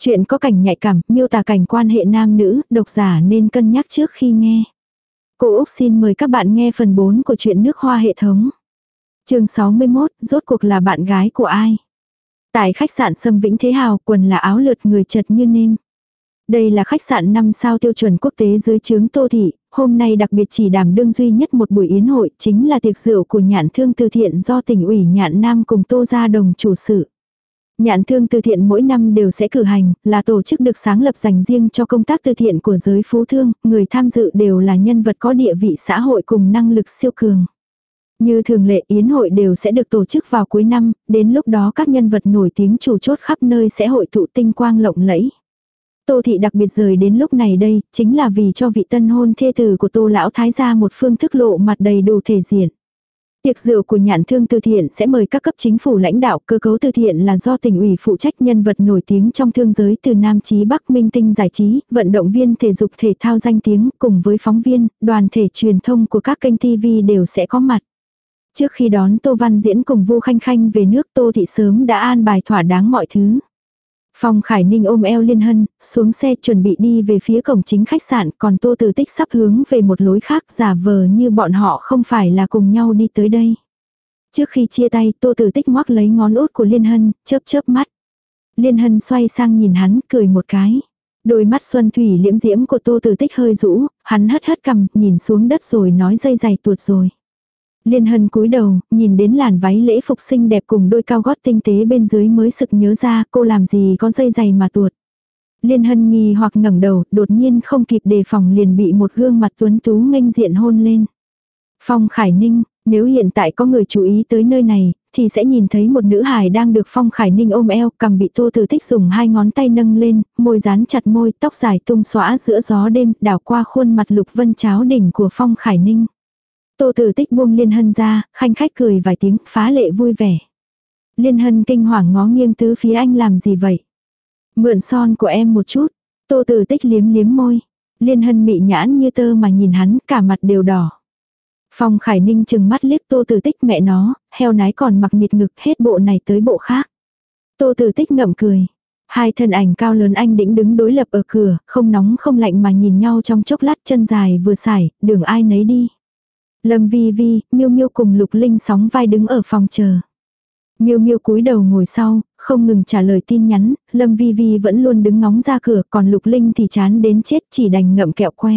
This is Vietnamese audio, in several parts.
Chuyện có cảnh nhạy cảm, miêu tả cảnh quan hệ nam nữ, độc giả nên cân nhắc trước khi nghe. Cô Úc xin mời các bạn nghe phần 4 của truyện nước hoa hệ thống. chương 61, rốt cuộc là bạn gái của ai? Tại khách sạn Sâm Vĩnh Thế Hào, quần là áo lượt người chật như nêm. Đây là khách sạn 5 sao tiêu chuẩn quốc tế dưới chướng Tô Thị, hôm nay đặc biệt chỉ đảm đương duy nhất một buổi yến hội, chính là tiệc rượu của nhạn thương từ thiện do tỉnh ủy nhạn Nam cùng Tô Gia Đồng chủ sự. Nhãn thương từ thiện mỗi năm đều sẽ cử hành, là tổ chức được sáng lập dành riêng cho công tác từ thiện của giới phú thương, người tham dự đều là nhân vật có địa vị xã hội cùng năng lực siêu cường. Như thường lệ yến hội đều sẽ được tổ chức vào cuối năm, đến lúc đó các nhân vật nổi tiếng chủ chốt khắp nơi sẽ hội tụ tinh quang lộng lẫy. Tô thị đặc biệt rời đến lúc này đây, chính là vì cho vị tân hôn thê tử của tô lão thái gia một phương thức lộ mặt đầy đủ thể diện. Tiệc rượu của nhãn thương từ thiện sẽ mời các cấp chính phủ lãnh đạo cơ cấu từ thiện là do tỉnh ủy phụ trách nhân vật nổi tiếng trong thương giới từ Nam Chí Bắc Minh Tinh giải trí, vận động viên thể dục thể thao danh tiếng cùng với phóng viên, đoàn thể truyền thông của các kênh TV đều sẽ có mặt. Trước khi đón Tô Văn Diễn cùng Vu Khanh Khanh về nước Tô Thị sớm đã an bài thỏa đáng mọi thứ. Phong Khải Ninh ôm eo Liên Hân, xuống xe chuẩn bị đi về phía cổng chính khách sạn, còn Tô Tử Tích sắp hướng về một lối khác giả vờ như bọn họ không phải là cùng nhau đi tới đây. Trước khi chia tay, Tô Tử Tích ngoắc lấy ngón út của Liên Hân, chớp chớp mắt. Liên Hân xoay sang nhìn hắn, cười một cái. Đôi mắt xuân thủy liễm diễm của Tô Tử Tích hơi rũ, hắn hất hất cầm, nhìn xuống đất rồi nói dây dày tuột rồi. Liên hân cúi đầu, nhìn đến làn váy lễ phục xinh đẹp cùng đôi cao gót tinh tế bên dưới mới sực nhớ ra cô làm gì có dây giày mà tuột. Liên hân nghi hoặc ngẩng đầu, đột nhiên không kịp đề phòng liền bị một gương mặt tuấn tú nghênh diện hôn lên. Phong Khải Ninh, nếu hiện tại có người chú ý tới nơi này, thì sẽ nhìn thấy một nữ hài đang được Phong Khải Ninh ôm eo, cầm bị Tô Tử Tích dùng hai ngón tay nâng lên, môi dán chặt môi, tóc dài tung xõa giữa gió đêm, đảo qua khuôn mặt lục vân cháo đỉnh của Phong Khải Ninh. Tô tử tích buông liên hân ra, khanh khách cười vài tiếng, phá lệ vui vẻ. Liên hân kinh hoàng ngó nghiêng tứ phía anh làm gì vậy? Mượn son của em một chút. Tô tử tích liếm liếm môi. Liên hân mị nhãn như tơ mà nhìn hắn, cả mặt đều đỏ. Phong Khải Ninh chừng mắt liếc Tô Tử Tích mẹ nó, heo nái còn mặc nhiệt ngực hết bộ này tới bộ khác. Tô Tử Tích ngậm cười. Hai thân ảnh cao lớn anh đĩnh đứng đối lập ở cửa, không nóng không lạnh mà nhìn nhau trong chốc lát chân dài vừa xải, đường ai nấy đi. Lâm Vi Vi, Miêu Miêu cùng Lục Linh sóng vai đứng ở phòng chờ. Miêu Miêu cúi đầu ngồi sau, không ngừng trả lời tin nhắn, Lâm Vi Vi vẫn luôn đứng ngóng ra cửa, còn Lục Linh thì chán đến chết chỉ đành ngậm kẹo que.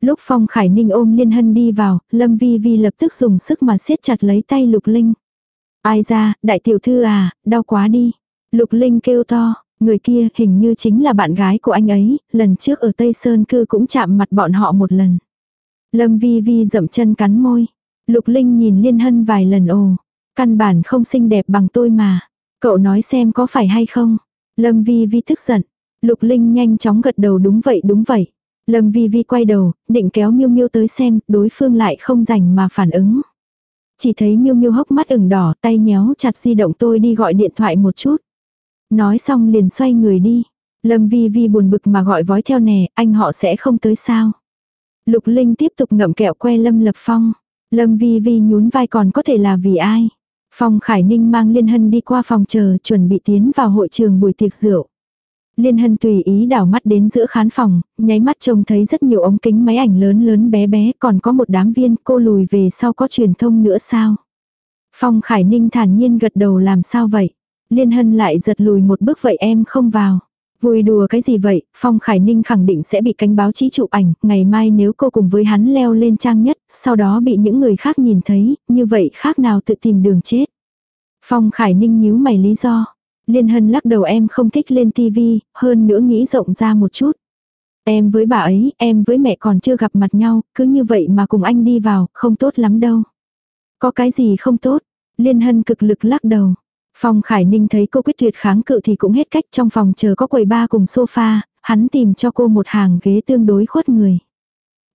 Lúc Phong Khải Ninh ôm Liên Hân đi vào, Lâm Vi Vi lập tức dùng sức mà siết chặt lấy tay Lục Linh. Ai ra, đại tiểu thư à, đau quá đi. Lục Linh kêu to, người kia hình như chính là bạn gái của anh ấy, lần trước ở Tây Sơn cư cũng chạm mặt bọn họ một lần. Lâm vi vi dậm chân cắn môi. Lục Linh nhìn Liên Hân vài lần ồ. Căn bản không xinh đẹp bằng tôi mà. Cậu nói xem có phải hay không. Lâm vi vi tức giận. Lục Linh nhanh chóng gật đầu đúng vậy đúng vậy. Lâm vi vi quay đầu, định kéo miêu miêu tới xem, đối phương lại không rảnh mà phản ứng. Chỉ thấy miêu miêu hốc mắt ửng đỏ, tay nhéo chặt di động tôi đi gọi điện thoại một chút. Nói xong liền xoay người đi. Lâm vi vi buồn bực mà gọi vói theo nè, anh họ sẽ không tới sao. Lục Linh tiếp tục ngậm kẹo que Lâm Lập Phong. Lâm Vi Vi nhún vai còn có thể là vì ai. Phong Khải Ninh mang Liên Hân đi qua phòng chờ chuẩn bị tiến vào hội trường buổi tiệc rượu. Liên Hân tùy ý đảo mắt đến giữa khán phòng, nháy mắt trông thấy rất nhiều ống kính máy ảnh lớn lớn bé bé còn có một đám viên cô lùi về sau có truyền thông nữa sao. Phong Khải Ninh thản nhiên gật đầu làm sao vậy. Liên Hân lại giật lùi một bước vậy em không vào. Vui đùa cái gì vậy, Phong Khải Ninh khẳng định sẽ bị cánh báo chí chụp ảnh, ngày mai nếu cô cùng với hắn leo lên trang nhất, sau đó bị những người khác nhìn thấy, như vậy khác nào tự tìm đường chết. Phong Khải Ninh nhíu mày lý do. Liên Hân lắc đầu em không thích lên tivi, hơn nữa nghĩ rộng ra một chút. Em với bà ấy, em với mẹ còn chưa gặp mặt nhau, cứ như vậy mà cùng anh đi vào, không tốt lắm đâu. Có cái gì không tốt? Liên Hân cực lực lắc đầu. Phong Khải Ninh thấy cô quyết tuyệt kháng cự thì cũng hết cách trong phòng chờ có quầy ba cùng sofa, hắn tìm cho cô một hàng ghế tương đối khuất người.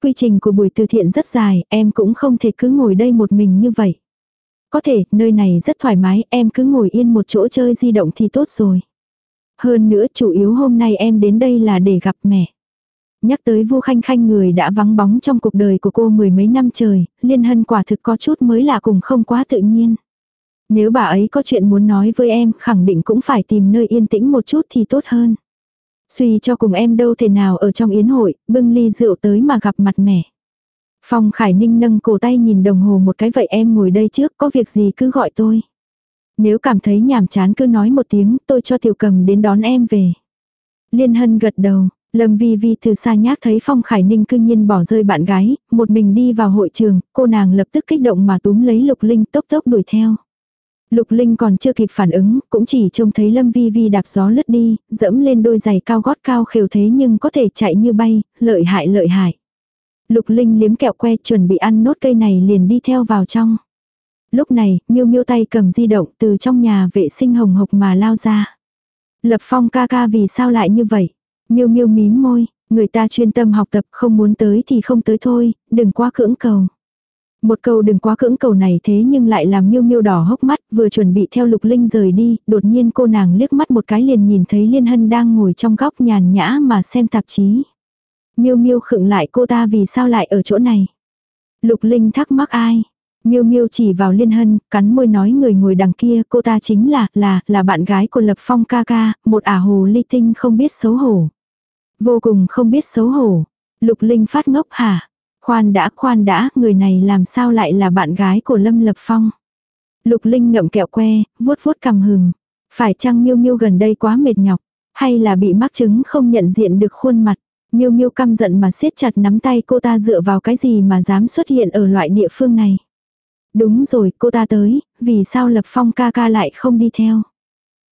Quy trình của buổi từ thiện rất dài, em cũng không thể cứ ngồi đây một mình như vậy. Có thể, nơi này rất thoải mái, em cứ ngồi yên một chỗ chơi di động thì tốt rồi. Hơn nữa chủ yếu hôm nay em đến đây là để gặp mẹ. Nhắc tới Vu Khanh Khanh người đã vắng bóng trong cuộc đời của cô mười mấy năm trời, Liên Hân quả thực có chút mới lạ cùng không quá tự nhiên. Nếu bà ấy có chuyện muốn nói với em, khẳng định cũng phải tìm nơi yên tĩnh một chút thì tốt hơn. Suy cho cùng em đâu thể nào ở trong yến hội, bưng ly rượu tới mà gặp mặt mẹ. Phong Khải Ninh nâng cổ tay nhìn đồng hồ một cái vậy em ngồi đây trước, có việc gì cứ gọi tôi. Nếu cảm thấy nhàm chán cứ nói một tiếng, tôi cho tiểu cầm đến đón em về. Liên Hân gật đầu, Lâm Vi Vi từ xa nhác thấy Phong Khải Ninh cư nhiên bỏ rơi bạn gái, một mình đi vào hội trường, cô nàng lập tức kích động mà túm lấy Lục Linh tốc tốc đuổi theo. Lục Linh còn chưa kịp phản ứng, cũng chỉ trông thấy Lâm Vi Vi đạp gió lướt đi, dẫm lên đôi giày cao gót cao khều thế nhưng có thể chạy như bay, lợi hại lợi hại. Lục Linh liếm kẹo que chuẩn bị ăn nốt cây này liền đi theo vào trong. Lúc này, miêu miêu tay cầm di động từ trong nhà vệ sinh hồng hộc mà lao ra. Lập phong ca ca vì sao lại như vậy? Miêu miêu mím môi, người ta chuyên tâm học tập không muốn tới thì không tới thôi, đừng quá cưỡng cầu. Một câu đừng quá cưỡng cầu này thế nhưng lại làm miêu miêu đỏ hốc mắt, vừa chuẩn bị theo lục linh rời đi, đột nhiên cô nàng liếc mắt một cái liền nhìn thấy liên hân đang ngồi trong góc nhàn nhã mà xem tạp chí. Miêu miêu khựng lại cô ta vì sao lại ở chỗ này. Lục linh thắc mắc ai. Miêu miêu chỉ vào liên hân, cắn môi nói người ngồi đằng kia, cô ta chính là, là, là bạn gái của Lập Phong ca ca, một ả hồ ly tinh không biết xấu hổ. Vô cùng không biết xấu hổ. Lục Linh phát ngốc hả? Khoan đã khoan đã, người này làm sao lại là bạn gái của Lâm Lập Phong? Lục Linh ngậm kẹo que, vuốt vuốt cằm hừm Phải chăng miêu miêu gần đây quá mệt nhọc? Hay là bị mắc chứng không nhận diện được khuôn mặt? Miêu miêu căm giận mà siết chặt nắm tay cô ta dựa vào cái gì mà dám xuất hiện ở loại địa phương này. Đúng rồi, cô ta tới, vì sao Lập Phong ca ca lại không đi theo?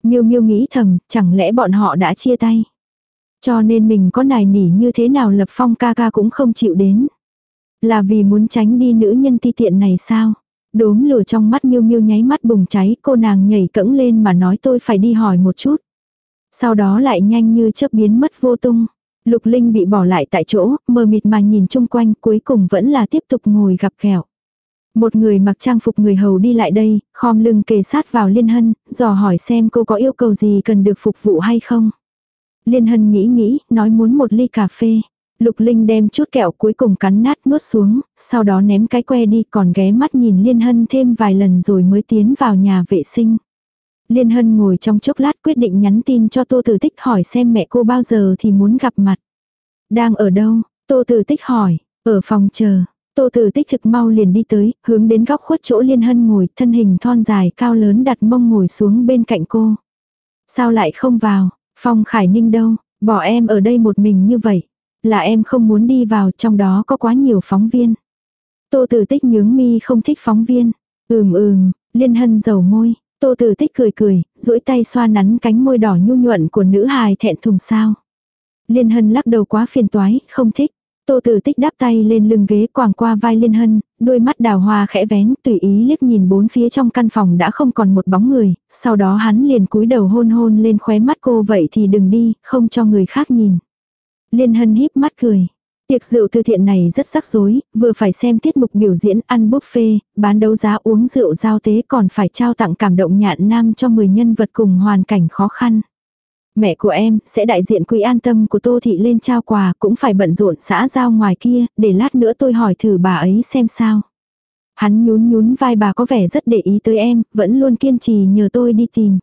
Miêu miêu nghĩ thầm, chẳng lẽ bọn họ đã chia tay? Cho nên mình có nài nỉ như thế nào Lập Phong ca ca cũng không chịu đến. Là vì muốn tránh đi nữ nhân ti tiện này sao? Đốm lửa trong mắt miêu miêu nháy mắt bùng cháy, cô nàng nhảy cẫng lên mà nói tôi phải đi hỏi một chút. Sau đó lại nhanh như chớp biến mất vô tung. Lục Linh bị bỏ lại tại chỗ, mờ mịt mà nhìn chung quanh cuối cùng vẫn là tiếp tục ngồi gặp kẹo. Một người mặc trang phục người hầu đi lại đây, khom lưng kề sát vào Liên Hân, dò hỏi xem cô có yêu cầu gì cần được phục vụ hay không. Liên Hân nghĩ nghĩ, nói muốn một ly cà phê. Lục Linh đem chút kẹo cuối cùng cắn nát nuốt xuống, sau đó ném cái que đi còn ghé mắt nhìn Liên Hân thêm vài lần rồi mới tiến vào nhà vệ sinh. Liên Hân ngồi trong chốc lát quyết định nhắn tin cho Tô Tử Tích hỏi xem mẹ cô bao giờ thì muốn gặp mặt. Đang ở đâu? Tô Tử Tích hỏi, ở phòng chờ. Tô Tử Tích thực mau liền đi tới, hướng đến góc khuất chỗ Liên Hân ngồi, thân hình thon dài cao lớn đặt mông ngồi xuống bên cạnh cô. Sao lại không vào? Phong Khải Ninh đâu? Bỏ em ở đây một mình như vậy. Là em không muốn đi vào, trong đó có quá nhiều phóng viên. Tô Tử Tích nhướng mi không thích phóng viên. Ừm ừm, Liên Hân dầu môi. Tô Tử Tích cười cười, duỗi tay xoa nắn cánh môi đỏ nhu nhuận của nữ hài thẹn thùng sao. Liên Hân lắc đầu quá phiền toái, không thích. Tô Tử Tích đáp tay lên lưng ghế quàng qua vai Liên Hân, đôi mắt đào hoa khẽ vén, tùy ý liếc nhìn bốn phía trong căn phòng đã không còn một bóng người, sau đó hắn liền cúi đầu hôn hôn lên khóe mắt cô vậy thì đừng đi, không cho người khác nhìn. Liên Hân híp mắt cười. Tiệc rượu từ thiện này rất rắc rối, vừa phải xem tiết mục biểu diễn ăn buffet, bán đấu giá uống rượu giao tế còn phải trao tặng cảm động nhạn nam cho 10 nhân vật cùng hoàn cảnh khó khăn. Mẹ của em sẽ đại diện quỹ an tâm của Tô Thị lên trao quà cũng phải bận rộn xã giao ngoài kia, để lát nữa tôi hỏi thử bà ấy xem sao. Hắn nhún nhún vai bà có vẻ rất để ý tới em, vẫn luôn kiên trì nhờ tôi đi tìm.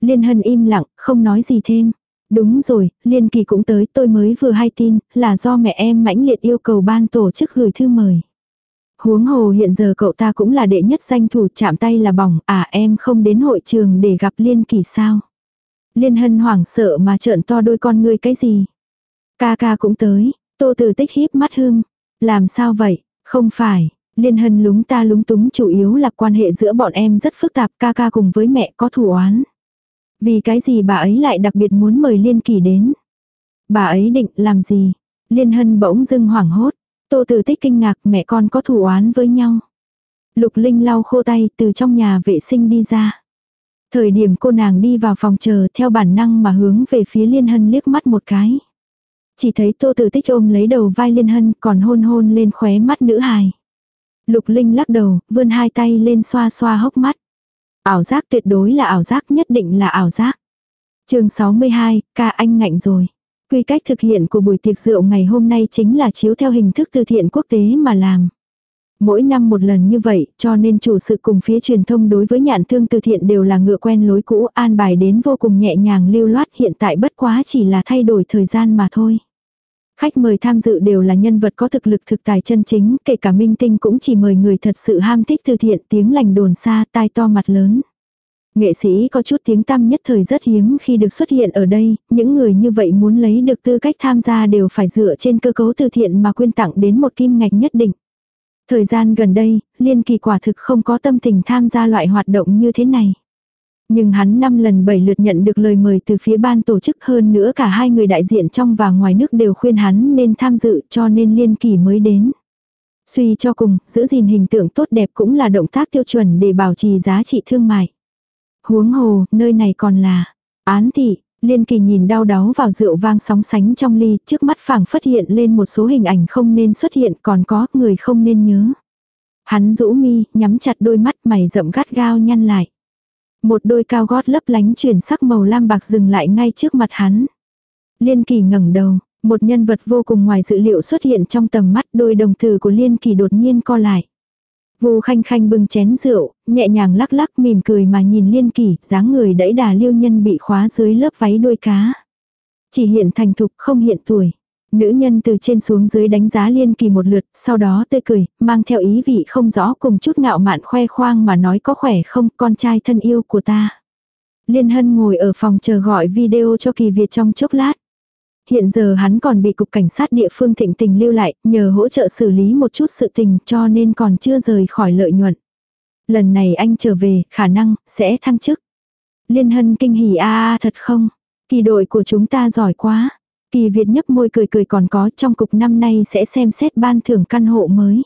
Liên Hân im lặng, không nói gì thêm. Đúng rồi, Liên Kỳ cũng tới, tôi mới vừa hay tin, là do mẹ em mãnh liệt yêu cầu ban tổ chức gửi thư mời. Huống hồ hiện giờ cậu ta cũng là đệ nhất danh thủ chạm tay là bỏng, à em không đến hội trường để gặp Liên Kỳ sao. Liên hân hoảng sợ mà trợn to đôi con ngươi cái gì. Ca ca cũng tới, tô từ tích híp mắt hương. Làm sao vậy, không phải, liên hân lúng ta lúng túng chủ yếu là quan hệ giữa bọn em rất phức tạp ca ca cùng với mẹ có thủ oán. Vì cái gì bà ấy lại đặc biệt muốn mời Liên Kỳ đến. Bà ấy định làm gì? Liên hân bỗng dưng hoảng hốt. Tô từ tích kinh ngạc mẹ con có thủ oán với nhau. Lục Linh lau khô tay từ trong nhà vệ sinh đi ra. Thời điểm cô nàng đi vào phòng chờ theo bản năng mà hướng về phía Liên Hân liếc mắt một cái. Chỉ thấy Tô Tử Tích ôm lấy đầu vai Liên Hân còn hôn hôn lên khóe mắt nữ hài. Lục Linh lắc đầu, vươn hai tay lên xoa xoa hốc mắt. Ảo giác tuyệt đối là ảo giác nhất định là ảo giác. chương 62, ca anh ngạnh rồi. Quy cách thực hiện của buổi tiệc rượu ngày hôm nay chính là chiếu theo hình thức từ thiện quốc tế mà làm. Mỗi năm một lần như vậy, cho nên chủ sự cùng phía truyền thông đối với nhạn thương từ thiện đều là ngựa quen lối cũ an bài đến vô cùng nhẹ nhàng lưu loát hiện tại bất quá chỉ là thay đổi thời gian mà thôi. Khách mời tham dự đều là nhân vật có thực lực thực tài chân chính, kể cả minh tinh cũng chỉ mời người thật sự ham thích từ thiện tiếng lành đồn xa tai to mặt lớn. Nghệ sĩ có chút tiếng tăm nhất thời rất hiếm khi được xuất hiện ở đây, những người như vậy muốn lấy được tư cách tham gia đều phải dựa trên cơ cấu từ thiện mà quyên tặng đến một kim ngạch nhất định. Thời gian gần đây, Liên Kỳ quả thực không có tâm tình tham gia loại hoạt động như thế này. Nhưng hắn năm lần bảy lượt nhận được lời mời từ phía ban tổ chức hơn nữa cả hai người đại diện trong và ngoài nước đều khuyên hắn nên tham dự cho nên Liên Kỳ mới đến. Suy cho cùng, giữ gìn hình tượng tốt đẹp cũng là động tác tiêu chuẩn để bảo trì giá trị thương mại. Huống hồ, nơi này còn là án thị, Liên kỳ nhìn đau đáu vào rượu vang sóng sánh trong ly, trước mắt phảng phất hiện lên một số hình ảnh không nên xuất hiện còn có người không nên nhớ. Hắn rũ mi, nhắm chặt đôi mắt mày rậm gắt gao nhăn lại. Một đôi cao gót lấp lánh chuyển sắc màu lam bạc dừng lại ngay trước mặt hắn. Liên kỳ ngẩng đầu, một nhân vật vô cùng ngoài dự liệu xuất hiện trong tầm mắt đôi đồng tử của Liên kỳ đột nhiên co lại. Vu khanh khanh bưng chén rượu, nhẹ nhàng lắc lắc mỉm cười mà nhìn liên kỳ, dáng người đẫy đà liêu nhân bị khóa dưới lớp váy đuôi cá. Chỉ hiện thành thục không hiện tuổi. Nữ nhân từ trên xuống dưới đánh giá liên kỳ một lượt, sau đó tươi cười, mang theo ý vị không rõ cùng chút ngạo mạn khoe khoang mà nói có khỏe không con trai thân yêu của ta. Liên hân ngồi ở phòng chờ gọi video cho kỳ Việt trong chốc lát. Hiện giờ hắn còn bị cục cảnh sát địa phương thịnh tình lưu lại, nhờ hỗ trợ xử lý một chút sự tình cho nên còn chưa rời khỏi lợi nhuận. Lần này anh trở về, khả năng, sẽ thăng chức. Liên hân kinh hỉ a a thật không? Kỳ đội của chúng ta giỏi quá. Kỳ Việt nhấp môi cười cười còn có trong cục năm nay sẽ xem xét ban thưởng căn hộ mới.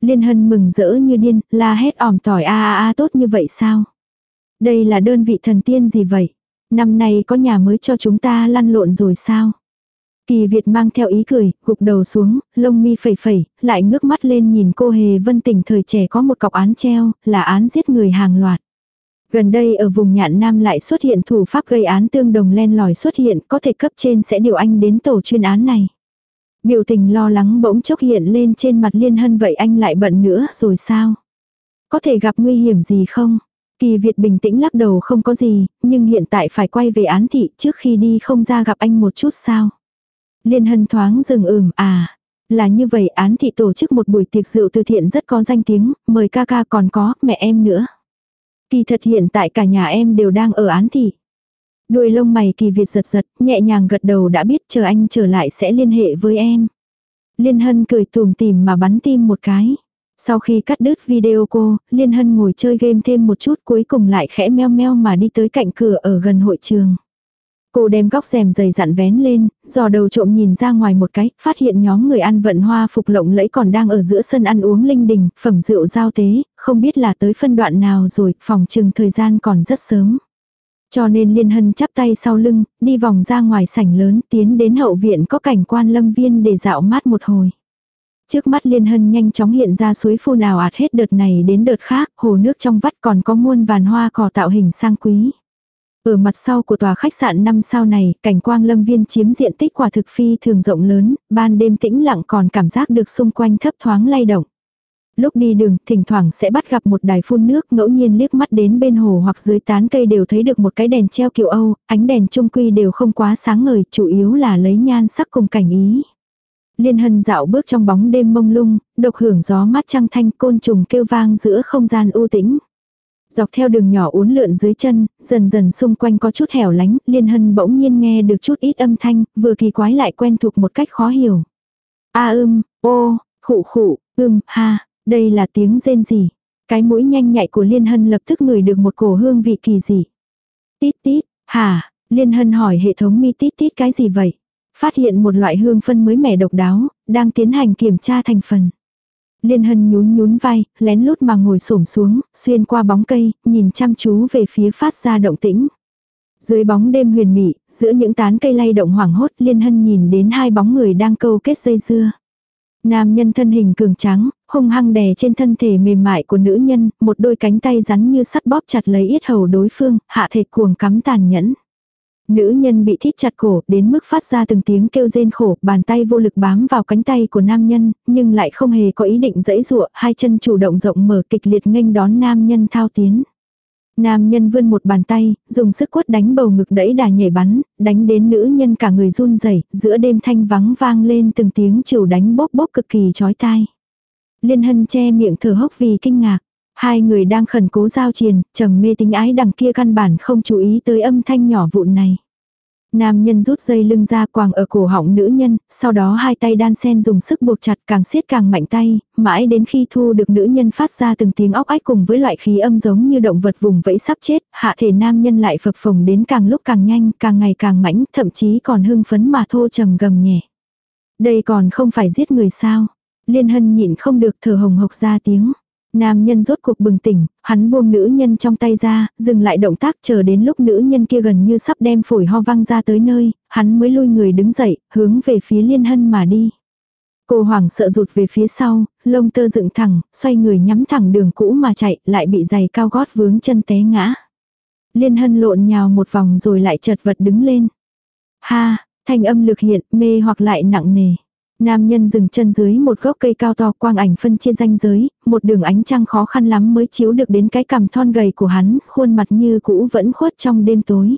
Liên hân mừng rỡ như điên, la hét ỏm tỏi a a a tốt như vậy sao? Đây là đơn vị thần tiên gì vậy? Năm nay có nhà mới cho chúng ta lăn lộn rồi sao? Kỳ Việt mang theo ý cười, gục đầu xuống, lông mi phẩy phẩy, lại ngước mắt lên nhìn cô Hề Vân tỉnh thời trẻ có một cọc án treo, là án giết người hàng loạt. Gần đây ở vùng nhạn Nam lại xuất hiện thủ pháp gây án tương đồng len lỏi xuất hiện, có thể cấp trên sẽ điều anh đến tổ chuyên án này. Biểu tình lo lắng bỗng chốc hiện lên trên mặt liên hân vậy anh lại bận nữa rồi sao? Có thể gặp nguy hiểm gì không? Kỳ Việt bình tĩnh lắc đầu không có gì, nhưng hiện tại phải quay về án thị trước khi đi không ra gặp anh một chút sao. Liên hân thoáng dừng ừm à. Là như vậy án thị tổ chức một buổi tiệc rượu từ thiện rất có danh tiếng, mời ca ca còn có mẹ em nữa. Kỳ thật hiện tại cả nhà em đều đang ở án thị. Đuôi lông mày kỳ Việt giật giật, nhẹ nhàng gật đầu đã biết chờ anh trở lại sẽ liên hệ với em. Liên hân cười tùm tìm mà bắn tim một cái. Sau khi cắt đứt video cô, Liên Hân ngồi chơi game thêm một chút cuối cùng lại khẽ meo meo mà đi tới cạnh cửa ở gần hội trường. Cô đem góc rèm dày dặn vén lên, dò đầu trộm nhìn ra ngoài một cái, phát hiện nhóm người ăn vận hoa phục lộng lẫy còn đang ở giữa sân ăn uống linh đình, phẩm rượu giao tế, không biết là tới phân đoạn nào rồi, phòng chừng thời gian còn rất sớm. Cho nên Liên Hân chắp tay sau lưng, đi vòng ra ngoài sảnh lớn tiến đến hậu viện có cảnh quan lâm viên để dạo mát một hồi. Trước mắt liên hân nhanh chóng hiện ra suối phun nào ạt hết đợt này đến đợt khác, hồ nước trong vắt còn có muôn vàn hoa cỏ tạo hình sang quý. Ở mặt sau của tòa khách sạn năm sao này, cảnh quang lâm viên chiếm diện tích quả thực phi thường rộng lớn, ban đêm tĩnh lặng còn cảm giác được xung quanh thấp thoáng lay động. Lúc đi đường, thỉnh thoảng sẽ bắt gặp một đài phun nước, ngẫu nhiên liếc mắt đến bên hồ hoặc dưới tán cây đều thấy được một cái đèn treo kiểu Âu, ánh đèn trung quy đều không quá sáng ngời, chủ yếu là lấy nhan sắc cùng cảnh ý. Liên hân dạo bước trong bóng đêm mông lung, độc hưởng gió mát trăng thanh côn trùng kêu vang giữa không gian u tĩnh. Dọc theo đường nhỏ uốn lượn dưới chân, dần dần xung quanh có chút hẻo lánh, liên hân bỗng nhiên nghe được chút ít âm thanh, vừa kỳ quái lại quen thuộc một cách khó hiểu. A ưm, ô, khụ khụ, ưm, ha, đây là tiếng rên gì. Cái mũi nhanh nhạy của liên hân lập tức ngửi được một cổ hương vị kỳ dị. Tít tít, hả, liên hân hỏi hệ thống mi tít tít cái gì vậy? Phát hiện một loại hương phân mới mẻ độc đáo, đang tiến hành kiểm tra thành phần. Liên hân nhún nhún vai, lén lút mà ngồi xổm xuống, xuyên qua bóng cây, nhìn chăm chú về phía phát ra động tĩnh. Dưới bóng đêm huyền mị, giữa những tán cây lay động hoảng hốt liên hân nhìn đến hai bóng người đang câu kết dây dưa. Nam nhân thân hình cường trắng, hung hăng đè trên thân thể mềm mại của nữ nhân, một đôi cánh tay rắn như sắt bóp chặt lấy yết hầu đối phương, hạ thể cuồng cắm tàn nhẫn. Nữ nhân bị thít chặt cổ đến mức phát ra từng tiếng kêu rên khổ, bàn tay vô lực bám vào cánh tay của nam nhân, nhưng lại không hề có ý định dẫy dụa, hai chân chủ động rộng mở kịch liệt nghênh đón nam nhân thao tiến. Nam nhân vươn một bàn tay, dùng sức quất đánh bầu ngực đẩy đà nhảy bắn, đánh đến nữ nhân cả người run rẩy giữa đêm thanh vắng vang lên từng tiếng chiều đánh bóp bóp cực kỳ chói tai. Liên hân che miệng thở hốc vì kinh ngạc. Hai người đang khẩn cố giao triền, trầm mê tính ái đằng kia căn bản không chú ý tới âm thanh nhỏ vụn này. Nam nhân rút dây lưng ra quàng ở cổ họng nữ nhân, sau đó hai tay đan sen dùng sức buộc chặt càng siết càng mạnh tay, mãi đến khi thu được nữ nhân phát ra từng tiếng óc ách cùng với loại khí âm giống như động vật vùng vẫy sắp chết, hạ thể nam nhân lại phập phồng đến càng lúc càng nhanh, càng ngày càng mãnh, thậm chí còn hưng phấn mà thô trầm gầm nhẹ. Đây còn không phải giết người sao. Liên hân nhịn không được thở hồng hộc ra tiếng. Nam nhân rốt cuộc bừng tỉnh, hắn buông nữ nhân trong tay ra, dừng lại động tác chờ đến lúc nữ nhân kia gần như sắp đem phổi ho văng ra tới nơi, hắn mới lui người đứng dậy, hướng về phía liên hân mà đi. Cô hoảng sợ rụt về phía sau, lông tơ dựng thẳng, xoay người nhắm thẳng đường cũ mà chạy, lại bị giày cao gót vướng chân té ngã. Liên hân lộn nhào một vòng rồi lại chật vật đứng lên. Ha, thanh âm lực hiện, mê hoặc lại nặng nề. Nam nhân dừng chân dưới một gốc cây cao to quang ảnh phân chia ranh giới, một đường ánh trăng khó khăn lắm mới chiếu được đến cái cằm thon gầy của hắn, khuôn mặt như cũ vẫn khuất trong đêm tối.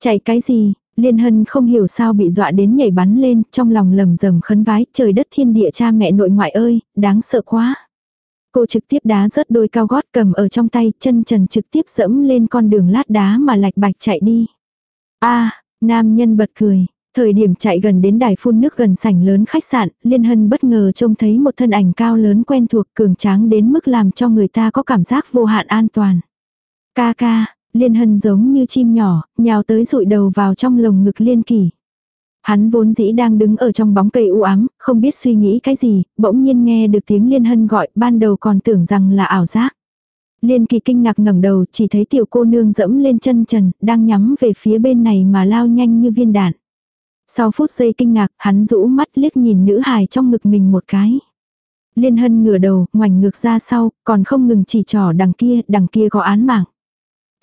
Chạy cái gì, Liên Hân không hiểu sao bị dọa đến nhảy bắn lên, trong lòng lầm rầm khấn vái, trời đất thiên địa cha mẹ nội ngoại ơi, đáng sợ quá. Cô trực tiếp đá rớt đôi cao gót cầm ở trong tay, chân trần trực tiếp dẫm lên con đường lát đá mà lạch bạch chạy đi. a nam nhân bật cười, Thời điểm chạy gần đến đài phun nước gần sảnh lớn khách sạn, Liên Hân bất ngờ trông thấy một thân ảnh cao lớn quen thuộc cường tráng đến mức làm cho người ta có cảm giác vô hạn an toàn. Ca ca, Liên Hân giống như chim nhỏ, nhào tới rụi đầu vào trong lồng ngực Liên Kỳ. Hắn vốn dĩ đang đứng ở trong bóng cây u ám, không biết suy nghĩ cái gì, bỗng nhiên nghe được tiếng Liên Hân gọi, ban đầu còn tưởng rằng là ảo giác. Liên Kỳ kinh ngạc ngẩng đầu, chỉ thấy tiểu cô nương dẫm lên chân trần, đang nhắm về phía bên này mà lao nhanh như viên đạn. Sau phút giây kinh ngạc, hắn rũ mắt liếc nhìn nữ hài trong ngực mình một cái. Liên hân ngửa đầu, ngoảnh ngược ra sau, còn không ngừng chỉ trỏ đằng kia, đằng kia có án mạng.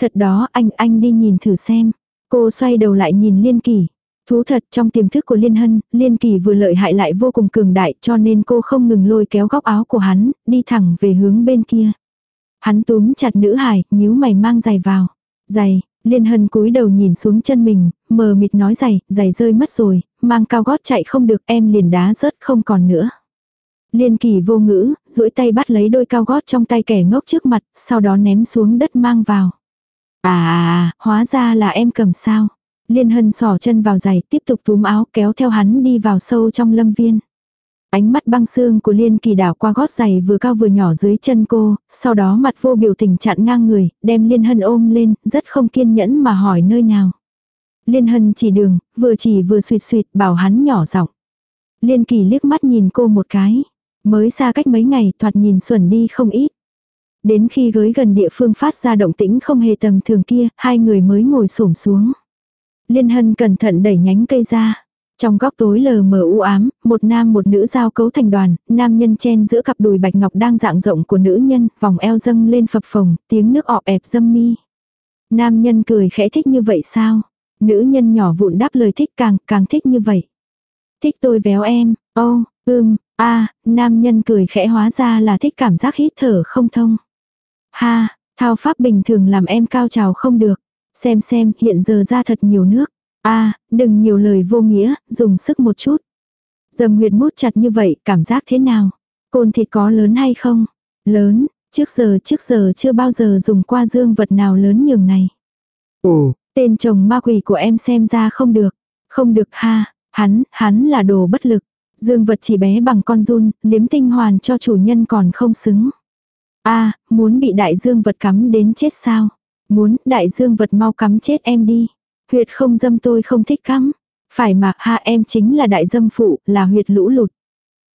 Thật đó, anh, anh đi nhìn thử xem. Cô xoay đầu lại nhìn Liên Kỳ. Thú thật trong tiềm thức của Liên Hân, Liên Kỳ vừa lợi hại lại vô cùng cường đại cho nên cô không ngừng lôi kéo góc áo của hắn, đi thẳng về hướng bên kia. Hắn túm chặt nữ hải, nhíu mày mang giày vào. Giày, Liên hân cúi đầu nhìn xuống chân mình, mờ mịt nói giày, giày rơi mất rồi, mang cao gót chạy không được em liền đá rớt không còn nữa. Liên kỳ vô ngữ, duỗi tay bắt lấy đôi cao gót trong tay kẻ ngốc trước mặt, sau đó ném xuống đất mang vào. À, à, à hóa ra là em cầm sao. Liên hân sỏ chân vào giày tiếp tục túm áo kéo theo hắn đi vào sâu trong lâm viên. Ánh mắt băng xương của Liên Kỳ đảo qua gót giày vừa cao vừa nhỏ dưới chân cô, sau đó mặt vô biểu tình chặn ngang người, đem Liên Hân ôm lên, rất không kiên nhẫn mà hỏi nơi nào. Liên Hân chỉ đường, vừa chỉ vừa suyệt suyệt bảo hắn nhỏ giọng. Liên Kỳ liếc mắt nhìn cô một cái. Mới xa cách mấy ngày thoạt nhìn xuẩn đi không ít. Đến khi gới gần địa phương phát ra động tĩnh không hề tầm thường kia, hai người mới ngồi xổm xuống. Liên Hân cẩn thận đẩy nhánh cây ra. Trong góc tối lờ mờ u ám, một nam một nữ giao cấu thành đoàn, nam nhân chen giữa cặp đùi bạch ngọc đang dạng rộng của nữ nhân, vòng eo dâng lên phập phồng, tiếng nước ọp ẹp dâm mi. Nam nhân cười khẽ thích như vậy sao? Nữ nhân nhỏ vụn đáp lời thích càng, càng thích như vậy. Thích tôi véo em, ô, oh, ưm, a nam nhân cười khẽ hóa ra là thích cảm giác hít thở không thông. Ha, thao pháp bình thường làm em cao trào không được. Xem xem, hiện giờ ra thật nhiều nước a đừng nhiều lời vô nghĩa, dùng sức một chút. Dầm huyệt mút chặt như vậy, cảm giác thế nào? Côn thịt có lớn hay không? Lớn, trước giờ trước giờ chưa bao giờ dùng qua dương vật nào lớn nhường này. Ồ, tên chồng ma quỷ của em xem ra không được. Không được ha, hắn, hắn là đồ bất lực. Dương vật chỉ bé bằng con run, liếm tinh hoàn cho chủ nhân còn không xứng. a muốn bị đại dương vật cắm đến chết sao? Muốn, đại dương vật mau cắm chết em đi. Huyệt không dâm tôi không thích cắm. Phải mà ha em chính là đại dâm phụ, là huyệt lũ lụt.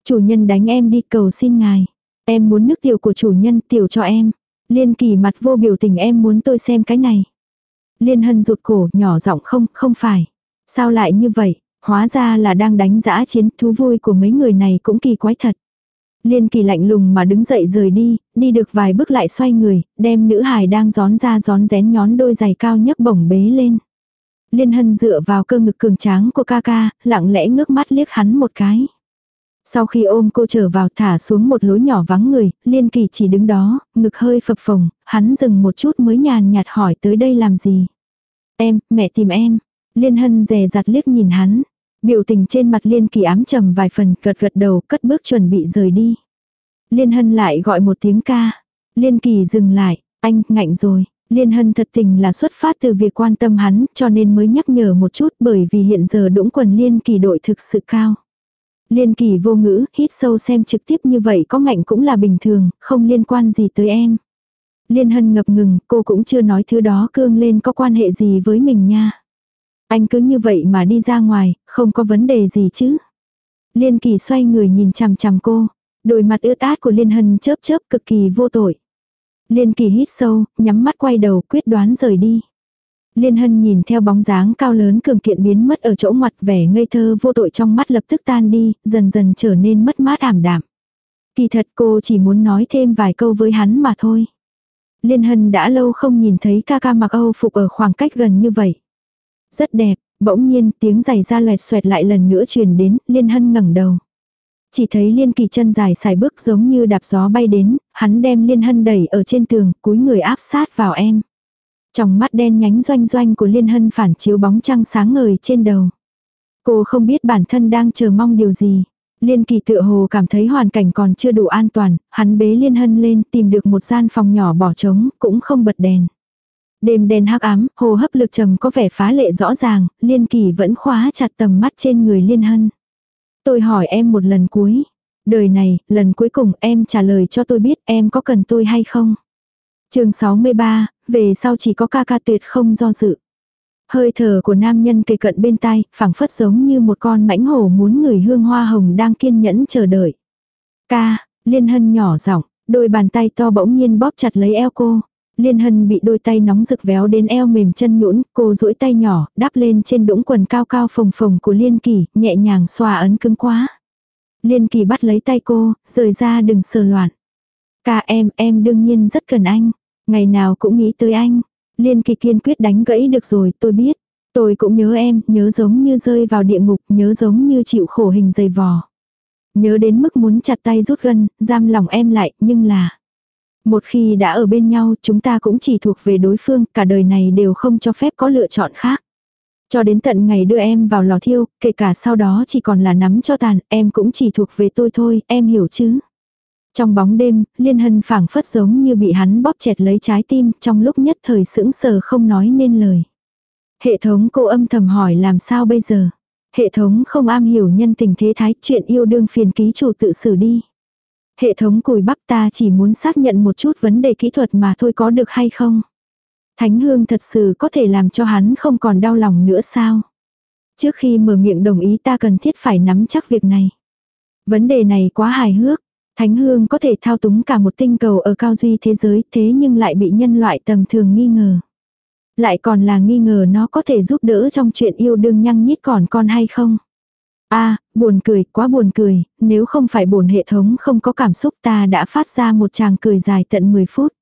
Chủ nhân đánh em đi cầu xin ngài. Em muốn nước tiểu của chủ nhân tiểu cho em. Liên kỳ mặt vô biểu tình em muốn tôi xem cái này. Liên hân rụt cổ nhỏ giọng không, không phải. Sao lại như vậy? Hóa ra là đang đánh giã chiến thú vui của mấy người này cũng kỳ quái thật. Liên kỳ lạnh lùng mà đứng dậy rời đi, đi được vài bước lại xoay người, đem nữ hài đang gión ra gión rén nhón đôi giày cao nhấc bổng bế lên. Liên Hân dựa vào cơ ngực cường tráng của ca ca, lặng lẽ ngước mắt liếc hắn một cái. Sau khi ôm cô trở vào thả xuống một lối nhỏ vắng người, Liên Kỳ chỉ đứng đó, ngực hơi phập phồng, hắn dừng một chút mới nhàn nhạt hỏi tới đây làm gì. Em, mẹ tìm em. Liên Hân dè dặt liếc nhìn hắn. Biểu tình trên mặt Liên Kỳ ám trầm vài phần, gật gật đầu, cất bước chuẩn bị rời đi. Liên Hân lại gọi một tiếng ca. Liên Kỳ dừng lại, anh, ngạnh rồi. Liên Hân thật tình là xuất phát từ việc quan tâm hắn, cho nên mới nhắc nhở một chút bởi vì hiện giờ đũng quần Liên Kỳ đội thực sự cao. Liên Kỳ vô ngữ, hít sâu xem trực tiếp như vậy có ngạnh cũng là bình thường, không liên quan gì tới em. Liên Hân ngập ngừng, cô cũng chưa nói thứ đó cương lên có quan hệ gì với mình nha. Anh cứ như vậy mà đi ra ngoài, không có vấn đề gì chứ. Liên Kỳ xoay người nhìn chằm chằm cô, đôi mặt ướt át của Liên Hân chớp chớp cực kỳ vô tội. Liên Kỳ hít sâu, nhắm mắt quay đầu quyết đoán rời đi. Liên Hân nhìn theo bóng dáng cao lớn cường kiện biến mất ở chỗ ngoặt vẻ ngây thơ vô tội trong mắt lập tức tan đi, dần dần trở nên mất mát ảm đạm. Kỳ thật cô chỉ muốn nói thêm vài câu với hắn mà thôi. Liên Hân đã lâu không nhìn thấy ca ca mặc Âu phục ở khoảng cách gần như vậy. Rất đẹp, bỗng nhiên tiếng giày da loẹt xoẹt lại lần nữa truyền đến, Liên Hân ngẩng đầu. Chỉ thấy Liên Kỳ chân dài xài bước giống như đạp gió bay đến, hắn đem Liên Hân đẩy ở trên tường, cúi người áp sát vào em. Trong mắt đen nhánh doanh doanh của Liên Hân phản chiếu bóng trăng sáng ngời trên đầu. Cô không biết bản thân đang chờ mong điều gì. Liên kỳ tự hồ cảm thấy hoàn cảnh còn chưa đủ an toàn, hắn bế Liên Hân lên tìm được một gian phòng nhỏ bỏ trống, cũng không bật đèn. Đêm đen hắc ám, hồ hấp lực trầm có vẻ phá lệ rõ ràng, Liên kỳ vẫn khóa chặt tầm mắt trên người Liên Hân. Tôi hỏi em một lần cuối. Đời này, lần cuối cùng em trả lời cho tôi biết em có cần tôi hay không. chương 63, về sau chỉ có ca ca tuyệt không do dự. Hơi thở của nam nhân kề cận bên tai, phảng phất giống như một con mãnh hổ muốn người hương hoa hồng đang kiên nhẫn chờ đợi. Ca, liên hân nhỏ giọng, đôi bàn tay to bỗng nhiên bóp chặt lấy eo cô. Liên hân bị đôi tay nóng rực véo đến eo mềm chân nhũn, cô duỗi tay nhỏ, đáp lên trên đũng quần cao cao phồng phồng của liên kỳ, nhẹ nhàng xoa ấn cứng quá. Liên kỳ bắt lấy tay cô, rời ra đừng sờ loạn. Ca em, em đương nhiên rất cần anh. Ngày nào cũng nghĩ tới anh. Liên kỳ kiên quyết đánh gãy được rồi, tôi biết. Tôi cũng nhớ em, nhớ giống như rơi vào địa ngục, nhớ giống như chịu khổ hình dày vò. Nhớ đến mức muốn chặt tay rút gân, giam lòng em lại, nhưng là... Một khi đã ở bên nhau, chúng ta cũng chỉ thuộc về đối phương, cả đời này đều không cho phép có lựa chọn khác. Cho đến tận ngày đưa em vào lò thiêu, kể cả sau đó chỉ còn là nắm cho tàn, em cũng chỉ thuộc về tôi thôi, em hiểu chứ. Trong bóng đêm, Liên Hân phảng phất giống như bị hắn bóp chẹt lấy trái tim, trong lúc nhất thời sững sờ không nói nên lời. Hệ thống cô âm thầm hỏi làm sao bây giờ? Hệ thống không am hiểu nhân tình thế thái, chuyện yêu đương phiền ký chủ tự xử đi. Hệ thống cùi bắp ta chỉ muốn xác nhận một chút vấn đề kỹ thuật mà thôi có được hay không? Thánh hương thật sự có thể làm cho hắn không còn đau lòng nữa sao? Trước khi mở miệng đồng ý ta cần thiết phải nắm chắc việc này. Vấn đề này quá hài hước. Thánh hương có thể thao túng cả một tinh cầu ở cao duy thế giới thế nhưng lại bị nhân loại tầm thường nghi ngờ. Lại còn là nghi ngờ nó có thể giúp đỡ trong chuyện yêu đương nhăng nhít còn con hay không a buồn cười, quá buồn cười, nếu không phải bổn hệ thống không có cảm xúc ta đã phát ra một tràng cười dài tận 10 phút.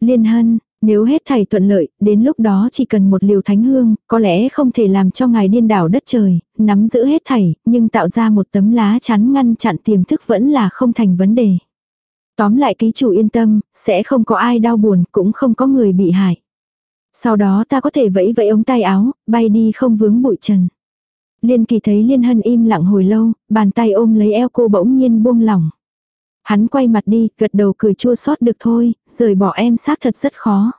Liên hân, nếu hết thầy thuận lợi, đến lúc đó chỉ cần một liều thánh hương, có lẽ không thể làm cho ngài điên đảo đất trời, nắm giữ hết thảy, nhưng tạo ra một tấm lá chắn ngăn chặn tiềm thức vẫn là không thành vấn đề. Tóm lại ký chủ yên tâm, sẽ không có ai đau buồn, cũng không có người bị hại. Sau đó ta có thể vẫy vẫy ống tay áo, bay đi không vướng bụi trần. Liên kỳ thấy Liên Hân im lặng hồi lâu, bàn tay ôm lấy eo cô bỗng nhiên buông lỏng. Hắn quay mặt đi, gật đầu cười chua xót được thôi, rời bỏ em xác thật rất khó.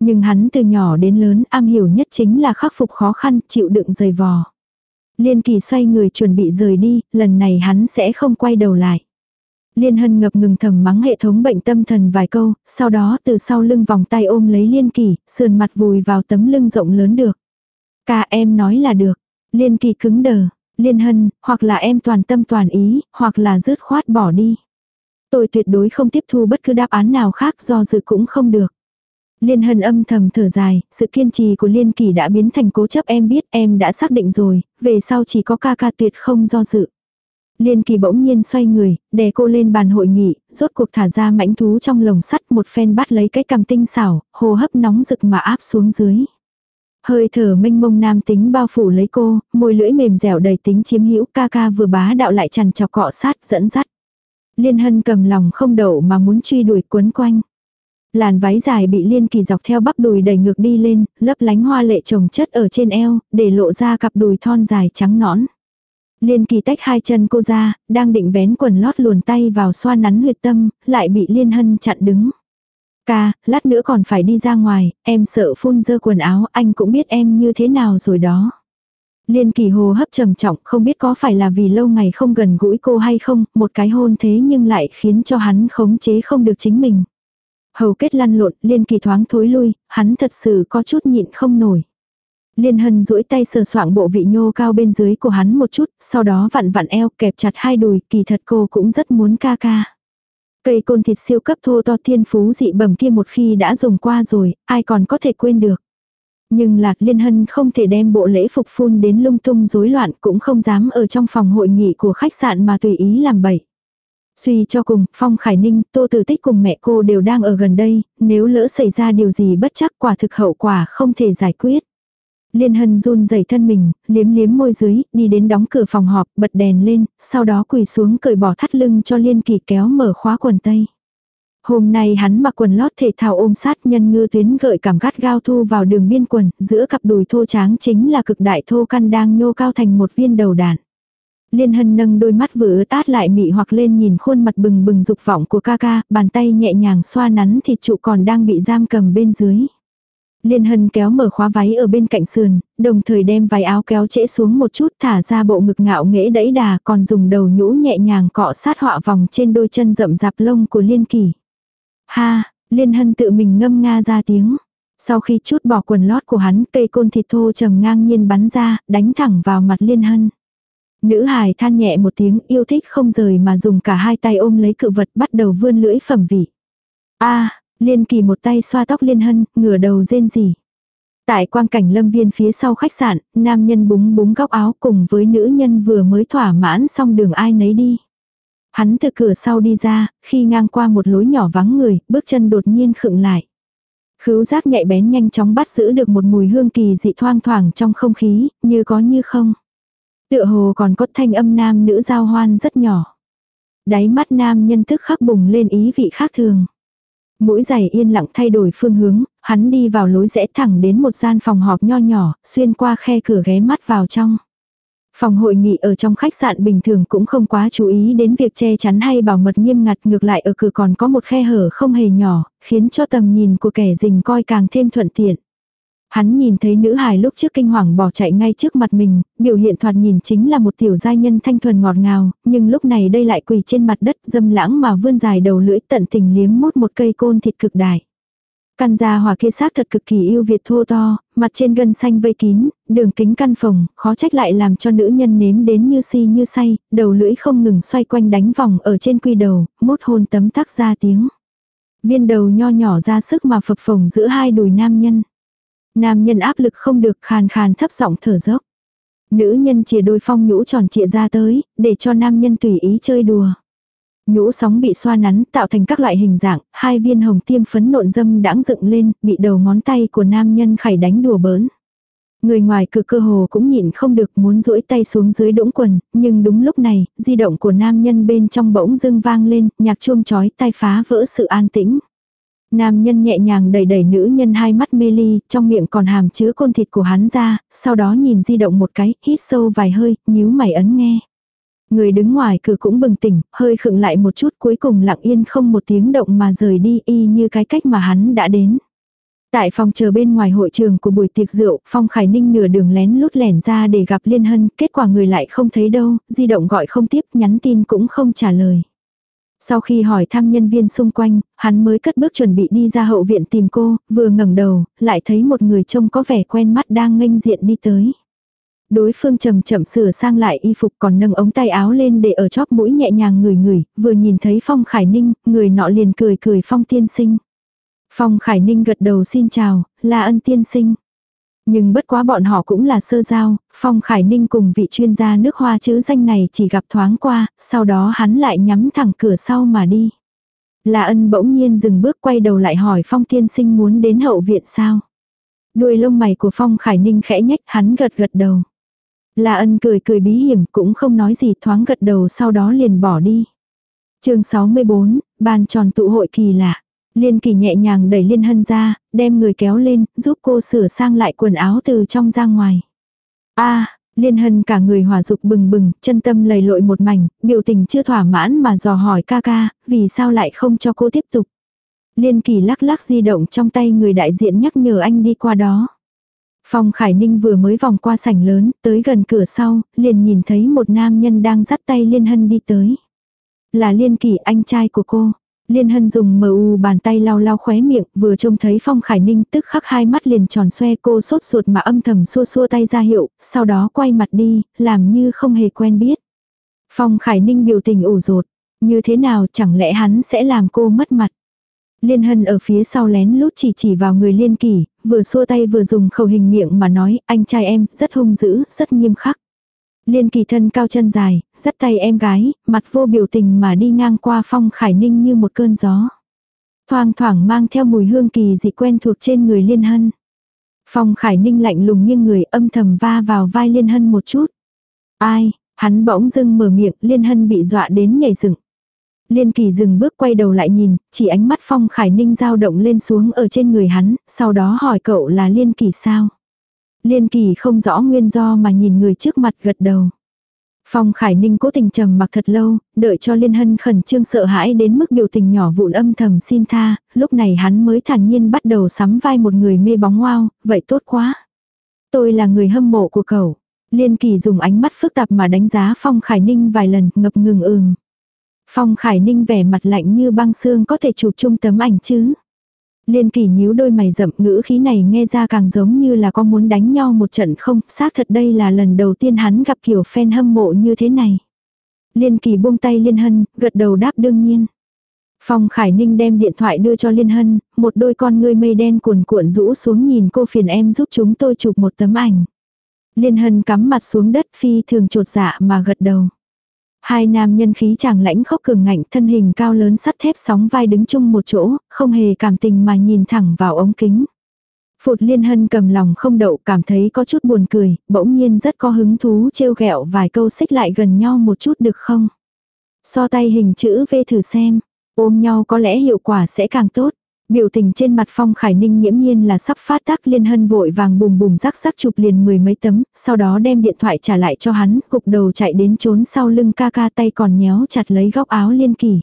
Nhưng hắn từ nhỏ đến lớn am hiểu nhất chính là khắc phục khó khăn, chịu đựng dày vò. Liên kỳ xoay người chuẩn bị rời đi, lần này hắn sẽ không quay đầu lại. Liên hân ngập ngừng thầm mắng hệ thống bệnh tâm thần vài câu, sau đó từ sau lưng vòng tay ôm lấy liên kỳ, sườn mặt vùi vào tấm lưng rộng lớn được. Ca em nói là được. Liên kỳ cứng đờ. Liên hân, hoặc là em toàn tâm toàn ý, hoặc là rứt khoát bỏ đi. Tôi tuyệt đối không tiếp thu bất cứ đáp án nào khác do dự cũng không được. Liên hân âm thầm thở dài, sự kiên trì của Liên Kỳ đã biến thành cố chấp em biết em đã xác định rồi, về sau chỉ có ca ca tuyệt không do dự. Liên Kỳ bỗng nhiên xoay người, đè cô lên bàn hội nghị, rốt cuộc thả ra mãnh thú trong lồng sắt một phen bắt lấy cái cầm tinh xảo, hô hấp nóng rực mà áp xuống dưới. Hơi thở mênh mông nam tính bao phủ lấy cô, môi lưỡi mềm dẻo đầy tính chiếm hữu ca ca vừa bá đạo lại chằn chọc cọ sát dẫn dắt. Liên hân cầm lòng không đậu mà muốn truy đuổi quấn quanh. Làn váy dài bị liên kỳ dọc theo bắp đùi đẩy ngược đi lên, lấp lánh hoa lệ trồng chất ở trên eo, để lộ ra cặp đùi thon dài trắng nõn. Liên kỳ tách hai chân cô ra, đang định vén quần lót luồn tay vào xoa nắn huyệt tâm, lại bị liên hân chặn đứng. Ca, lát nữa còn phải đi ra ngoài, em sợ phun dơ quần áo, anh cũng biết em như thế nào rồi đó. Liên kỳ hồ hấp trầm trọng, không biết có phải là vì lâu ngày không gần gũi cô hay không, một cái hôn thế nhưng lại khiến cho hắn khống chế không được chính mình. Hầu kết lăn lộn, liên kỳ thoáng thối lui, hắn thật sự có chút nhịn không nổi. Liên hân duỗi tay sờ soạng bộ vị nhô cao bên dưới của hắn một chút, sau đó vặn vặn eo kẹp chặt hai đùi, kỳ thật cô cũng rất muốn ca ca. Cây côn thịt siêu cấp thô to thiên phú dị bẩm kia một khi đã dùng qua rồi, ai còn có thể quên được. Nhưng Lạc Liên Hân không thể đem bộ lễ phục phun đến lung tung rối loạn cũng không dám ở trong phòng hội nghị của khách sạn mà tùy ý làm bậy. Suy cho cùng, Phong Khải Ninh, Tô Tử Tích cùng mẹ cô đều đang ở gần đây, nếu lỡ xảy ra điều gì bất chắc quả thực hậu quả không thể giải quyết. Liên Hân run rẩy thân mình, liếm liếm môi dưới, đi đến đóng cửa phòng họp, bật đèn lên, sau đó quỳ xuống cởi bỏ thắt lưng cho Liên Kỳ kéo mở khóa quần tây. Hôm nay hắn mặc quần lót thể thao ôm sát nhân ngư tuyến gợi cảm gắt gao thu vào đường biên quần, giữa cặp đùi thô tráng chính là cực đại thô căn đang nhô cao thành một viên đầu đạn. Liên hân nâng đôi mắt vừa tát lại mị hoặc lên nhìn khuôn mặt bừng bừng dục vọng của ca ca, bàn tay nhẹ nhàng xoa nắn thịt trụ còn đang bị giam cầm bên dưới. Liên hân kéo mở khóa váy ở bên cạnh sườn, đồng thời đem váy áo kéo trễ xuống một chút thả ra bộ ngực ngạo nghễ đẫy đà còn dùng đầu nhũ nhẹ nhàng cọ sát họa vòng trên đôi chân rậm rạp lông của Liên Kỳ. Ha, Liên hân tự mình ngâm nga ra tiếng. Sau khi chút bỏ quần lót của hắn cây côn thịt thô trầm ngang nhiên bắn ra, đánh thẳng vào mặt Liên hân. Nữ hài than nhẹ một tiếng yêu thích không rời mà dùng cả hai tay ôm lấy cự vật bắt đầu vươn lưỡi phẩm vị. a liên kỳ một tay xoa tóc liên hân, ngửa đầu rên rỉ. Tại quang cảnh lâm viên phía sau khách sạn, nam nhân búng búng góc áo cùng với nữ nhân vừa mới thỏa mãn xong đường ai nấy đi. Hắn từ cửa sau đi ra, khi ngang qua một lối nhỏ vắng người, bước chân đột nhiên khựng lại. Khứu giác nhạy bén nhanh chóng bắt giữ được một mùi hương kỳ dị thoang thoảng trong không khí, như có như không. Tựa hồ còn có thanh âm nam nữ giao hoan rất nhỏ. Đáy mắt nam nhân tức khắc bùng lên ý vị khác thường. Mũi giày yên lặng thay đổi phương hướng, hắn đi vào lối rẽ thẳng đến một gian phòng họp nho nhỏ, xuyên qua khe cửa ghé mắt vào trong. Phòng hội nghị ở trong khách sạn bình thường cũng không quá chú ý đến việc che chắn hay bảo mật nghiêm ngặt ngược lại ở cửa còn có một khe hở không hề nhỏ, khiến cho tầm nhìn của kẻ rình coi càng thêm thuận tiện. Hắn nhìn thấy nữ hài lúc trước kinh hoàng bỏ chạy ngay trước mặt mình, biểu hiện thoạt nhìn chính là một tiểu giai nhân thanh thuần ngọt ngào, nhưng lúc này đây lại quỳ trên mặt đất dâm lãng mà vươn dài đầu lưỡi tận tình liếm mút một cây côn thịt cực đại. Căn gia hòa kia xác thật cực kỳ yêu Việt thô to, mặt trên gân xanh vây kín, đường kính căn phòng, khó trách lại làm cho nữ nhân nếm đến như si như say, đầu lưỡi không ngừng xoay quanh đánh vòng ở trên quy đầu, mút hôn tấm tắc ra tiếng. Viên đầu nho nhỏ ra sức mà phập phồng giữa hai đùi nam nhân. Nam nhân áp lực không được khàn khàn thấp giọng thở dốc. Nữ nhân chia đôi phong nhũ tròn trịa ra tới, để cho nam nhân tùy ý chơi đùa. Nhũ sóng bị xoa nắn tạo thành các loại hình dạng, hai viên hồng tiêm phấn nộn dâm đãng dựng lên, bị đầu ngón tay của nam nhân khải đánh đùa bỡn. Người ngoài cửa cơ hồ cũng nhịn không được muốn duỗi tay xuống dưới đũng quần, nhưng đúng lúc này, di động của nam nhân bên trong bỗng dưng vang lên, nhạc chuông chói tai phá vỡ sự an tĩnh. Nam nhân nhẹ nhàng đẩy đẩy nữ nhân hai mắt mê ly, trong miệng còn hàm chứa côn thịt của hắn ra, sau đó nhìn di động một cái, hít sâu vài hơi, nhíu mày ấn nghe. Người đứng ngoài cửa cũng bừng tỉnh, hơi khựng lại một chút cuối cùng lặng yên không một tiếng động mà rời đi y như cái cách mà hắn đã đến. Tại phòng chờ bên ngoài hội trường của buổi tiệc rượu, Phong Khải Ninh nửa đường lén lút lẻn ra để gặp Liên Hân, kết quả người lại không thấy đâu, di động gọi không tiếp, nhắn tin cũng không trả lời. Sau khi hỏi thăm nhân viên xung quanh, hắn mới cất bước chuẩn bị đi ra hậu viện tìm cô, vừa ngẩng đầu, lại thấy một người trông có vẻ quen mắt đang nghênh diện đi tới. Đối phương chậm chậm sửa sang lại y phục còn nâng ống tay áo lên để ở chóp mũi nhẹ nhàng ngửi ngửi, vừa nhìn thấy Phong Khải Ninh, người nọ liền cười cười Phong tiên sinh. Phong Khải Ninh gật đầu xin chào, là ân tiên sinh. Nhưng bất quá bọn họ cũng là sơ giao, Phong Khải Ninh cùng vị chuyên gia nước hoa chữ danh này chỉ gặp thoáng qua, sau đó hắn lại nhắm thẳng cửa sau mà đi. Là ân bỗng nhiên dừng bước quay đầu lại hỏi Phong tiên sinh muốn đến hậu viện sao. Đuôi lông mày của Phong Khải Ninh khẽ nhách hắn gật gật đầu. La ân cười cười bí hiểm cũng không nói gì thoáng gật đầu sau đó liền bỏ đi. chương 64, bàn tròn tụ hội kỳ lạ. Liên kỳ nhẹ nhàng đẩy Liên Hân ra, đem người kéo lên, giúp cô sửa sang lại quần áo từ trong ra ngoài. a Liên Hân cả người hỏa dục bừng bừng, chân tâm lầy lội một mảnh, biểu tình chưa thỏa mãn mà dò hỏi ca ca, vì sao lại không cho cô tiếp tục. Liên kỳ lắc lắc di động trong tay người đại diện nhắc nhở anh đi qua đó. Phong Khải Ninh vừa mới vòng qua sảnh lớn, tới gần cửa sau, liền nhìn thấy một nam nhân đang dắt tay Liên Hân đi tới. Là Liên Kỳ anh trai của cô. Liên Hân dùng mờ u bàn tay lau lau khóe miệng, vừa trông thấy Phong Khải Ninh tức khắc hai mắt liền tròn xoe cô sốt ruột mà âm thầm xua xua tay ra hiệu, sau đó quay mặt đi, làm như không hề quen biết. Phong Khải Ninh biểu tình ủ rột, như thế nào chẳng lẽ hắn sẽ làm cô mất mặt. Liên Hân ở phía sau lén lút chỉ chỉ vào người Liên Kỳ, vừa xua tay vừa dùng khẩu hình miệng mà nói, anh trai em, rất hung dữ, rất nghiêm khắc. Liên Kỳ thân cao chân dài, dắt tay em gái, mặt vô biểu tình mà đi ngang qua phong khải ninh như một cơn gió. Thoang thoảng mang theo mùi hương kỳ dị quen thuộc trên người Liên Hân. Phong khải ninh lạnh lùng như người âm thầm va vào vai Liên Hân một chút. Ai, hắn bỗng dưng mở miệng, Liên Hân bị dọa đến nhảy dựng. Liên kỳ dừng bước quay đầu lại nhìn, chỉ ánh mắt Phong Khải Ninh dao động lên xuống ở trên người hắn, sau đó hỏi cậu là Liên kỳ sao. Liên kỳ không rõ nguyên do mà nhìn người trước mặt gật đầu. Phong Khải Ninh cố tình trầm mặc thật lâu, đợi cho Liên Hân khẩn trương sợ hãi đến mức biểu tình nhỏ vụn âm thầm xin tha, lúc này hắn mới thản nhiên bắt đầu sắm vai một người mê bóng wow, vậy tốt quá. Tôi là người hâm mộ của cậu. Liên Kỳ dùng ánh mắt phức tạp mà đánh giá Phong Khải Ninh vài lần, ngập ngừng ừm. Phong Khải Ninh vẻ mặt lạnh như băng xương có thể chụp chung tấm ảnh chứ. Liên kỳ nhíu đôi mày rậm ngữ khí này nghe ra càng giống như là có muốn đánh nhau một trận không, xác thật đây là lần đầu tiên hắn gặp kiểu fan hâm mộ như thế này. Liên kỳ buông tay Liên Hân, gật đầu đáp đương nhiên. Phong Khải Ninh đem điện thoại đưa cho Liên Hân, một đôi con ngươi mây đen cuồn cuộn rũ xuống nhìn cô phiền em giúp chúng tôi chụp một tấm ảnh. Liên Hân cắm mặt xuống đất phi thường trột dạ mà gật đầu. Hai nam nhân khí chàng lãnh khốc cường ngạnh thân hình cao lớn sắt thép sóng vai đứng chung một chỗ, không hề cảm tình mà nhìn thẳng vào ống kính. Phụt liên hân cầm lòng không đậu cảm thấy có chút buồn cười, bỗng nhiên rất có hứng thú trêu ghẹo vài câu xích lại gần nhau một chút được không? So tay hình chữ V thử xem, ôm nhau có lẽ hiệu quả sẽ càng tốt. Biểu tình trên mặt Phong Khải Ninh nghiễm nhiên là sắp phát tác liên hân vội vàng bùm bùm rắc rắc chụp liền mười mấy tấm, sau đó đem điện thoại trả lại cho hắn, cục đầu chạy đến trốn sau lưng ca ca tay còn nhéo chặt lấy góc áo liên kỳ.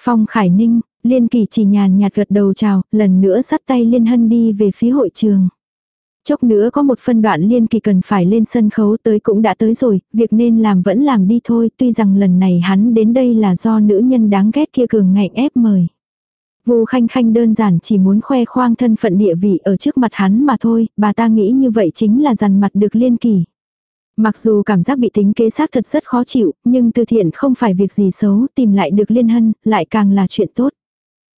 Phong Khải Ninh, liên kỳ chỉ nhàn nhạt gật đầu chào, lần nữa dắt tay liên hân đi về phía hội trường. Chốc nữa có một phân đoạn liên kỳ cần phải lên sân khấu tới cũng đã tới rồi, việc nên làm vẫn làm đi thôi, tuy rằng lần này hắn đến đây là do nữ nhân đáng ghét kia cường ngạnh ép mời. Vu Khanh Khanh đơn giản chỉ muốn khoe khoang thân phận địa vị ở trước mặt hắn mà thôi, bà ta nghĩ như vậy chính là dằn mặt được liên kỳ. Mặc dù cảm giác bị tính kế xác thật rất khó chịu, nhưng từ thiện không phải việc gì xấu, tìm lại được liên hân, lại càng là chuyện tốt.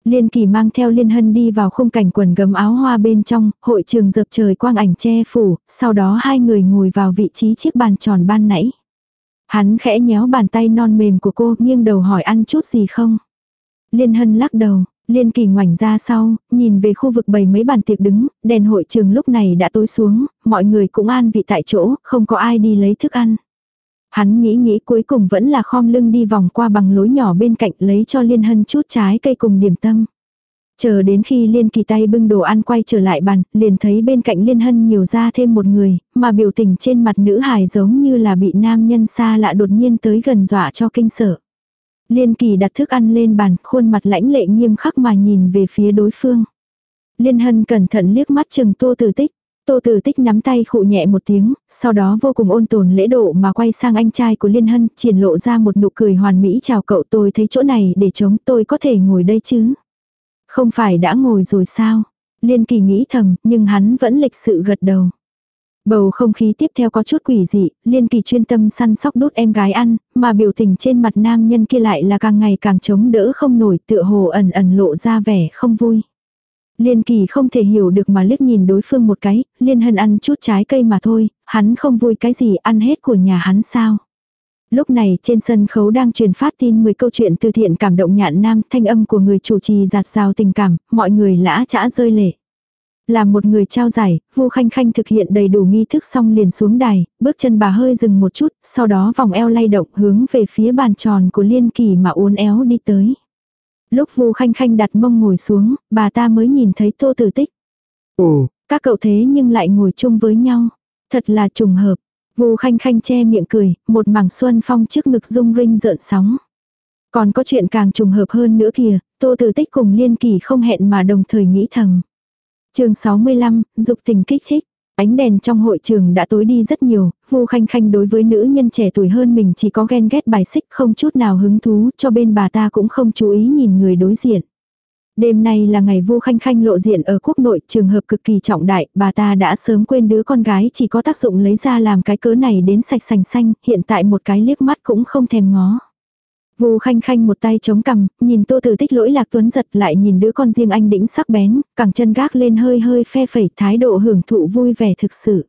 Liên kỳ mang theo liên hân đi vào khung cảnh quần gấm áo hoa bên trong, hội trường dập trời quang ảnh che phủ, sau đó hai người ngồi vào vị trí chiếc bàn tròn ban nãy. Hắn khẽ nhéo bàn tay non mềm của cô, nghiêng đầu hỏi ăn chút gì không. Liên hân lắc đầu, Liên kỳ ngoảnh ra sau, nhìn về khu vực bầy mấy bàn tiệc đứng, đèn hội trường lúc này đã tối xuống, mọi người cũng an vị tại chỗ, không có ai đi lấy thức ăn. Hắn nghĩ nghĩ cuối cùng vẫn là khom lưng đi vòng qua bằng lối nhỏ bên cạnh lấy cho Liên Hân chút trái cây cùng điểm tâm. Chờ đến khi Liên kỳ tay bưng đồ ăn quay trở lại bàn, liền thấy bên cạnh Liên Hân nhiều ra thêm một người, mà biểu tình trên mặt nữ hài giống như là bị nam nhân xa lạ đột nhiên tới gần dọa cho kinh sợ. Liên kỳ đặt thức ăn lên bàn, khuôn mặt lãnh lệ nghiêm khắc mà nhìn về phía đối phương. Liên hân cẩn thận liếc mắt chừng tô tử tích. Tô tử tích nắm tay khụ nhẹ một tiếng, sau đó vô cùng ôn tồn lễ độ mà quay sang anh trai của Liên hân, triển lộ ra một nụ cười hoàn mỹ chào cậu tôi thấy chỗ này để chống tôi có thể ngồi đây chứ. Không phải đã ngồi rồi sao? Liên kỳ nghĩ thầm, nhưng hắn vẫn lịch sự gật đầu. Bầu không khí tiếp theo có chút quỷ dị, liên kỳ chuyên tâm săn sóc đút em gái ăn, mà biểu tình trên mặt nam nhân kia lại là càng ngày càng chống đỡ không nổi tựa hồ ẩn ẩn lộ ra vẻ không vui. Liên kỳ không thể hiểu được mà liếc nhìn đối phương một cái, liên hân ăn chút trái cây mà thôi, hắn không vui cái gì ăn hết của nhà hắn sao. Lúc này trên sân khấu đang truyền phát tin 10 câu chuyện từ thiện cảm động nhạn nam thanh âm của người chủ trì giạt rào tình cảm, mọi người lã chã rơi lệ. Là một người trao giải, Vu Khanh Khanh thực hiện đầy đủ nghi thức xong liền xuống đài, bước chân bà hơi dừng một chút, sau đó vòng eo lay động hướng về phía bàn tròn của Liên Kỳ mà uốn éo đi tới. Lúc Vu Khanh Khanh đặt mông ngồi xuống, bà ta mới nhìn thấy Tô Tử Tích. Ồ, Các cậu thế nhưng lại ngồi chung với nhau. Thật là trùng hợp. Vu Khanh Khanh che miệng cười, một mảng xuân phong trước ngực rung rinh rợn sóng. Còn có chuyện càng trùng hợp hơn nữa kìa, Tô Tử Tích cùng Liên Kỳ không hẹn mà đồng thời nghĩ thầm chương 65, dục tình kích thích. Ánh đèn trong hội trường đã tối đi rất nhiều, Vu Khanh Khanh đối với nữ nhân trẻ tuổi hơn mình chỉ có ghen ghét bài xích không chút nào hứng thú, cho bên bà ta cũng không chú ý nhìn người đối diện. Đêm nay là ngày Vu Khanh Khanh lộ diện ở quốc nội, trường hợp cực kỳ trọng đại, bà ta đã sớm quên đứa con gái chỉ có tác dụng lấy ra làm cái cớ này đến sạch sành xanh, hiện tại một cái liếc mắt cũng không thèm ngó. Vu Khanh Khanh một tay chống cằm, nhìn Tô Tử Tích lỗi lạc tuấn giật lại nhìn đứa con riêng anh đĩnh sắc bén, cẳng chân gác lên hơi hơi phe phẩy thái độ hưởng thụ vui vẻ thực sự.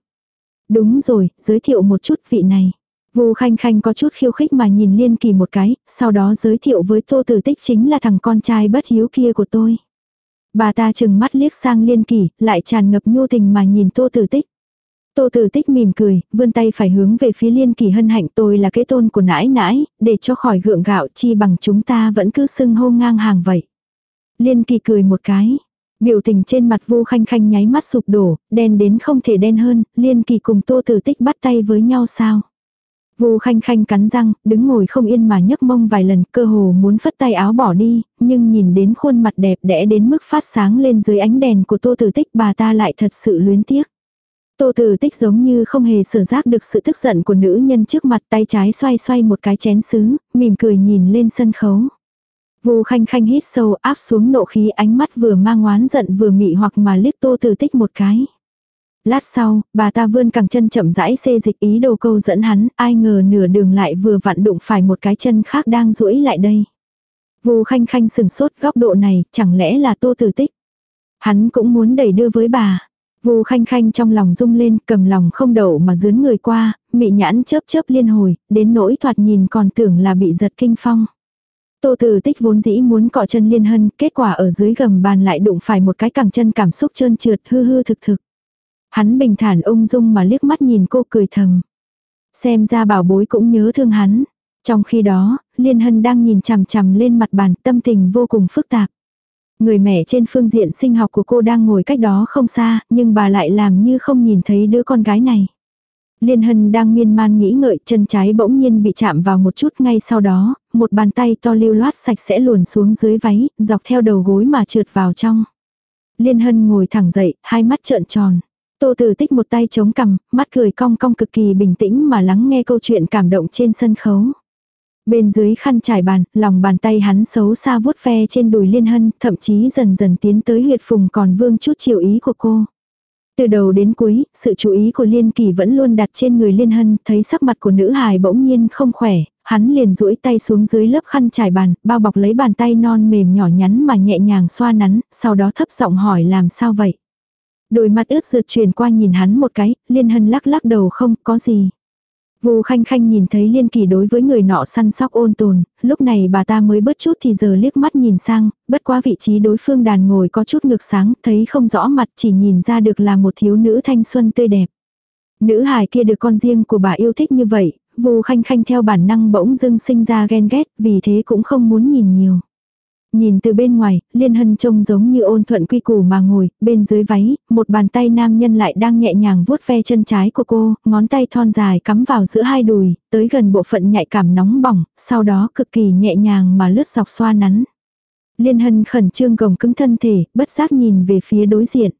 Đúng rồi, giới thiệu một chút vị này. Vu Khanh Khanh có chút khiêu khích mà nhìn Liên Kỳ một cái, sau đó giới thiệu với Tô Tử Tích chính là thằng con trai bất hiếu kia của tôi. Bà ta chừng mắt liếc sang Liên Kỳ, lại tràn ngập nhu tình mà nhìn Tô Tử Tích. Tô Tử Tích mỉm cười, vươn tay phải hướng về phía Liên Kỳ hân hạnh tôi là cái tôn của nãi nãi, để cho khỏi gượng gạo chi bằng chúng ta vẫn cứ xưng hô ngang hàng vậy. Liên Kỳ cười một cái. Biểu tình trên mặt Vu Khanh Khanh nháy mắt sụp đổ, đen đến không thể đen hơn, Liên Kỳ cùng Tô Tử Tích bắt tay với nhau sao? Vu Khanh Khanh cắn răng, đứng ngồi không yên mà nhấc mông vài lần, cơ hồ muốn phất tay áo bỏ đi, nhưng nhìn đến khuôn mặt đẹp đẽ đến mức phát sáng lên dưới ánh đèn của Tô Tử Tích bà ta lại thật sự luyến tiếc. Tô Tử Tích giống như không hề sở giác được sự tức giận của nữ nhân trước mặt tay trái xoay xoay một cái chén sứ, mỉm cười nhìn lên sân khấu. Vu Khanh Khanh hít sâu áp xuống nộ khí ánh mắt vừa mang oán giận vừa mị hoặc mà liếc Tô Tử Tích một cái. Lát sau, bà ta vươn cẳng chân chậm rãi xê dịch ý đồ câu dẫn hắn, ai ngờ nửa đường lại vừa vặn đụng phải một cái chân khác đang duỗi lại đây. Vu Khanh Khanh sừng sốt góc độ này, chẳng lẽ là Tô Tử Tích. Hắn cũng muốn đẩy đưa với bà. Vu Khanh Khanh trong lòng rung lên, cầm lòng không đậu mà dướn người qua, mị nhãn chớp chớp liên hồi, đến nỗi thoạt nhìn còn tưởng là bị giật kinh phong. Tô Tử Tích vốn dĩ muốn cọ chân liên hân, kết quả ở dưới gầm bàn lại đụng phải một cái cẳng chân cảm xúc trơn trượt hư hư thực thực. Hắn bình thản ung dung mà liếc mắt nhìn cô cười thầm. Xem ra bảo bối cũng nhớ thương hắn. Trong khi đó, Liên Hân đang nhìn chằm chằm lên mặt bàn tâm tình vô cùng phức tạp. Người mẹ trên phương diện sinh học của cô đang ngồi cách đó không xa, nhưng bà lại làm như không nhìn thấy đứa con gái này. Liên Hân đang miên man nghĩ ngợi, chân trái bỗng nhiên bị chạm vào một chút ngay sau đó, một bàn tay to lưu loát sạch sẽ luồn xuống dưới váy, dọc theo đầu gối mà trượt vào trong. Liên Hân ngồi thẳng dậy, hai mắt trợn tròn. Tô Tử Tích một tay chống cằm, mắt cười cong cong cực kỳ bình tĩnh mà lắng nghe câu chuyện cảm động trên sân khấu. Bên dưới khăn trải bàn, lòng bàn tay hắn xấu xa vuốt ve trên đùi liên hân, thậm chí dần dần tiến tới huyệt phùng còn vương chút chiều ý của cô. Từ đầu đến cuối, sự chú ý của Liên Kỳ vẫn luôn đặt trên người Liên Hân, thấy sắc mặt của nữ hài bỗng nhiên không khỏe, hắn liền duỗi tay xuống dưới lớp khăn trải bàn, bao bọc lấy bàn tay non mềm nhỏ nhắn mà nhẹ nhàng xoa nắn, sau đó thấp giọng hỏi làm sao vậy. Đôi mắt ướt rượt truyền qua nhìn hắn một cái, Liên Hân lắc lắc đầu không có gì. Vu Khanh Khanh nhìn thấy Liên Kỳ đối với người nọ săn sóc ôn tồn, lúc này bà ta mới bớt chút thì giờ liếc mắt nhìn sang, bất quá vị trí đối phương đàn ngồi có chút ngược sáng, thấy không rõ mặt chỉ nhìn ra được là một thiếu nữ thanh xuân tươi đẹp. Nữ hài kia được con riêng của bà yêu thích như vậy, Vu Khanh Khanh theo bản năng bỗng dưng sinh ra ghen ghét, vì thế cũng không muốn nhìn nhiều. Nhìn từ bên ngoài, Liên Hân trông giống như ôn thuận quy củ mà ngồi, bên dưới váy, một bàn tay nam nhân lại đang nhẹ nhàng vuốt ve chân trái của cô, ngón tay thon dài cắm vào giữa hai đùi, tới gần bộ phận nhạy cảm nóng bỏng, sau đó cực kỳ nhẹ nhàng mà lướt dọc xoa nắn. Liên Hân khẩn trương gồng cứng thân thể, bất giác nhìn về phía đối diện.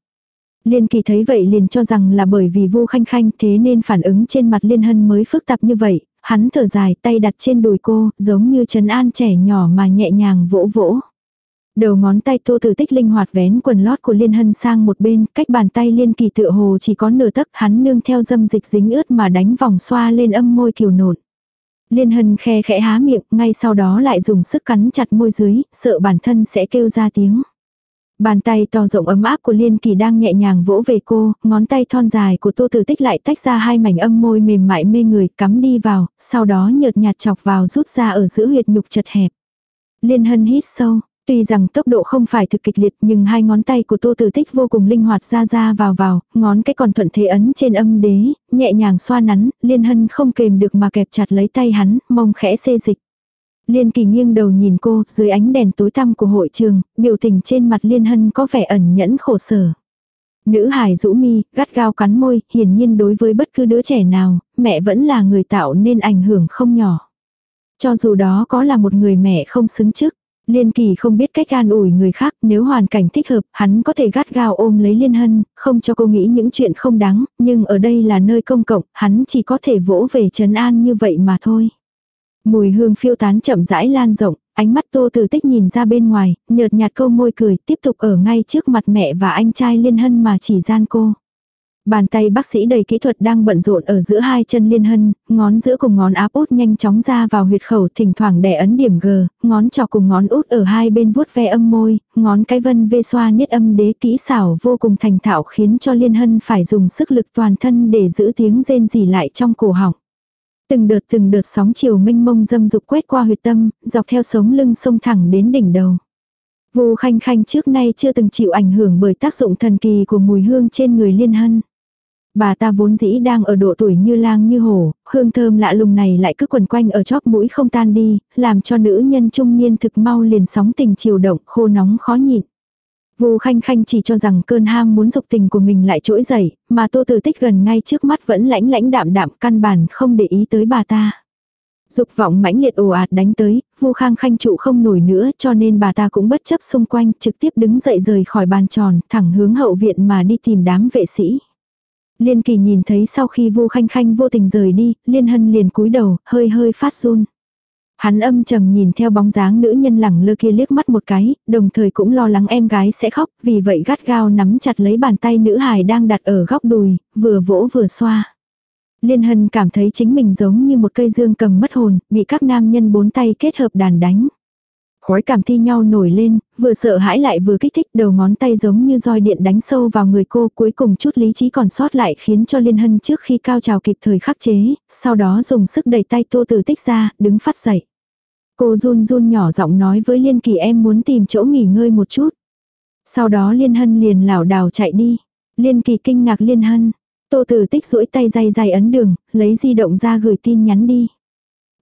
Liên kỳ thấy vậy liền cho rằng là bởi vì vu khanh khanh thế nên phản ứng trên mặt liên hân mới phức tạp như vậy, hắn thở dài tay đặt trên đùi cô, giống như trấn an trẻ nhỏ mà nhẹ nhàng vỗ vỗ. Đầu ngón tay tô tử tích linh hoạt vén quần lót của liên hân sang một bên, cách bàn tay liên kỳ tựa hồ chỉ có nửa tấc hắn nương theo dâm dịch dính ướt mà đánh vòng xoa lên âm môi kiều nộn. Liên hân khe khẽ há miệng, ngay sau đó lại dùng sức cắn chặt môi dưới, sợ bản thân sẽ kêu ra tiếng. Bàn tay to rộng ấm áp của Liên Kỳ đang nhẹ nhàng vỗ về cô, ngón tay thon dài của Tô Tử Tích lại tách ra hai mảnh âm môi mềm mại mê người, cắm đi vào, sau đó nhợt nhạt chọc vào rút ra ở giữa huyệt nhục chật hẹp. Liên Hân hít sâu, Tuy rằng tốc độ không phải thực kịch liệt nhưng hai ngón tay của tô tử tích vô cùng linh hoạt ra ra vào vào, ngón cái còn thuận thế ấn trên âm đế, nhẹ nhàng xoa nắn, liên hân không kềm được mà kẹp chặt lấy tay hắn, mông khẽ xê dịch. Liên kỳ nghiêng đầu nhìn cô, dưới ánh đèn tối tăm của hội trường, biểu tình trên mặt liên hân có vẻ ẩn nhẫn khổ sở. Nữ hài rũ mi, gắt gao cắn môi, hiển nhiên đối với bất cứ đứa trẻ nào, mẹ vẫn là người tạo nên ảnh hưởng không nhỏ. Cho dù đó có là một người mẹ không xứng chức. Liên kỳ không biết cách an ủi người khác, nếu hoàn cảnh thích hợp, hắn có thể gắt gao ôm lấy liên hân, không cho cô nghĩ những chuyện không đáng, nhưng ở đây là nơi công cộng, hắn chỉ có thể vỗ về trấn an như vậy mà thôi. Mùi hương phiêu tán chậm rãi lan rộng, ánh mắt tô từ tích nhìn ra bên ngoài, nhợt nhạt câu môi cười, tiếp tục ở ngay trước mặt mẹ và anh trai liên hân mà chỉ gian cô. Bàn tay bác sĩ đầy kỹ thuật đang bận rộn ở giữa hai chân liên hân, ngón giữa cùng ngón áp út nhanh chóng ra vào huyệt khẩu thỉnh thoảng đè ấn điểm G, ngón trỏ cùng ngón út ở hai bên vuốt ve âm môi, ngón cái vân vê xoa niết âm đế kỹ xảo vô cùng thành thạo khiến cho liên hân phải dùng sức lực toàn thân để giữ tiếng rên rỉ lại trong cổ họng. Từng đợt từng đợt sóng chiều mênh mông dâm dục quét qua huyệt tâm, dọc theo sống lưng sông thẳng đến đỉnh đầu. Vu khanh khanh trước nay chưa từng chịu ảnh hưởng bởi tác dụng thần kỳ của mùi hương trên người liên hân. Bà ta vốn dĩ đang ở độ tuổi như lang như hổ, hương thơm lạ lùng này lại cứ quần quanh ở chóp mũi không tan đi, làm cho nữ nhân trung niên thực mau liền sóng tình chiều động khô nóng khó nhịn. Vu Khanh Khanh chỉ cho rằng cơn ham muốn dục tình của mình lại trỗi dậy, mà Tô Tử Tích gần ngay trước mắt vẫn lãnh lãnh đạm đạm căn bản không để ý tới bà ta. Dục vọng mãnh liệt ồ ạt đánh tới, Vu Khang Khanh trụ không nổi nữa cho nên bà ta cũng bất chấp xung quanh trực tiếp đứng dậy rời khỏi bàn tròn thẳng hướng hậu viện mà đi tìm đám vệ sĩ. Liên kỳ nhìn thấy sau khi Vu Khanh Khanh vô tình rời đi, Liên Hân liền cúi đầu, hơi hơi phát run. Hắn âm trầm nhìn theo bóng dáng nữ nhân lẳng lơ kia liếc mắt một cái, đồng thời cũng lo lắng em gái sẽ khóc, vì vậy gắt gao nắm chặt lấy bàn tay nữ hài đang đặt ở góc đùi, vừa vỗ vừa xoa. Liên Hân cảm thấy chính mình giống như một cây dương cầm mất hồn, bị các nam nhân bốn tay kết hợp đàn đánh. Khói cảm thi nhau nổi lên, vừa sợ hãi lại vừa kích thích đầu ngón tay giống như roi điện đánh sâu vào người cô cuối cùng chút lý trí còn sót lại khiến cho Liên Hân trước khi cao trào kịp thời khắc chế, sau đó dùng sức đẩy tay tô tử tích ra, đứng phát dậy. Cô run run nhỏ giọng nói với Liên Kỳ em muốn tìm chỗ nghỉ ngơi một chút. Sau đó Liên Hân liền lảo đảo chạy đi. Liên Kỳ kinh ngạc Liên Hân. Tô Tử Tích duỗi tay dày dày ấn đường, lấy di động ra gửi tin nhắn đi.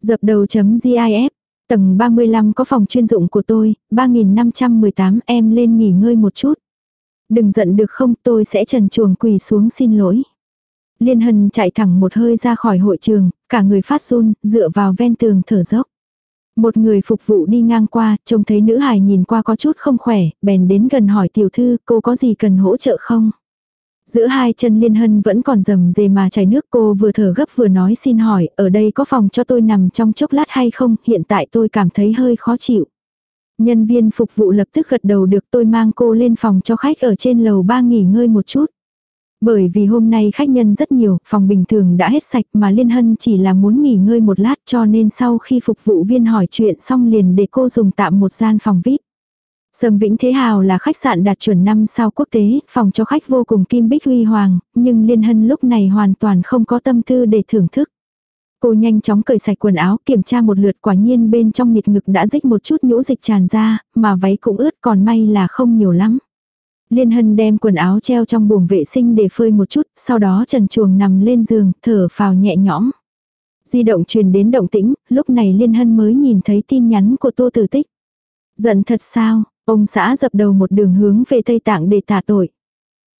Dập đầu chấm GIF. Tầng 35 có phòng chuyên dụng của tôi, 3518 em lên nghỉ ngơi một chút. Đừng giận được không tôi sẽ trần chuồng quỳ xuống xin lỗi. Liên Hân chạy thẳng một hơi ra khỏi hội trường, cả người phát run, dựa vào ven tường thở dốc. Một người phục vụ đi ngang qua, trông thấy nữ hài nhìn qua có chút không khỏe, bèn đến gần hỏi tiểu thư cô có gì cần hỗ trợ không. Giữa hai chân liên hân vẫn còn rầm rề mà chảy nước cô vừa thở gấp vừa nói xin hỏi, ở đây có phòng cho tôi nằm trong chốc lát hay không, hiện tại tôi cảm thấy hơi khó chịu. Nhân viên phục vụ lập tức gật đầu được tôi mang cô lên phòng cho khách ở trên lầu ba nghỉ ngơi một chút. Bởi vì hôm nay khách nhân rất nhiều, phòng bình thường đã hết sạch mà Liên Hân chỉ là muốn nghỉ ngơi một lát cho nên sau khi phục vụ viên hỏi chuyện xong liền để cô dùng tạm một gian phòng VIP. Sầm Vĩnh Thế Hào là khách sạn đạt chuẩn năm sao quốc tế, phòng cho khách vô cùng kim bích huy hoàng, nhưng Liên Hân lúc này hoàn toàn không có tâm tư để thưởng thức. Cô nhanh chóng cởi sạch quần áo kiểm tra một lượt quả nhiên bên trong nhiệt ngực đã dích một chút nhũ dịch tràn ra, mà váy cũng ướt còn may là không nhiều lắm. Liên Hân đem quần áo treo trong buồng vệ sinh để phơi một chút, sau đó trần chuồng nằm lên giường, thở phào nhẹ nhõm. Di động truyền đến động tĩnh, lúc này Liên Hân mới nhìn thấy tin nhắn của Tô Tử Tích. Giận thật sao, ông xã dập đầu một đường hướng về Tây Tạng để tả tội.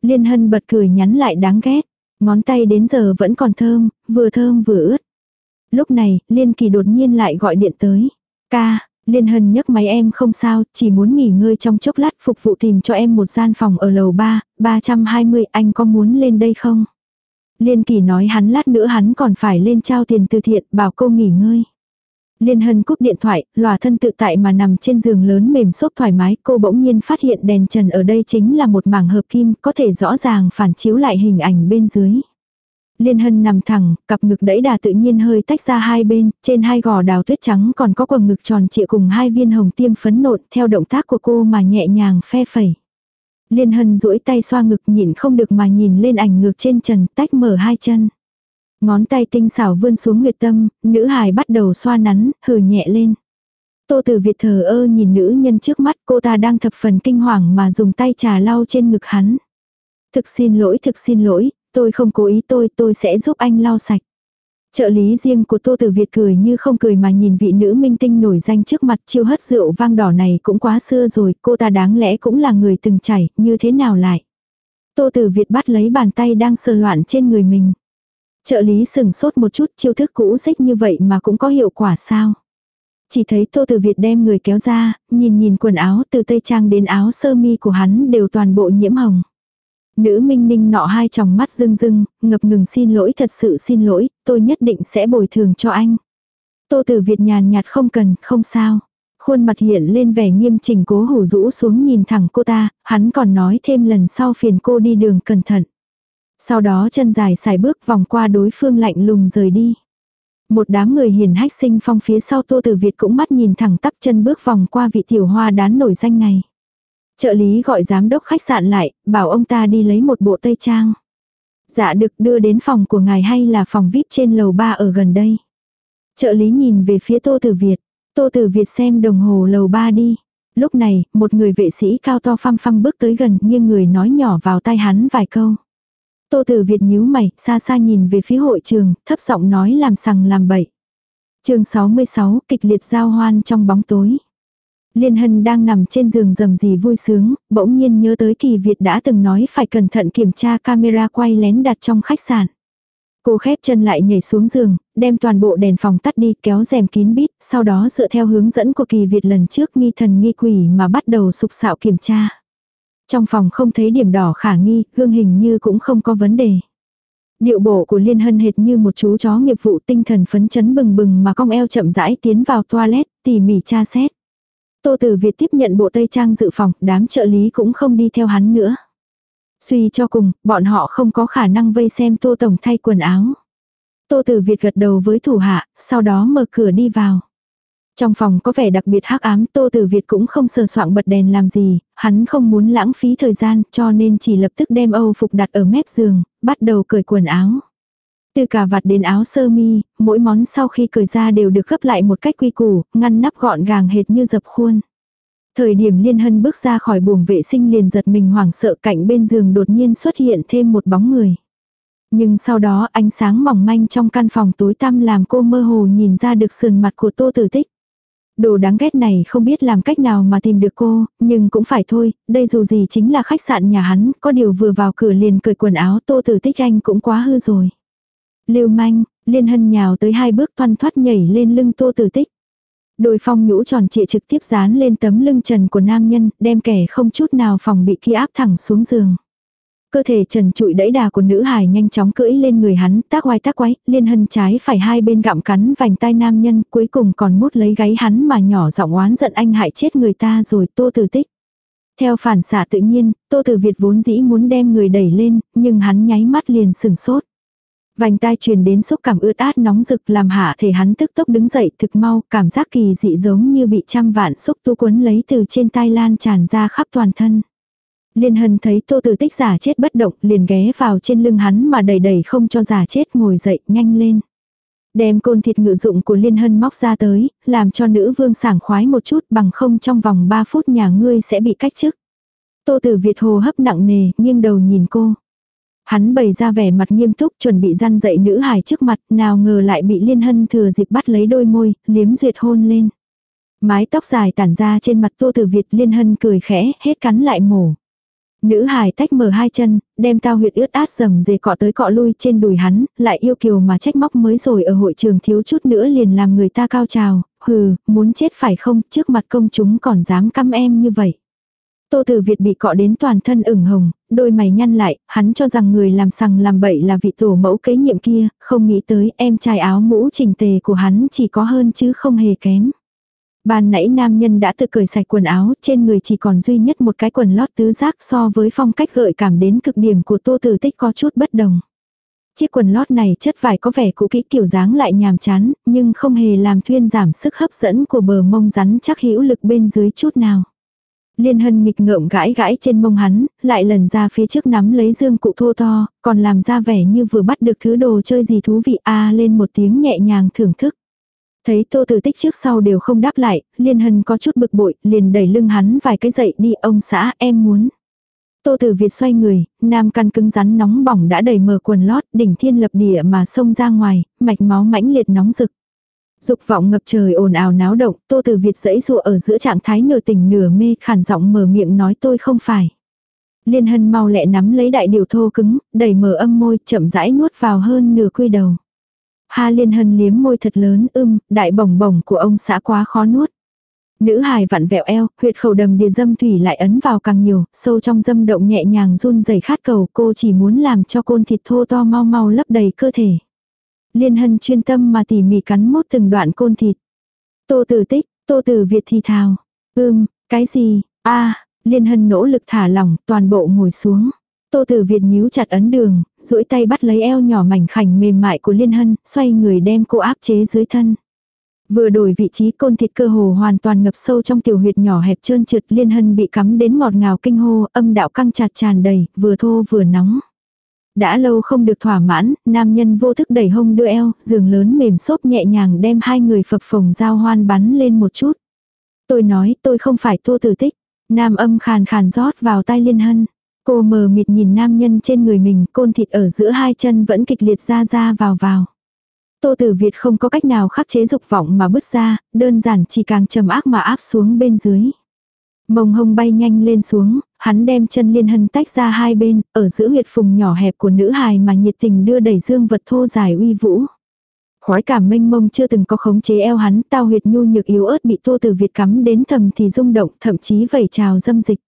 Liên Hân bật cười nhắn lại đáng ghét, ngón tay đến giờ vẫn còn thơm, vừa thơm vừa ướt. Lúc này, Liên Kỳ đột nhiên lại gọi điện tới. Ca, Liên Hân nhấc máy em không sao, chỉ muốn nghỉ ngơi trong chốc lát phục vụ tìm cho em một gian phòng ở lầu 3, 320, anh có muốn lên đây không? Liên Kỳ nói hắn lát nữa hắn còn phải lên trao tiền từ thiện, bảo cô nghỉ ngơi. Liên Hân cúp điện thoại, lòa thân tự tại mà nằm trên giường lớn mềm xốp thoải mái, cô bỗng nhiên phát hiện đèn trần ở đây chính là một mảng hợp kim, có thể rõ ràng phản chiếu lại hình ảnh bên dưới. Liên Hân nằm thẳng, cặp ngực đẫy đà tự nhiên hơi tách ra hai bên, trên hai gò đào tuyết trắng còn có quầng ngực tròn trịa cùng hai viên hồng tiêm phấn nộn theo động tác của cô mà nhẹ nhàng phe phẩy. Liên Hân duỗi tay xoa ngực nhìn không được mà nhìn lên ảnh ngược trên trần tách mở hai chân. Ngón tay tinh xảo vươn xuống nguyệt tâm, nữ hài bắt đầu xoa nắn, hừ nhẹ lên. Tô Tử Việt thờ ơ nhìn nữ nhân trước mắt cô ta đang thập phần kinh hoàng mà dùng tay trà lau trên ngực hắn. Thực xin lỗi, thực xin lỗi, tôi không cố ý tôi, tôi sẽ giúp anh lau sạch. Trợ lý riêng của Tô Tử Việt cười như không cười mà nhìn vị nữ minh tinh nổi danh trước mặt chiêu hất rượu vang đỏ này cũng quá xưa rồi, cô ta đáng lẽ cũng là người từng chảy, như thế nào lại. Tô Tử Việt bắt lấy bàn tay đang sờ loạn trên người mình. Trợ lý sừng sốt một chút chiêu thức cũ xích như vậy mà cũng có hiệu quả sao. Chỉ thấy Tô Tử Việt đem người kéo ra, nhìn nhìn quần áo từ tây trang đến áo sơ mi của hắn đều toàn bộ nhiễm hồng. Nữ minh ninh nọ hai tròng mắt rưng rưng, ngập ngừng xin lỗi thật sự xin lỗi, tôi nhất định sẽ bồi thường cho anh. Tô Tử Việt nhàn nhạt không cần, không sao. Khuôn mặt hiện lên vẻ nghiêm chỉnh cố hủ rũ xuống nhìn thẳng cô ta, hắn còn nói thêm lần sau phiền cô đi đường cẩn thận. Sau đó chân dài xài bước vòng qua đối phương lạnh lùng rời đi. Một đám người hiền hách sinh phong phía sau Tô Tử Việt cũng mắt nhìn thẳng tắp chân bước vòng qua vị tiểu hoa đán nổi danh này. Trợ lý gọi giám đốc khách sạn lại, bảo ông ta đi lấy một bộ tây trang. Dạ được đưa đến phòng của ngài hay là phòng VIP trên lầu 3 ở gần đây. Trợ lý nhìn về phía Tô Tử Việt. Tô Tử Việt xem đồng hồ lầu 3 đi. Lúc này, một người vệ sĩ cao to phăm phăm bước tới gần nhưng người nói nhỏ vào tai hắn vài câu. Tô Tử Việt nhíu mày, xa xa nhìn về phía hội trường, thấp giọng nói làm sằng làm bậy. chương 66, kịch liệt giao hoan trong bóng tối. Liên Hân đang nằm trên giường rầm rì vui sướng, bỗng nhiên nhớ tới kỳ Việt đã từng nói phải cẩn thận kiểm tra camera quay lén đặt trong khách sạn. Cô khép chân lại nhảy xuống giường, đem toàn bộ đèn phòng tắt đi kéo rèm kín bít, sau đó dựa theo hướng dẫn của kỳ Việt lần trước nghi thần nghi quỷ mà bắt đầu sục sạo kiểm tra. Trong phòng không thấy điểm đỏ khả nghi, gương hình như cũng không có vấn đề. Điệu bộ của Liên Hân hệt như một chú chó nghiệp vụ tinh thần phấn chấn bừng bừng mà cong eo chậm rãi tiến vào toilet, tỉ mỉ tra xét. Tô Tử Việt tiếp nhận bộ tây trang dự phòng, đám trợ lý cũng không đi theo hắn nữa. Suy cho cùng, bọn họ không có khả năng vây xem Tô Tổng thay quần áo. Tô Tử Việt gật đầu với thủ hạ, sau đó mở cửa đi vào. Trong phòng có vẻ đặc biệt hắc ám, Tô Tử Việt cũng không sờ soạng bật đèn làm gì, hắn không muốn lãng phí thời gian cho nên chỉ lập tức đem Âu phục đặt ở mép giường, bắt đầu cởi quần áo. Từ cà vạt đến áo sơ mi, mỗi món sau khi cởi ra đều được gấp lại một cách quy củ, ngăn nắp gọn gàng hệt như dập khuôn. Thời điểm Liên Hân bước ra khỏi buồng vệ sinh liền giật mình hoảng sợ cạnh bên giường đột nhiên xuất hiện thêm một bóng người. Nhưng sau đó ánh sáng mỏng manh trong căn phòng tối tăm làm cô mơ hồ nhìn ra được sườn mặt của Tô Tử Tích. Đồ đáng ghét này không biết làm cách nào mà tìm được cô, nhưng cũng phải thôi, đây dù gì chính là khách sạn nhà hắn, có điều vừa vào cửa liền cởi quần áo Tô Tử Tích anh cũng quá hư rồi. Lưu manh, liên hân nhào tới hai bước toan thoát nhảy lên lưng tô tử tích. Đôi phong nhũ tròn trịa trực tiếp dán lên tấm lưng trần của nam nhân, đem kẻ không chút nào phòng bị kia áp thẳng xuống giường. Cơ thể trần trụi đẫy đà của nữ hài nhanh chóng cưỡi lên người hắn, tác oai tác quái, liên hân trái phải hai bên gặm cắn vành tai nam nhân, cuối cùng còn mút lấy gáy hắn mà nhỏ giọng oán giận anh hại chết người ta rồi tô tử tích. Theo phản xạ tự nhiên, tô tử Việt vốn dĩ muốn đem người đẩy lên, nhưng hắn nháy mắt liền sừng sốt. Vành tai truyền đến xúc cảm ướt át nóng rực làm hạ thể hắn tức tốc đứng dậy thực mau, cảm giác kỳ dị giống như bị trăm vạn xúc tu cuốn lấy từ trên tai lan tràn ra khắp toàn thân. Liên hân thấy tô tử tích giả chết bất động liền ghé vào trên lưng hắn mà đầy đầy không cho giả chết ngồi dậy nhanh lên. Đem côn thịt ngự dụng của liên hân móc ra tới, làm cho nữ vương sảng khoái một chút bằng không trong vòng 3 phút nhà ngươi sẽ bị cách chức. Tô tử Việt hồ hấp nặng nề, nghiêng đầu nhìn cô. Hắn bày ra vẻ mặt nghiêm túc chuẩn bị răn dậy nữ hài trước mặt, nào ngờ lại bị liên hân thừa dịp bắt lấy đôi môi, liếm duyệt hôn lên. Mái tóc dài tản ra trên mặt tô tử Việt liên hân cười khẽ, hết cắn lại mổ. Nữ hài tách mở hai chân, đem tao huyệt ướt át dầm dề cọ tới cọ lui trên đùi hắn, lại yêu kiều mà trách móc mới rồi ở hội trường thiếu chút nữa liền làm người ta cao trào, hừ, muốn chết phải không, trước mặt công chúng còn dám căm em như vậy. Tô Tử Việt bị cọ đến toàn thân ửng hồng, đôi mày nhăn lại, hắn cho rằng người làm sằng làm bậy là vị tổ mẫu kế nhiệm kia, không nghĩ tới em trai áo mũ trình tề của hắn chỉ có hơn chứ không hề kém. Ban nãy nam nhân đã tự cởi sạch quần áo, trên người chỉ còn duy nhất một cái quần lót tứ giác so với phong cách gợi cảm đến cực điểm của tô tử tích có chút bất đồng. Chiếc quần lót này chất vải có vẻ cũ kỹ kiểu dáng lại nhàm chán, nhưng không hề làm thuyên giảm sức hấp dẫn của bờ mông rắn chắc hữu lực bên dưới chút nào. Liên hân nghịch ngợm gãi gãi trên mông hắn, lại lần ra phía trước nắm lấy dương cụ thô to, còn làm ra vẻ như vừa bắt được thứ đồ chơi gì thú vị a à, lên một tiếng nhẹ nhàng thưởng thức. Thấy tô tử tích trước sau đều không đáp lại, liên hân có chút bực bội, liền đẩy lưng hắn vài cái dậy đi ông xã em muốn. Tô Tử Việt xoay người, nam căn cứng rắn nóng bỏng đã đầy mờ quần lót, đỉnh thiên lập địa mà xông ra ngoài, mạch máu mãnh liệt nóng rực. Dục vọng ngập trời ồn ào náo động, Tô Tử Việt dẫy dụa ở giữa trạng thái nửa tỉnh nửa mê, khản giọng mở miệng nói tôi không phải. Liên Hân mau lẹ nắm lấy đại điều thô cứng, đẩy mở âm môi, chậm rãi nuốt vào hơn nửa quy đầu. Ha Liên Hân liếm môi thật lớn, ưm, đại bổng bổng của ông xã quá khó nuốt. Nữ hài vặn vẹo eo, huyệt khẩu đầm địa dâm thủy lại ấn vào càng nhiều, sâu trong dâm động nhẹ nhàng run rẩy khát cầu cô chỉ muốn làm cho côn thịt thô to mau mau lấp đầy cơ thể. Liên hân chuyên tâm mà tỉ mỉ cắn mốt từng đoạn côn thịt. Tô tử tích, tô tử Việt thì thào. Ưm, cái gì, a liên hân nỗ lực thả lỏng, toàn bộ ngồi xuống. Tô tử Việt nhíu chặt ấn đường, duỗi tay bắt lấy eo nhỏ mảnh khảnh mềm mại của liên hân, xoay người đem cô áp chế dưới thân. Vừa đổi vị trí côn thịt cơ hồ hoàn toàn ngập sâu trong tiểu huyệt nhỏ hẹp trơn trượt liên hân bị cắm đến ngọt ngào kinh hô, âm đạo căng chặt tràn đầy, vừa thô vừa nóng. Đã lâu không được thỏa mãn, nam nhân vô thức đẩy hông đưa eo, giường lớn mềm xốp nhẹ nhàng đem hai người phập phồng giao hoan bắn lên một chút. Tôi nói tôi không phải tô tử tích. Nam âm khàn khàn rót vào tai liên hân. Cô mờ mịt nhìn nam nhân trên người mình, côn thịt ở giữa hai chân vẫn kịch liệt ra ra vào vào. Tô Tử Việt không có cách nào khắc chế dục vọng mà bứt ra, đơn giản chỉ càng trầm ác mà áp xuống bên dưới. Mông hông bay nhanh lên xuống, hắn đem chân liên hân tách ra hai bên, ở giữa huyệt phùng nhỏ hẹp của nữ hài mà nhiệt tình đưa đẩy dương vật thô dài uy vũ. Khói cảm mênh mông chưa từng có khống chế eo hắn, tao huyệt nhu nhược yếu ớt bị tô tử Việt cắm đến thầm thì rung động, thậm chí vẩy trào dâm dịch.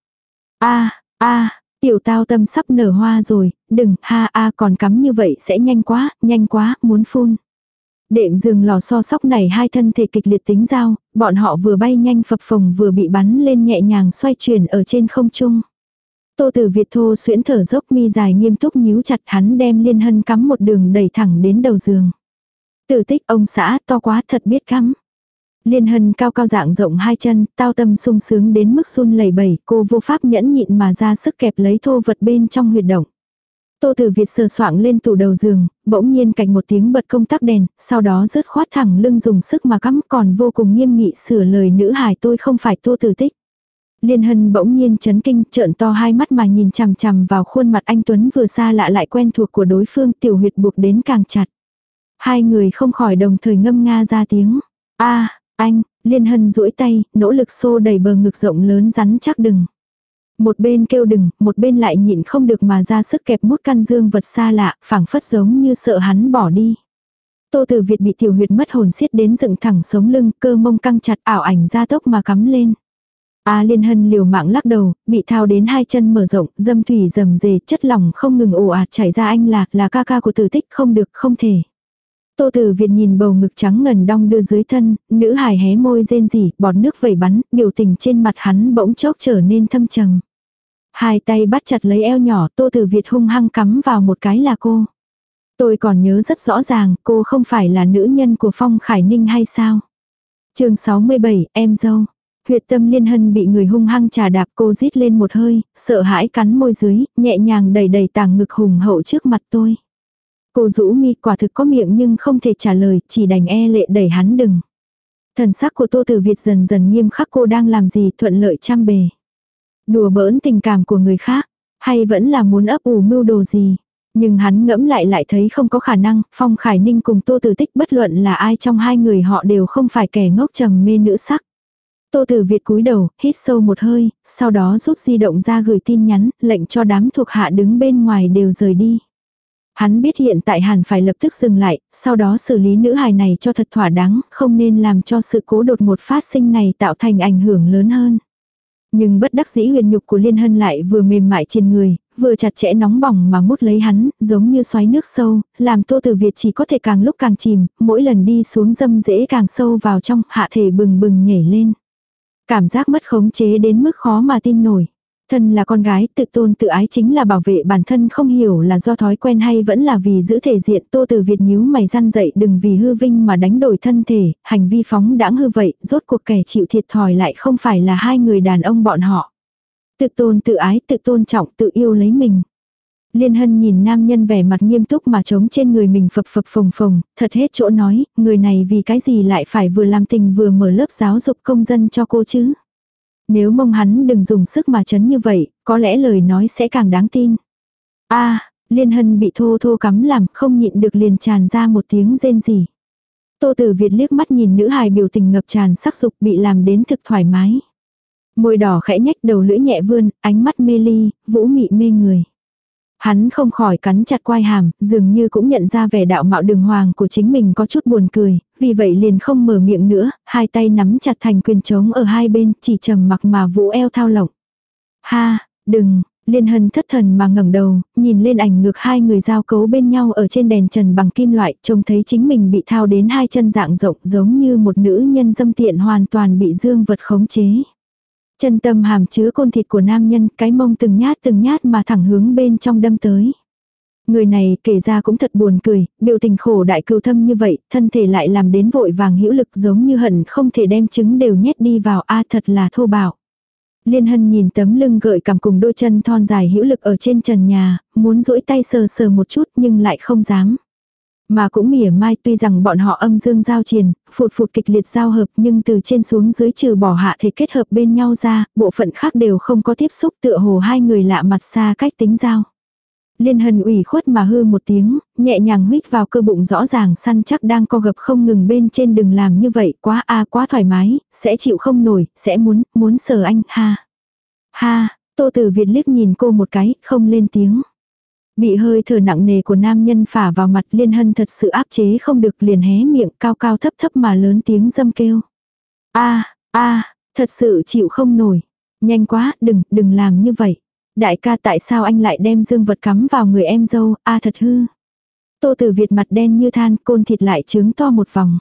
a a tiểu tao tâm sắp nở hoa rồi, đừng, ha a còn cắm như vậy sẽ nhanh quá, nhanh quá, muốn phun. Đệm giường lò so sóc này hai thân thể kịch liệt tính giao, bọn họ vừa bay nhanh phập phồng vừa bị bắn lên nhẹ nhàng xoay chuyển ở trên không trung. Tô Tử Việt thô xuyễn thở dốc mi dài nghiêm túc nhíu chặt hắn đem liên hân cắm một đường đẩy thẳng đến đầu giường. Tử tích ông xã to quá thật biết cắm. Liên hân cao cao dạng rộng hai chân, tao tâm sung sướng đến mức run lẩy bẩy, cô vô pháp nhẫn nhịn mà ra sức kẹp lấy thô vật bên trong huyệt động. Tô Tử Việt sờ soạng lên tủ đầu giường, bỗng nhiên cạnh một tiếng bật công tắc đèn, sau đó rớt khoát thẳng lưng dùng sức mà cắm còn vô cùng nghiêm nghị sửa lời nữ hài tôi không phải Tô Tử Tích. Liên Hân bỗng nhiên chấn kinh trợn to hai mắt mà nhìn chằm chằm vào khuôn mặt anh Tuấn vừa xa lạ lại quen thuộc của đối phương tiểu huyệt buộc đến càng chặt. Hai người không khỏi đồng thời ngâm nga ra tiếng. a anh, Liên Hân duỗi tay, nỗ lực xô đẩy bờ ngực rộng lớn rắn chắc đừng. Một bên kêu đừng, một bên lại nhịn không được mà ra sức kẹp mút căn dương vật xa lạ, phảng phất giống như sợ hắn bỏ đi. Tô Tử Việt bị tiểu huyệt mất hồn xiết đến dựng thẳng sống lưng, cơ mông căng chặt ảo ảnh ra tốc mà cắm lên. A Liên Hân liều mạng lắc đầu, bị thao đến hai chân mở rộng, dâm thủy rầm rề, chất lỏng không ngừng ồ ạt chảy ra anh là, là ca ca của tử tích, không được, không thể. Tô Tử Việt nhìn bầu ngực trắng ngần đong đưa dưới thân, nữ hài hé môi rên rỉ, bọt nước vẩy bắn, biểu tình trên mặt hắn bỗng chốc trở nên thâm trầm. Hai tay bắt chặt lấy eo nhỏ Tô Tử Việt hung hăng cắm vào một cái là cô. Tôi còn nhớ rất rõ ràng cô không phải là nữ nhân của Phong Khải Ninh hay sao. chương 67 em dâu. Huyệt tâm liên hân bị người hung hăng trà đạp cô rít lên một hơi, sợ hãi cắn môi dưới, nhẹ nhàng đẩy đẩy tàng ngực hùng hậu trước mặt tôi. Cô rũ mi quả thực có miệng nhưng không thể trả lời, chỉ đành e lệ đẩy hắn đừng. Thần sắc của Tô Tử Việt dần dần nghiêm khắc cô đang làm gì thuận lợi trăm bề. Đùa bỡn tình cảm của người khác, hay vẫn là muốn ấp ủ mưu đồ gì. Nhưng hắn ngẫm lại lại thấy không có khả năng, Phong Khải Ninh cùng Tô Tử Tích bất luận là ai trong hai người họ đều không phải kẻ ngốc trầm mê nữ sắc. Tô Tử Việt cúi đầu, hít sâu một hơi, sau đó rút di động ra gửi tin nhắn, lệnh cho đám thuộc hạ đứng bên ngoài đều rời đi. Hắn biết hiện tại hẳn phải lập tức dừng lại, sau đó xử lý nữ hài này cho thật thỏa đáng, không nên làm cho sự cố đột một phát sinh này tạo thành ảnh hưởng lớn hơn. Nhưng bất đắc dĩ huyền nhục của Liên Hân lại vừa mềm mại trên người, vừa chặt chẽ nóng bỏng mà mút lấy hắn, giống như xoáy nước sâu, làm Tô từ Việt chỉ có thể càng lúc càng chìm, mỗi lần đi xuống dâm dễ càng sâu vào trong, hạ thể bừng bừng nhảy lên. Cảm giác mất khống chế đến mức khó mà tin nổi. Thân là con gái, tự tôn tự ái chính là bảo vệ bản thân không hiểu là do thói quen hay vẫn là vì giữ thể diện tô từ Việt nhíu mày răn dậy đừng vì hư vinh mà đánh đổi thân thể, hành vi phóng đãng hư vậy, rốt cuộc kẻ chịu thiệt thòi lại không phải là hai người đàn ông bọn họ. Tự tôn tự ái, tự tôn trọng, tự yêu lấy mình. Liên hân nhìn nam nhân vẻ mặt nghiêm túc mà trống trên người mình phập phập phồng phồng, thật hết chỗ nói, người này vì cái gì lại phải vừa làm tình vừa mở lớp giáo dục công dân cho cô chứ. Nếu mong hắn đừng dùng sức mà chấn như vậy, có lẽ lời nói sẽ càng đáng tin. a liên hân bị thô thô cắm làm, không nhịn được liền tràn ra một tiếng rên gì. Tô Tử Việt liếc mắt nhìn nữ hài biểu tình ngập tràn sắc dục bị làm đến thực thoải mái. Môi đỏ khẽ nhách đầu lưỡi nhẹ vươn, ánh mắt mê ly, vũ mị mê người. Hắn không khỏi cắn chặt quai hàm, dường như cũng nhận ra vẻ đạo mạo đường hoàng của chính mình có chút buồn cười, vì vậy liền không mở miệng nữa, hai tay nắm chặt thành quyền trống ở hai bên, chỉ trầm mặc mà vũ eo thao lộng. Ha, đừng, Liên hân thất thần mà ngẩng đầu, nhìn lên ảnh ngược hai người giao cấu bên nhau ở trên đèn trần bằng kim loại, trông thấy chính mình bị thao đến hai chân dạng rộng giống như một nữ nhân dâm tiện hoàn toàn bị dương vật khống chế. Chân tâm hàm chứa côn thịt của nam nhân, cái mông từng nhát từng nhát mà thẳng hướng bên trong đâm tới. Người này kể ra cũng thật buồn cười, biểu tình khổ đại cưu thâm như vậy, thân thể lại làm đến vội vàng hữu lực giống như hận không thể đem trứng đều nhét đi vào a thật là thô bạo. Liên hân nhìn tấm lưng gợi cảm cùng đôi chân thon dài hữu lực ở trên trần nhà, muốn duỗi tay sờ sờ một chút nhưng lại không dám. Mà cũng mỉa mai tuy rằng bọn họ âm dương giao triền, phụt phụt kịch liệt giao hợp nhưng từ trên xuống dưới trừ bỏ hạ thể kết hợp bên nhau ra, bộ phận khác đều không có tiếp xúc tựa hồ hai người lạ mặt xa cách tính giao. Liên hân ủy khuất mà hư một tiếng, nhẹ nhàng huyết vào cơ bụng rõ ràng săn chắc đang co gập không ngừng bên trên đừng làm như vậy quá a quá thoải mái, sẽ chịu không nổi, sẽ muốn, muốn sờ anh, ha. Ha, tô tử Việt liếc nhìn cô một cái, không lên tiếng. Bị hơi thở nặng nề của nam nhân phả vào mặt liên hân thật sự áp chế không được liền hé miệng cao cao thấp thấp mà lớn tiếng dâm kêu. a a thật sự chịu không nổi. Nhanh quá, đừng, đừng làm như vậy. Đại ca tại sao anh lại đem dương vật cắm vào người em dâu, a thật hư. Tô tử Việt mặt đen như than, côn thịt lại trướng to một vòng.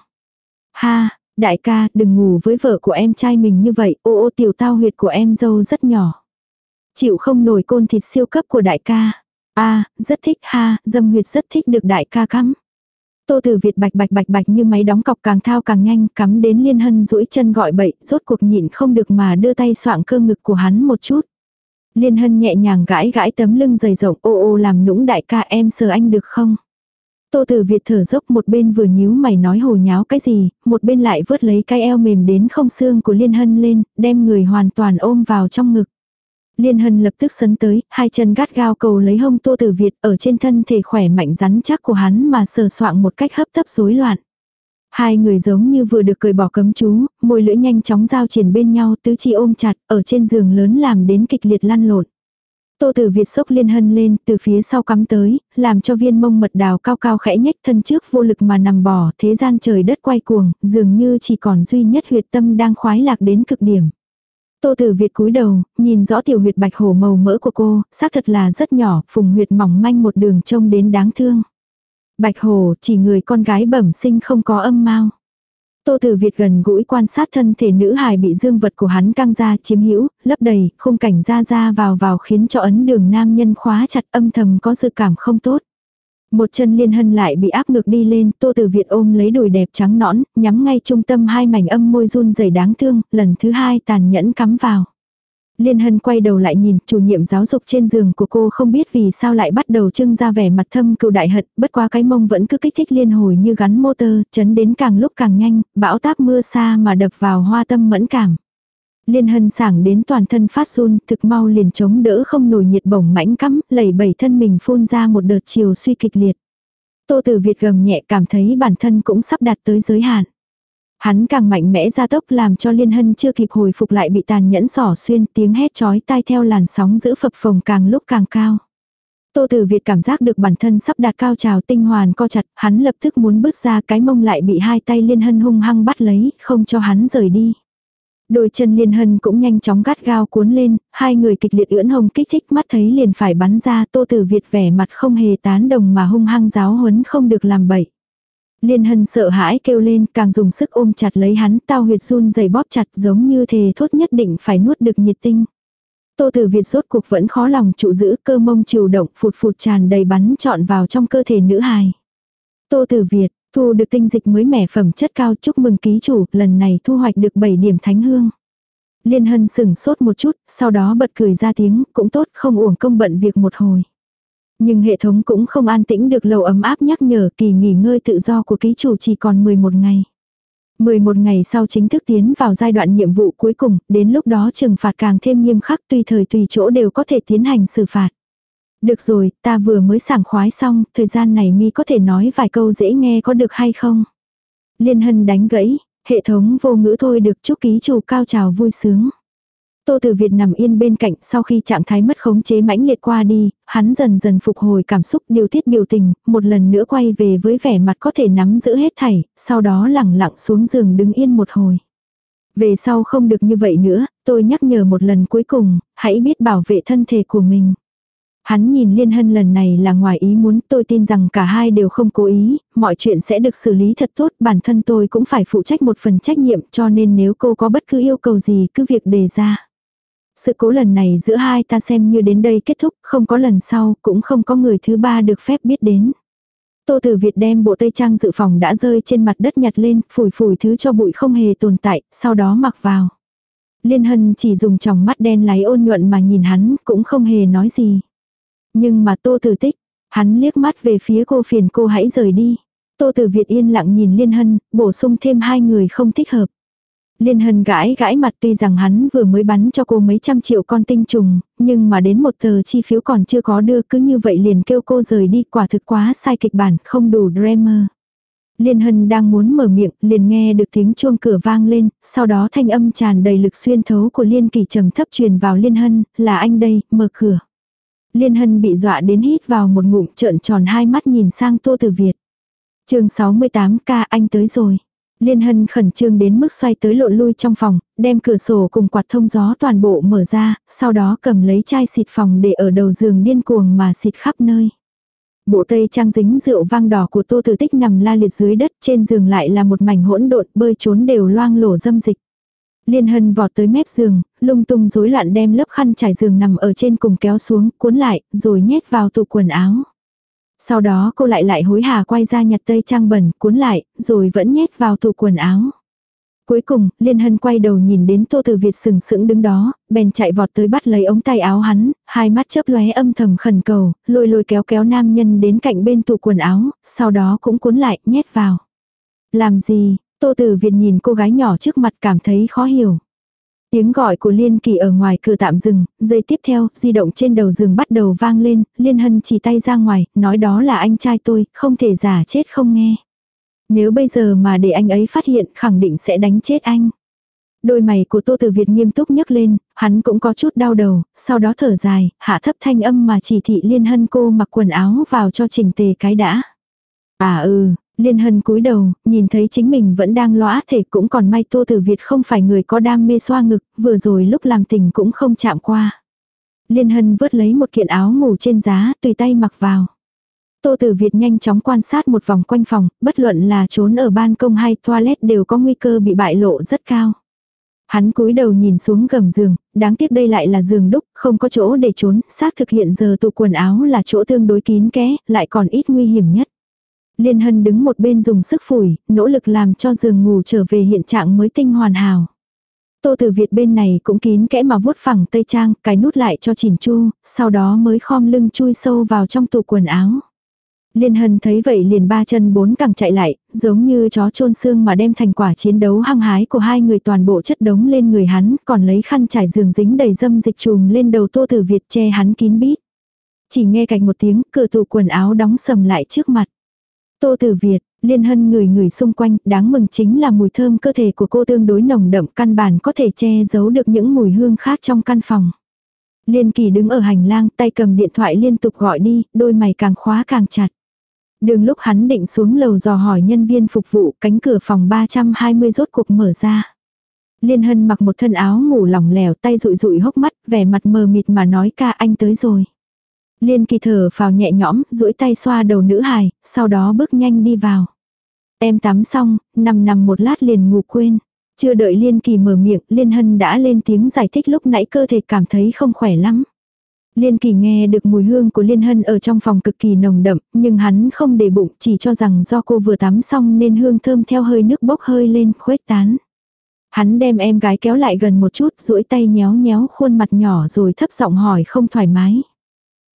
Ha, đại ca, đừng ngủ với vợ của em trai mình như vậy, ô ô tiểu tao huyệt của em dâu rất nhỏ. Chịu không nổi côn thịt siêu cấp của đại ca a rất thích ha, dâm huyệt rất thích được đại ca cắm. Tô Tử Việt bạch bạch bạch bạch như máy đóng cọc càng thao càng nhanh, cắm đến liên hân duỗi chân gọi bậy, rốt cuộc nhịn không được mà đưa tay soạng cơ ngực của hắn một chút. Liên hân nhẹ nhàng gãi gãi tấm lưng dày rộng ô ô làm nũng đại ca em sờ anh được không? Tô Tử Việt thở dốc một bên vừa nhíu mày nói hồ nháo cái gì, một bên lại vớt lấy cái eo mềm đến không xương của Liên Hân lên, đem người hoàn toàn ôm vào trong ngực. Liên Hân lập tức sấn tới, hai chân gắt gao cầu lấy hông Tô Tử Việt ở trên thân thể khỏe mạnh rắn chắc của hắn mà sờ soạng một cách hấp tấp rối loạn. Hai người giống như vừa được cười bỏ cấm chú, môi lưỡi nhanh chóng giao triển bên nhau tứ chi ôm chặt, ở trên giường lớn làm đến kịch liệt lăn lộn. Tô Tử Việt sốc liên hân lên, từ phía sau cắm tới, làm cho viên mông mật đào cao cao khẽ nhách thân trước vô lực mà nằm bò, thế gian trời đất quay cuồng, dường như chỉ còn duy nhất huyệt tâm đang khoái lạc đến cực điểm. Tô Tử Việt cúi đầu, nhìn rõ tiểu huyệt bạch hổ màu mỡ của cô, xác thật là rất nhỏ, phùng huyệt mỏng manh một đường trông đến đáng thương. Bạch hổ, chỉ người con gái bẩm sinh không có âm mau. Tô Tử Việt gần gũi quan sát thân thể nữ hài bị dương vật của hắn căng ra chiếm hữu, lấp đầy, khung cảnh ra ra vào vào khiến cho ấn đường nam nhân khóa chặt âm thầm có dự cảm không tốt. Một chân liên hân lại bị áp ngược đi lên, Tô từ Việt ôm lấy đùi đẹp trắng nõn, nhắm ngay trung tâm hai mảnh âm môi run rẩy đáng thương, lần thứ hai tàn nhẫn cắm vào. Liên Hân quay đầu lại nhìn, chủ nhiệm giáo dục trên giường của cô không biết vì sao lại bắt đầu trưng ra vẻ mặt thâm cựu đại hận, bất quá cái mông vẫn cứ kích thích liên hồi như gắn motor, chấn đến càng lúc càng nhanh, bão táp mưa xa mà đập vào hoa tâm mẫn cảm. Liên Hân sảng đến toàn thân phát run, thực mau liền chống đỡ không nổi nhiệt bổng mãnh cắm, lẩy bẩy thân mình phun ra một đợt chiều suy kịch liệt. Tô Tử Việt gầm nhẹ cảm thấy bản thân cũng sắp đạt tới giới hạn. Hắn càng mạnh mẽ ra tốc làm cho liên hân chưa kịp hồi phục lại bị tàn nhẫn sỏ xuyên tiếng hét chói tai theo làn sóng giữ phập phồng càng lúc càng cao. Tô Tử Việt cảm giác được bản thân sắp đạt cao trào tinh hoàn co chặt, hắn lập tức muốn bước ra cái mông lại bị hai tay liên hân hung hăng bắt lấy, không cho hắn rời đi. Đôi chân liên hân cũng nhanh chóng gắt gao cuốn lên, hai người kịch liệt ưỡn hồng kích thích mắt thấy liền phải bắn ra Tô Tử Việt vẻ mặt không hề tán đồng mà hung hăng giáo huấn không được làm bậy. Liên hân sợ hãi kêu lên càng dùng sức ôm chặt lấy hắn tao huyệt run dày bóp chặt giống như thề thốt nhất định phải nuốt được nhiệt tinh. Tô Tử Việt rốt cuộc vẫn khó lòng trụ giữ cơ mông chiều động phụt phụt tràn đầy bắn trọn vào trong cơ thể nữ hài. Tô Tử Việt, thu được tinh dịch mới mẻ phẩm chất cao chúc mừng ký chủ, lần này thu hoạch được 7 điểm thánh hương. Liên hân sửng sốt một chút, sau đó bật cười ra tiếng, cũng tốt không uổng công bận việc một hồi. Nhưng hệ thống cũng không an tĩnh được lâu ấm áp nhắc nhở kỳ nghỉ ngơi tự do của ký chủ chỉ còn 11 ngày. 11 ngày sau chính thức tiến vào giai đoạn nhiệm vụ cuối cùng, đến lúc đó trừng phạt càng thêm nghiêm khắc tùy thời tùy chỗ đều có thể tiến hành xử phạt. Được rồi, ta vừa mới sảng khoái xong, thời gian này mi có thể nói vài câu dễ nghe có được hay không? Liên hân đánh gãy, hệ thống vô ngữ thôi được chúc ký chủ cao trào vui sướng. Tô Tử Việt nằm yên bên cạnh sau khi trạng thái mất khống chế mãnh liệt qua đi, hắn dần dần phục hồi cảm xúc điều tiết biểu tình, một lần nữa quay về với vẻ mặt có thể nắm giữ hết thảy, sau đó lẳng lặng xuống giường đứng yên một hồi. Về sau không được như vậy nữa, tôi nhắc nhở một lần cuối cùng, hãy biết bảo vệ thân thể của mình. Hắn nhìn Liên Hân lần này là ngoài ý muốn, tôi tin rằng cả hai đều không cố ý, mọi chuyện sẽ được xử lý thật tốt, bản thân tôi cũng phải phụ trách một phần trách nhiệm cho nên nếu cô có bất cứ yêu cầu gì cứ việc đề ra. Sự cố lần này giữa hai ta xem như đến đây kết thúc, không có lần sau, cũng không có người thứ ba được phép biết đến. Tô Tử Việt đem bộ tây trang dự phòng đã rơi trên mặt đất nhặt lên, phủi phủi thứ cho bụi không hề tồn tại, sau đó mặc vào. Liên Hân chỉ dùng tròng mắt đen láy ôn nhuận mà nhìn hắn, cũng không hề nói gì. Nhưng mà Tô Tử Tích, hắn liếc mắt về phía cô phiền cô hãy rời đi. Tô Tử Việt yên lặng nhìn Liên Hân, bổ sung thêm hai người không thích hợp. Liên Hân gãi gãi mặt tuy rằng hắn vừa mới bắn cho cô mấy trăm triệu con tinh trùng, nhưng mà đến một tờ chi phiếu còn chưa có đưa cứ như vậy liền kêu cô rời đi quả thực quá sai kịch bản, không đủ drama. Liên Hân đang muốn mở miệng, liền nghe được tiếng chuông cửa vang lên, sau đó thanh âm tràn đầy lực xuyên thấu của Liên Kỳ trầm thấp truyền vào Liên Hân, là anh đây, mở cửa. Liên Hân bị dọa đến hít vào một ngụm trợn tròn hai mắt nhìn sang Tô Tử Việt. chương 68 ca anh tới rồi. Liên Hân khẩn trương đến mức xoay tới lộn lui trong phòng, đem cửa sổ cùng quạt thông gió toàn bộ mở ra, sau đó cầm lấy chai xịt phòng để ở đầu giường điên cuồng mà xịt khắp nơi. Bộ tây trang dính rượu vang đỏ của Tô Tử Tích nằm la liệt dưới đất, trên giường lại là một mảnh hỗn độn, bơi trốn đều loang lổ dâm dịch. Liên Hân vọt tới mép giường, lung tung rối loạn đem lớp khăn trải giường nằm ở trên cùng kéo xuống, cuốn lại, rồi nhét vào tủ quần áo. Sau đó cô lại lại hối hả quay ra nhặt tây trang bẩn, cuốn lại, rồi vẫn nhét vào tủ quần áo. Cuối cùng, Liên Hân quay đầu nhìn đến Tô Từ Việt sừng sững đứng đó, bèn chạy vọt tới bắt lấy ống tay áo hắn, hai mắt chớp lóe âm thầm khẩn cầu, lôi lôi kéo kéo nam nhân đến cạnh bên tủ quần áo, sau đó cũng cuốn lại, nhét vào. Làm gì, Tô Từ Việt nhìn cô gái nhỏ trước mặt cảm thấy khó hiểu. Tiếng gọi của Liên Kỳ ở ngoài cửa tạm dừng, giây tiếp theo, di động trên đầu giường bắt đầu vang lên, Liên Hân chỉ tay ra ngoài, nói đó là anh trai tôi, không thể giả chết không nghe. Nếu bây giờ mà để anh ấy phát hiện, khẳng định sẽ đánh chết anh. Đôi mày của Tô Tử Việt nghiêm túc nhấc lên, hắn cũng có chút đau đầu, sau đó thở dài, hạ thấp thanh âm mà chỉ thị Liên Hân cô mặc quần áo vào cho chỉnh tề cái đã. À ừ, Liên hân cúi đầu, nhìn thấy chính mình vẫn đang lõa thể cũng còn may Tô Tử Việt không phải người có đam mê xoa ngực, vừa rồi lúc làm tình cũng không chạm qua. Liên hân vớt lấy một kiện áo ngủ trên giá, tùy tay mặc vào. Tô Tử Việt nhanh chóng quan sát một vòng quanh phòng, bất luận là trốn ở ban công hay toilet đều có nguy cơ bị bại lộ rất cao. Hắn cúi đầu nhìn xuống gầm giường, đáng tiếc đây lại là giường đúc, không có chỗ để trốn, xác thực hiện giờ tụ quần áo là chỗ tương đối kín kẽ, lại còn ít nguy hiểm nhất. Liên Hân đứng một bên dùng sức phủi, nỗ lực làm cho giường ngủ trở về hiện trạng mới tinh hoàn hảo. Tô Tử Việt bên này cũng kín kẽ mà vuốt phẳng tây trang, cái nút lại cho chỉn chu, sau đó mới khom lưng chui sâu vào trong tủ quần áo. Liên Hân thấy vậy liền ba chân bốn cẳng chạy lại, giống như chó chôn xương mà đem thành quả chiến đấu hăng hái của hai người toàn bộ chất đống lên người hắn, còn lấy khăn trải giường dính đầy dâm dịch trùm lên đầu Tô Tử Việt che hắn kín bít. Chỉ nghe cạnh một tiếng, cửa tủ quần áo đóng sầm lại trước mặt. Tô Tử Việt, Liên Hân người người xung quanh, đáng mừng chính là mùi thơm cơ thể của cô tương đối nồng đậm căn bản có thể che giấu được những mùi hương khác trong căn phòng. Liên Kỳ đứng ở hành lang, tay cầm điện thoại liên tục gọi đi, đôi mày càng khóa càng chặt. Đường lúc hắn định xuống lầu dò hỏi nhân viên phục vụ, cánh cửa phòng 320 rốt cuộc mở ra. Liên Hân mặc một thân áo ngủ lỏng lẻo, tay rụi rụi hốc mắt, vẻ mặt mờ mịt mà nói ca anh tới rồi. Liên kỳ thở vào nhẹ nhõm, duỗi tay xoa đầu nữ hài, sau đó bước nhanh đi vào. Em tắm xong, nằm nằm một lát liền ngủ quên. Chưa đợi Liên kỳ mở miệng, Liên hân đã lên tiếng giải thích lúc nãy cơ thể cảm thấy không khỏe lắm. Liên kỳ nghe được mùi hương của Liên hân ở trong phòng cực kỳ nồng đậm, nhưng hắn không để bụng, chỉ cho rằng do cô vừa tắm xong nên hương thơm theo hơi nước bốc hơi lên khuếch tán. Hắn đem em gái kéo lại gần một chút, duỗi tay nhéo nhéo khuôn mặt nhỏ rồi thấp giọng hỏi không thoải mái.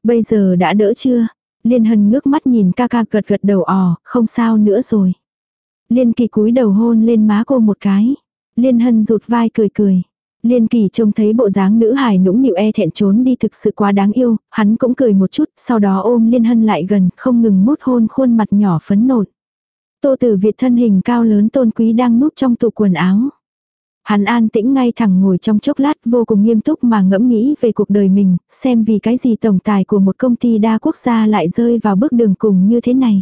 Bây giờ đã đỡ chưa? Liên Hân ngước mắt nhìn ca ca gật gật đầu ò, không sao nữa rồi. Liên Kỳ cúi đầu hôn lên má cô một cái. Liên Hân rụt vai cười cười. Liên Kỳ trông thấy bộ dáng nữ hài nũng nịu e thẹn trốn đi thực sự quá đáng yêu, hắn cũng cười một chút, sau đó ôm Liên Hân lại gần, không ngừng mút hôn khuôn mặt nhỏ phấn nộn. Tô Tử Việt thân hình cao lớn tôn quý đang núp trong tủ quần áo. Hắn an tĩnh ngay thẳng ngồi trong chốc lát vô cùng nghiêm túc mà ngẫm nghĩ về cuộc đời mình, xem vì cái gì tổng tài của một công ty đa quốc gia lại rơi vào bước đường cùng như thế này.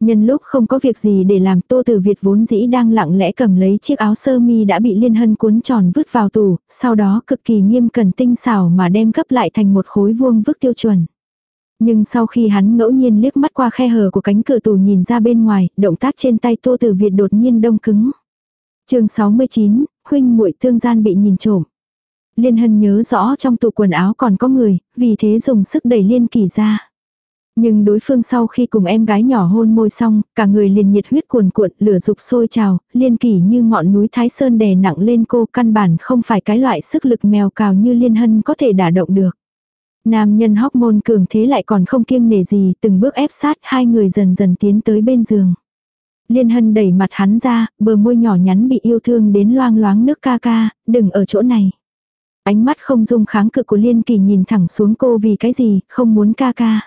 Nhân lúc không có việc gì để làm Tô Tử Việt vốn dĩ đang lặng lẽ cầm lấy chiếc áo sơ mi đã bị Liên Hân cuốn tròn vứt vào tủ, sau đó cực kỳ nghiêm cẩn tinh xảo mà đem gấp lại thành một khối vuông vức tiêu chuẩn. Nhưng sau khi hắn ngẫu nhiên liếc mắt qua khe hở của cánh cửa tủ nhìn ra bên ngoài, động tác trên tay Tô Tử Việt đột nhiên đông cứng. Chương 69, huynh muội tương gian bị nhìn trộm. Liên Hân nhớ rõ trong tủ quần áo còn có người, vì thế dùng sức đẩy Liên Kỳ ra. Nhưng đối phương sau khi cùng em gái nhỏ hôn môi xong, cả người liền nhiệt huyết cuồn cuộn, lửa dục sôi trào, liên kỳ như ngọn núi Thái Sơn đè nặng lên cô căn bản không phải cái loại sức lực mèo cào như liên hân có thể đả động được. Nam nhân hóc môn cường thế lại còn không kiêng nể gì, từng bước ép sát hai người dần dần tiến tới bên giường. Liên hân đẩy mặt hắn ra, bờ môi nhỏ nhắn bị yêu thương đến loang loáng nước ca ca, đừng ở chỗ này. Ánh mắt không dung kháng cự của Liên Kỳ nhìn thẳng xuống cô vì cái gì, không muốn ca ca.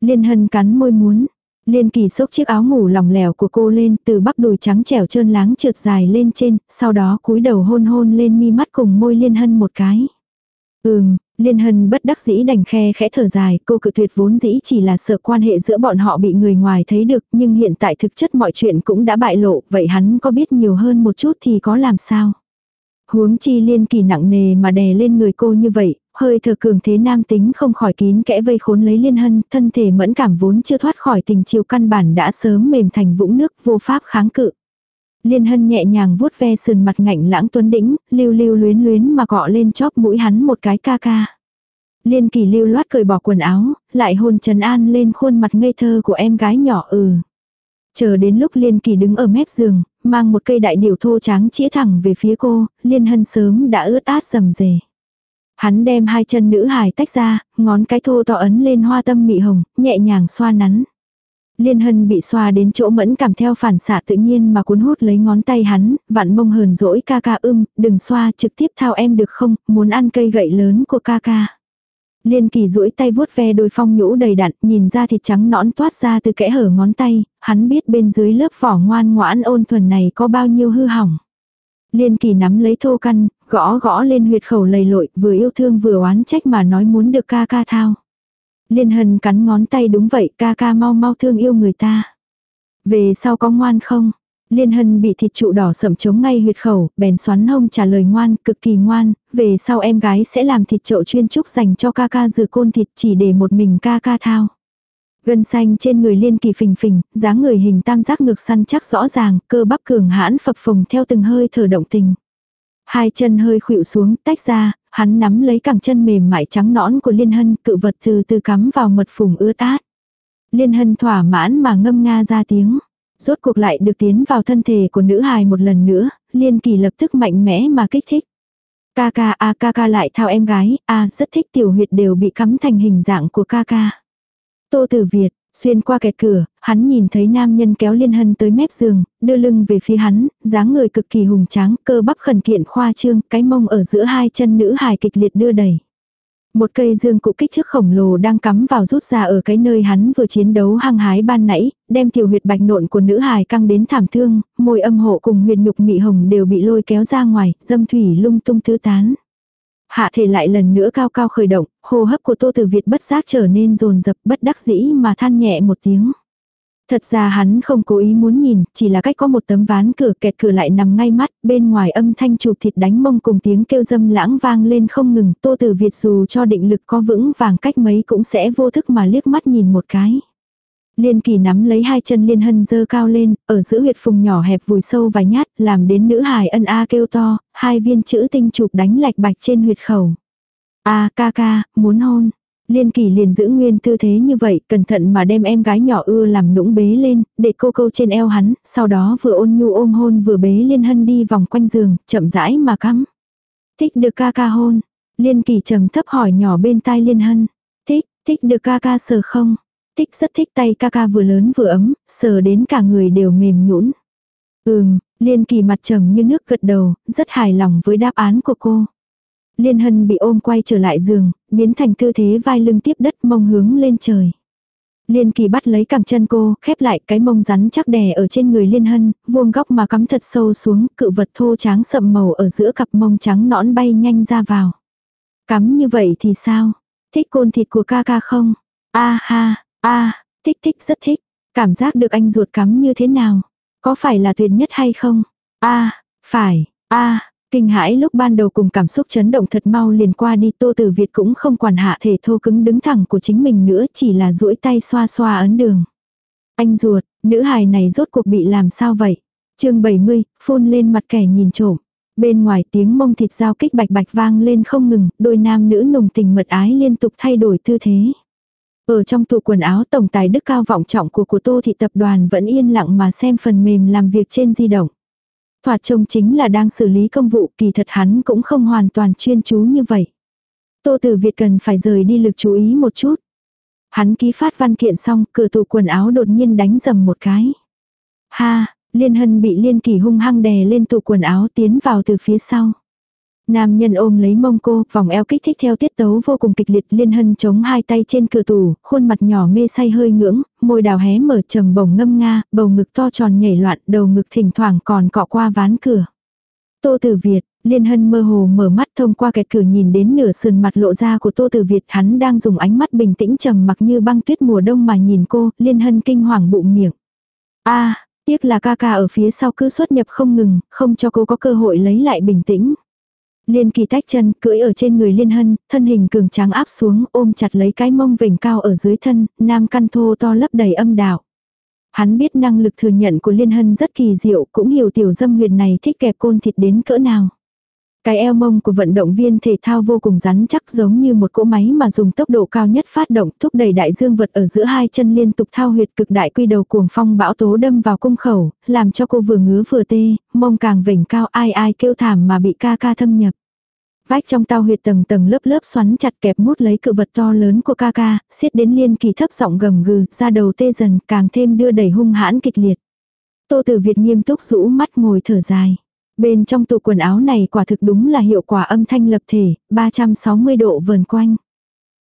Liên hân cắn môi muốn. Liên kỳ xốc chiếc áo ngủ lỏng lẻo của cô lên từ bắp đùi trắng trẻo trơn láng trượt dài lên trên, sau đó cúi đầu hôn hôn lên mi mắt cùng môi liên hân một cái. Ừm, liên hân bất đắc dĩ đành khe khẽ thở dài, cô cự tuyệt vốn dĩ chỉ là sợ quan hệ giữa bọn họ bị người ngoài thấy được, nhưng hiện tại thực chất mọi chuyện cũng đã bại lộ, vậy hắn có biết nhiều hơn một chút thì có làm sao? Huống chi liên kỳ nặng nề mà đè lên người cô như vậy, hơi thở cường thế nam tính không khỏi kín kẽ vây khốn lấy liên hân, thân thể mẫn cảm vốn chưa thoát khỏi tình chiều căn bản đã sớm mềm thành vũng nước vô pháp kháng cự. Liên hân nhẹ nhàng vuốt ve sườn mặt ngạnh lãng tuấn đĩnh, lưu lưu luyến luyến mà gọ lên chóp mũi hắn một cái ca ca. Liên kỳ lưu loát cởi bỏ quần áo, lại hôn trần an lên khuôn mặt ngây thơ của em gái nhỏ ừ. Chờ đến lúc Liên kỳ đứng ở mép giường, mang một cây đại điểu thô tráng chĩa thẳng về phía cô, Liên hân sớm đã ướt át rầm rề. Hắn đem hai chân nữ hài tách ra, ngón cái thô to ấn lên hoa tâm mị hồng, nhẹ nhàng xoa nắn. Liên hân bị xoa đến chỗ mẫn cảm theo phản xạ tự nhiên mà cuốn hút lấy ngón tay hắn, vạn mông hờn dỗi ca ca ưm, đừng xoa trực tiếp thao em được không, muốn ăn cây gậy lớn của ca ca. Liên kỳ duỗi tay vuốt ve đôi phong nhũ đầy đặn, nhìn ra thịt trắng nõn toát ra từ kẽ hở ngón tay, hắn biết bên dưới lớp vỏ ngoan ngoãn ôn thuần này có bao nhiêu hư hỏng. Liên kỳ nắm lấy thô căn, gõ gõ lên huyệt khẩu lầy lội, vừa yêu thương vừa oán trách mà nói muốn được ca ca thao. Liên hân cắn ngón tay đúng vậy, ca ca mau mau thương yêu người ta. Về sau có ngoan không? Liên hân bị thịt trụ đỏ sẩm chống ngay huyệt khẩu, bèn xoắn hông trả lời ngoan, cực kỳ ngoan, về sau em gái sẽ làm thịt trậu chuyên trúc dành cho ca ca dừa côn thịt chỉ để một mình ca ca thao. Gân xanh trên người liên kỳ phình phình, dáng người hình tam giác ngực săn chắc rõ ràng, cơ bắp cường hãn phập phồng theo từng hơi thở động tình. Hai chân hơi khuỵu xuống, tách ra, hắn nắm lấy cẳng chân mềm mại trắng nõn của liên hân, cự vật từ từ cắm vào mật phùng ưa tát. Liên hân thỏa mãn mà ngâm nga ra tiếng. Rốt cuộc lại được tiến vào thân thể của nữ hài một lần nữa, liên kỳ lập tức mạnh mẽ mà kích thích. Ca ca a ca ca lại thao em gái, a rất thích tiểu huyệt đều bị cắm thành hình dạng của ca ca. Tô Tử Việt, xuyên qua kẹt cửa, hắn nhìn thấy nam nhân kéo liên hân tới mép giường, đưa lưng về phía hắn, dáng người cực kỳ hùng tráng, cơ bắp khẩn kiện khoa trương, cái mông ở giữa hai chân nữ hài kịch liệt đưa đẩy. Một cây dương cụ kích thước khổng lồ đang cắm vào rút ra ở cái nơi hắn vừa chiến đấu hăng hái ban nãy, đem tiểu huyệt bạch nộn của nữ hài căng đến thảm thương, môi âm hộ cùng huyệt nhục mị hồng đều bị lôi kéo ra ngoài, dâm thủy lung tung tứ tán. Hạ thể lại lần nữa cao cao khởi động, hô hấp của Tô Tử Việt bất giác trở nên rồn rập bất đắc dĩ mà than nhẹ một tiếng. Thật ra hắn không cố ý muốn nhìn, chỉ là cách có một tấm ván cửa kẹt cửa lại nằm ngay mắt, bên ngoài âm thanh chụp thịt đánh mông cùng tiếng kêu dâm lãng vang lên không ngừng, Tô Tử Việt dù cho định lực có vững vàng cách mấy cũng sẽ vô thức mà liếc mắt nhìn một cái. Liên kỳ nắm lấy hai chân liên hân dơ cao lên, ở giữa huyệt phùng nhỏ hẹp vùi sâu vài nhát, làm đến nữ hài ân a kêu to, hai viên chữ tinh chụp đánh lạch bạch trên huyệt khẩu. A ca ca, muốn hôn. Liên kỳ liền giữ nguyên tư thế như vậy, cẩn thận mà đem em gái nhỏ ưa làm nũng bế lên, để cô câu trên eo hắn, sau đó vừa ôn nhu ôm hôn vừa bế liên hân đi vòng quanh giường, chậm rãi mà cắm. Thích được ca ca hôn. Liên kỳ trầm thấp hỏi nhỏ bên tai liên hân. Thích, Thích được ca ca sờ không? Thích rất thích tay ca ca vừa lớn vừa ấm, sờ đến cả người đều mềm nhũn. Ừm, Liên Kỳ mặt trầm như nước gật đầu, rất hài lòng với đáp án của cô. Liên Hân bị ôm quay trở lại giường, biến thành tư thế vai lưng tiếp đất mông hướng lên trời. Liên Kỳ bắt lấy cẳng chân cô, khép lại cái mông rắn chắc đè ở trên người Liên Hân, vuông góc mà cắm thật sâu xuống, cự vật thô tráng sậm màu ở giữa cặp mông trắng nõn bay nhanh ra vào. Cắm như vậy thì sao? Thích côn thịt của ca ca không? A ha, a, thích thích rất thích. Cảm giác được anh ruột cắm như thế nào? Có phải là tuyệt nhất hay không? A, phải, a, kinh hãi lúc ban đầu cùng cảm xúc chấn động thật mau liền qua đi Tô Tử Việt cũng không quản hạ thể thô cứng đứng thẳng của chính mình nữa chỉ là duỗi tay xoa xoa ấn đường. Anh ruột, nữ hài này rốt cuộc bị làm sao vậy? chương 70, phun lên mặt kẻ nhìn trộm. Bên ngoài tiếng mông thịt dao kích bạch bạch vang lên không ngừng, đôi nam nữ nùng tình mật ái liên tục thay đổi tư thế. Ở trong tủ quần áo tổng tài đức cao vọng trọng của của Tô Thị Tập đoàn vẫn yên lặng mà xem phần mềm làm việc trên di động. Thoạt trông chính là đang xử lý công vụ kỳ thật hắn cũng không hoàn toàn chuyên chú như vậy. Tô Tử Việt cần phải rời đi lực chú ý một chút. Hắn ký phát văn kiện xong, cửa tủ quần áo đột nhiên đánh dầm một cái. Ha, Liên Hân bị Liên Kỳ hung hăng đè lên tủ quần áo tiến vào từ phía sau. Nam nhân ôm lấy mông cô, vòng eo kích thích theo tiết tấu vô cùng kịch liệt liên hân chống hai tay trên cửa tủ, khuôn mặt nhỏ mê say hơi ngưỡng, môi đào hé mở trầm bổng ngâm nga, bầu ngực to tròn nhảy loạn, đầu ngực thỉnh thoảng còn cọ qua ván cửa. Tô Tử Việt, Liên Hân mơ hồ mở mắt thông qua kẹt cửa nhìn đến nửa sườn mặt lộ ra của Tô Tử Việt, hắn đang dùng ánh mắt bình tĩnh trầm mặc như băng tuyết mùa đông mà nhìn cô, Liên Hân kinh hoàng bụng miệng. A, tiếc là ca ca ở phía sau cứ xuất nhập không ngừng, không cho cô có cơ hội lấy lại bình tĩnh. Liên kỳ tách chân, cưỡi ở trên người liên hân, thân hình cường tráng áp xuống, ôm chặt lấy cái mông vểnh cao ở dưới thân, nam căn thô to lấp đầy âm đạo. Hắn biết năng lực thừa nhận của liên hân rất kỳ diệu, cũng hiểu tiểu dâm huyền này thích kẹp côn thịt đến cỡ nào. Cái eo mông của vận động viên thể thao vô cùng rắn chắc giống như một cỗ máy mà dùng tốc độ cao nhất phát động thúc đẩy đại dương vật ở giữa hai chân liên tục thao huyệt cực đại quy đầu cuồng phong bão tố đâm vào cung khẩu, làm cho cô vừa ngứa vừa tê, mông càng vểnh cao ai ai kêu thảm mà bị ca ca thâm nhập. Vách trong tao huyệt tầng tầng lớp lớp xoắn chặt kẹp mút lấy cự vật to lớn của ca ca, xiết đến liên kỳ thấp giọng gầm gừ, ra đầu tê dần càng thêm đưa đẩy hung hãn kịch liệt. Tô Tử Việt nghiêm túc rũ mắt ngồi thở dài. Bên trong tủ quần áo này quả thực đúng là hiệu quả âm thanh lập thể, 360 độ vần quanh.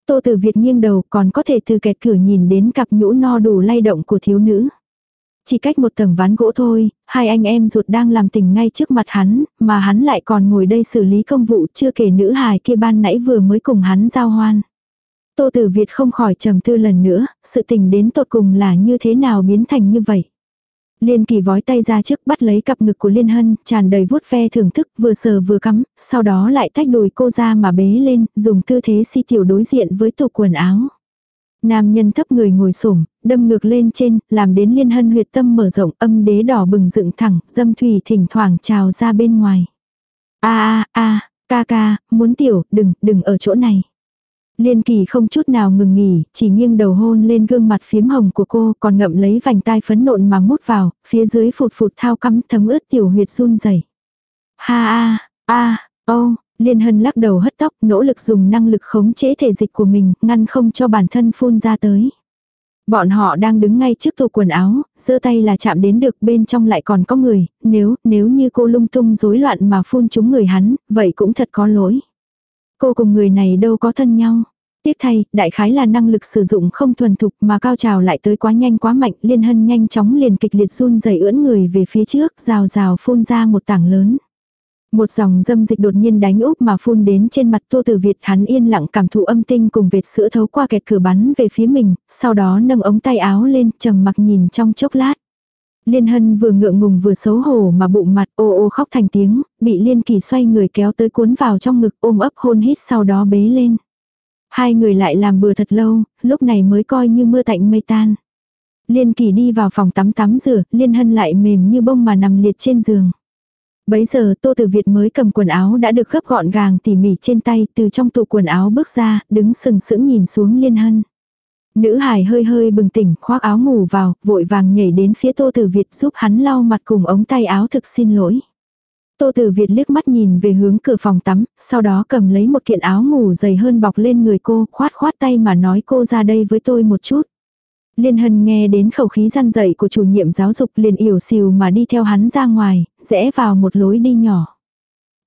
Tô Tử Việt nghiêng đầu còn có thể từ kẹt cửa nhìn đến cặp nhũ no đủ lay động của thiếu nữ. Chỉ cách một tầng ván gỗ thôi, hai anh em ruột đang làm tình ngay trước mặt hắn, mà hắn lại còn ngồi đây xử lý công vụ chưa kể nữ hài kia ban nãy vừa mới cùng hắn giao hoan. Tô Tử Việt không khỏi trầm tư lần nữa, sự tình đến tột cùng là như thế nào biến thành như vậy. Liên kỳ vói tay ra trước bắt lấy cặp ngực của Liên Hân, tràn đầy vuốt ve thưởng thức, vừa sờ vừa cắm, sau đó lại tách đùi cô ra mà bế lên, dùng tư thế si tiểu đối diện với tủ quần áo. Nam nhân thấp người ngồi xổm đâm ngược lên trên, làm đến Liên Hân huyệt tâm mở rộng, âm đế đỏ bừng dựng thẳng, dâm thủy thỉnh thoảng trào ra bên ngoài. A a a, ca ca, muốn tiểu, đừng, đừng ở chỗ này. Liên kỳ không chút nào ngừng nghỉ, chỉ nghiêng đầu hôn lên gương mặt phiếm hồng của cô, còn ngậm lấy vành tai phấn nộn mà mút vào, phía dưới phụt phụt thao cắm thấm ướt tiểu huyệt run rẩy. Ha a, a, ô, Liên hân lắc đầu hất tóc, nỗ lực dùng năng lực khống chế thể dịch của mình, ngăn không cho bản thân phun ra tới. Bọn họ đang đứng ngay trước tủ quần áo, giơ tay là chạm đến được bên trong lại còn có người, nếu, nếu như cô lung tung rối loạn mà phun chúng người hắn, vậy cũng thật có lỗi. Cô cùng người này đâu có thân nhau. Tiếc thay, đại khái là năng lực sử dụng không thuần thục mà cao trào lại tới quá nhanh quá mạnh, liên hân nhanh chóng liền kịch liệt run rẩy ưỡn người về phía trước, rào rào phun ra một tảng lớn. Một dòng dâm dịch đột nhiên đánh úp mà phun đến trên mặt Tô Tử Việt hắn yên lặng cảm thụ âm tinh cùng vệt sữa thấu qua kẹt cửa bắn về phía mình, sau đó nâng ống tay áo lên trầm mặc nhìn trong chốc lát. Liên Hân vừa ngượng ngùng vừa xấu hổ mà bụng mặt ô ô khóc thành tiếng, bị Liên Kỳ xoay người kéo tới cuốn vào trong ngực ôm ấp hôn hít sau đó bế lên. Hai người lại làm bừa thật lâu, lúc này mới coi như mưa tạnh mây tan. Liên Kỳ đi vào phòng tắm tắm rửa, Liên Hân lại mềm như bông mà nằm liệt trên giường. Bấy giờ Tô Tử Việt mới cầm quần áo đã được gấp gọn gàng tỉ mỉ trên tay từ trong tủ quần áo bước ra, đứng sừng sững nhìn xuống Liên Hân. Nữ hài hơi hơi bừng tỉnh, khoác áo ngủ vào, vội vàng nhảy đến phía Tô Tử Việt giúp hắn lau mặt cùng ống tay áo thực xin lỗi. Tô Tử Việt liếc mắt nhìn về hướng cửa phòng tắm, sau đó cầm lấy một kiện áo ngủ dày hơn bọc lên người cô, khoát khoát tay mà nói cô ra đây với tôi một chút. Liên Hân nghe đến khẩu khí răn dậy của chủ nhiệm giáo dục liền yểu xìu mà đi theo hắn ra ngoài, rẽ vào một lối đi nhỏ.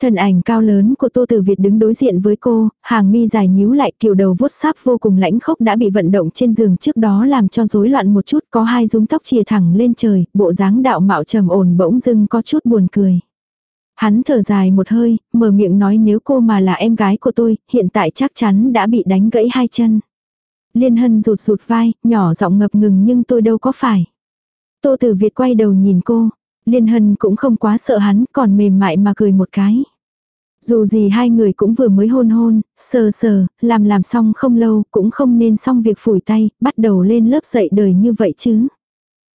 Thân ảnh cao lớn của Tô Tử Việt đứng đối diện với cô, hàng mi dài nhíu lại kiểu đầu vuốt sáp vô cùng lãnh khốc đã bị vận động trên giường trước đó làm cho rối loạn một chút có hai rúng tóc chìa thẳng lên trời, bộ dáng đạo mạo trầm ổn bỗng dưng có chút buồn cười. Hắn thở dài một hơi, mở miệng nói nếu cô mà là em gái của tôi, hiện tại chắc chắn đã bị đánh gãy hai chân. Liên hân rụt rụt vai, nhỏ giọng ngập ngừng nhưng tôi đâu có phải. Tô Tử Việt quay đầu nhìn cô, Liên Hân cũng không quá sợ hắn, còn mềm mại mà cười một cái. Dù gì hai người cũng vừa mới hôn hôn, sờ sờ, làm làm xong không lâu, cũng không nên xong việc phủi tay, bắt đầu lên lớp dạy đời như vậy chứ.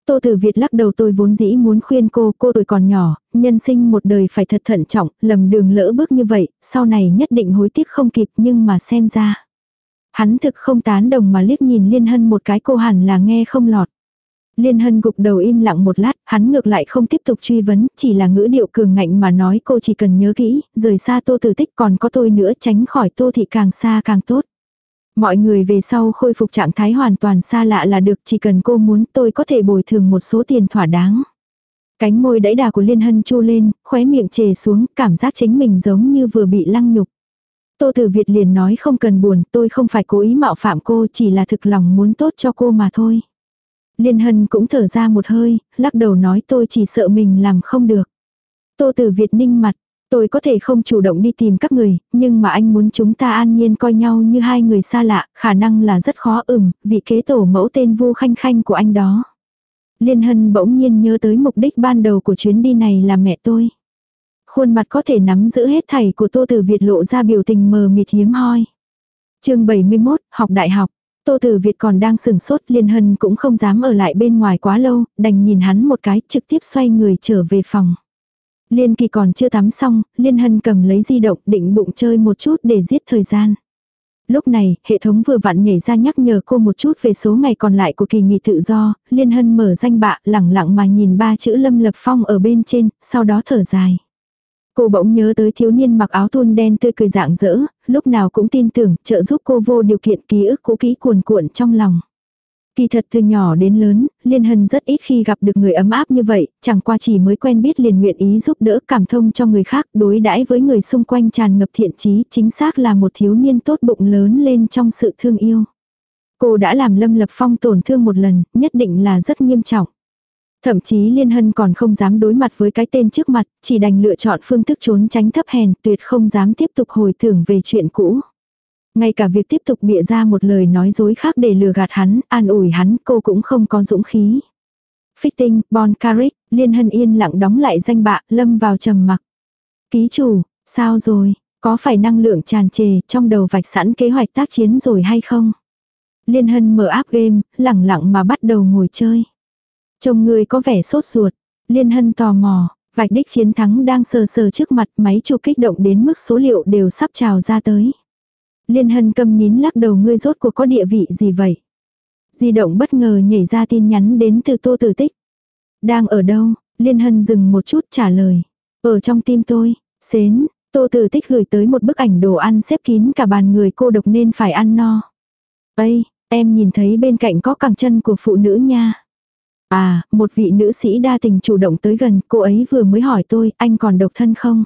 Tô Tử Việt lắc đầu tôi vốn dĩ muốn khuyên cô, cô tuổi còn nhỏ, nhân sinh một đời phải thật thận trọng, lầm đường lỡ bước như vậy, sau này nhất định hối tiếc không kịp nhưng mà xem ra. Hắn thực không tán đồng mà liếc nhìn Liên Hân một cái cô hẳn là nghe không lọt. Liên Hân gục đầu im lặng một lát, hắn ngược lại không tiếp tục truy vấn, chỉ là ngữ điệu cường ngạnh mà nói cô chỉ cần nhớ kỹ, rời xa tô tử tích còn có tôi nữa tránh khỏi tô thì càng xa càng tốt. Mọi người về sau khôi phục trạng thái hoàn toàn xa lạ là được chỉ cần cô muốn tôi có thể bồi thường một số tiền thỏa đáng. Cánh môi đẫy đà của Liên Hân chu lên, khóe miệng chề xuống, cảm giác chính mình giống như vừa bị lăng nhục. Tô Tử Việt liền nói không cần buồn, tôi không phải cố ý mạo phạm cô, chỉ là thực lòng muốn tốt cho cô mà thôi. Liên Hân cũng thở ra một hơi, lắc đầu nói tôi chỉ sợ mình làm không được. Tô Tử Việt ninh mặt, tôi có thể không chủ động đi tìm các người, nhưng mà anh muốn chúng ta an nhiên coi nhau như hai người xa lạ, khả năng là rất khó ửm, vị kế tổ mẫu tên Vu Khanh Khanh của anh đó. Liên Hân bỗng nhiên nhớ tới mục đích ban đầu của chuyến đi này là mẹ tôi. Khuôn mặt có thể nắm giữ hết thảy của Tô Tử Việt lộ ra biểu tình mờ mịt hiếm hoi. chương 71, học đại học. Tô Tử Việt còn đang sừng sốt Liên Hân cũng không dám ở lại bên ngoài quá lâu, đành nhìn hắn một cái trực tiếp xoay người trở về phòng. Liên Kỳ còn chưa tắm xong, Liên Hân cầm lấy di động định bụng chơi một chút để giết thời gian. Lúc này, hệ thống vừa vặn nhảy ra nhắc nhở cô một chút về số ngày còn lại của kỳ nghỉ tự do, Liên Hân mở danh bạ lẳng lặng mà nhìn ba chữ Lâm Lập Phong ở bên trên, sau đó thở dài. Cô bỗng nhớ tới thiếu niên mặc áo thun đen tươi cười dạng dỡ, lúc nào cũng tin tưởng, trợ giúp cô vô điều kiện ký ức cũ kỹ cuồn cuộn trong lòng. Kỳ thật từ nhỏ đến lớn, Liên Hân rất ít khi gặp được người ấm áp như vậy, chẳng qua chỉ mới quen biết liền nguyện ý giúp đỡ cảm thông cho người khác, đối đãi với người xung quanh tràn ngập thiện chí, chính xác là một thiếu niên tốt bụng lớn lên trong sự thương yêu. Cô đã làm Lâm Lập Phong tổn thương một lần, nhất định là rất nghiêm trọng. Thậm chí Liên Hân còn không dám đối mặt với cái tên trước mặt, chỉ đành lựa chọn phương thức trốn tránh thấp hèn, tuyệt không dám tiếp tục hồi tưởng về chuyện cũ. Ngay cả việc tiếp tục bịa ra một lời nói dối khác để lừa gạt hắn, an ủi hắn, cô cũng không có dũng khí. Fitting, Bon Carrick, Liên Hân yên lặng đóng lại danh bạ, lâm vào trầm mặc. Ký chủ, sao rồi, có phải năng lượng tràn trề trong đầu vạch sẵn kế hoạch tác chiến rồi hay không? Liên Hân mở áp game, lẳng lặng mà bắt đầu ngồi chơi. Trông người có vẻ sốt ruột. Liên hân tò mò, vạch đích chiến thắng đang sờ sờ trước mặt máy chụp kích động đến mức số liệu đều sắp trào ra tới. Liên hân cầm nín lắc đầu ngươi rốt cuộc có địa vị gì vậy? Di động bất ngờ nhảy ra tin nhắn đến từ tô tử tích. Đang ở đâu? Liên hân dừng một chút trả lời. Ở trong tim tôi, xến, tô tử tích gửi tới một bức ảnh đồ ăn xếp kín cả bàn người cô độc nên phải ăn no. Ây, em nhìn thấy bên cạnh có cẳng chân của phụ nữ nha. À, một vị nữ sĩ đa tình chủ động tới gần, cô ấy vừa mới hỏi tôi, anh còn độc thân không?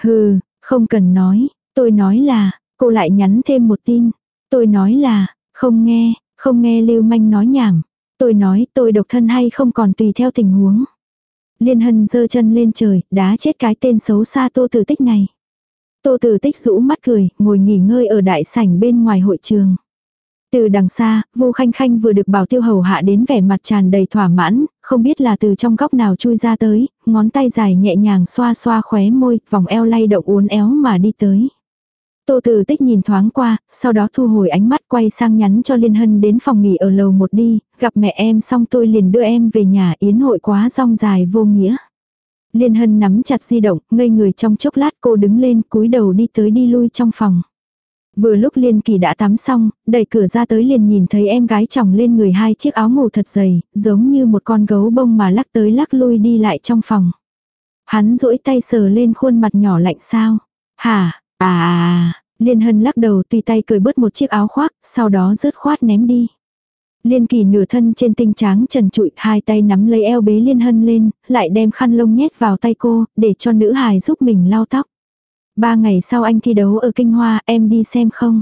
Hừ, không cần nói, tôi nói là, cô lại nhắn thêm một tin. Tôi nói là, không nghe, không nghe lưu manh nói nhảm. Tôi nói tôi độc thân hay không còn tùy theo tình huống. Liên hân giơ chân lên trời, đá chết cái tên xấu xa tô tử tích này. Tô tử tích rũ mắt cười, ngồi nghỉ ngơi ở đại sảnh bên ngoài hội trường. Từ đằng xa, Vu Khanh Khanh vừa được bảo tiêu hầu hạ đến vẻ mặt tràn đầy thỏa mãn, không biết là từ trong góc nào chui ra tới, ngón tay dài nhẹ nhàng xoa xoa khóe môi, vòng eo lay động uốn éo mà đi tới. Tô Tử Tích nhìn thoáng qua, sau đó thu hồi ánh mắt quay sang nhắn cho Liên Hân đến phòng nghỉ ở lầu một đi, gặp mẹ em xong tôi liền đưa em về nhà yến hội quá rong dài vô nghĩa. Liên Hân nắm chặt di động, ngây người trong chốc lát cô đứng lên cúi đầu đi tới đi lui trong phòng. Vừa lúc Liên Kỳ đã tắm xong, đẩy cửa ra tới liền nhìn thấy em gái chồng lên người hai chiếc áo ngủ thật dày, giống như một con gấu bông mà lắc tới lắc lui đi lại trong phòng. Hắn duỗi tay sờ lên khuôn mặt nhỏ lạnh sao. Hả, à, à, à, Liên Hân lắc đầu tùy tay cười bớt một chiếc áo khoác, sau đó rớt khoát ném đi. Liên kỳ nửa thân trên tinh tráng trần trụi, hai tay nắm lấy eo bế Liên Hân lên, lại đem khăn lông nhét vào tay cô, để cho nữ hài giúp mình lau tóc. Ba ngày sau anh thi đấu ở Kinh Hoa, em đi xem không?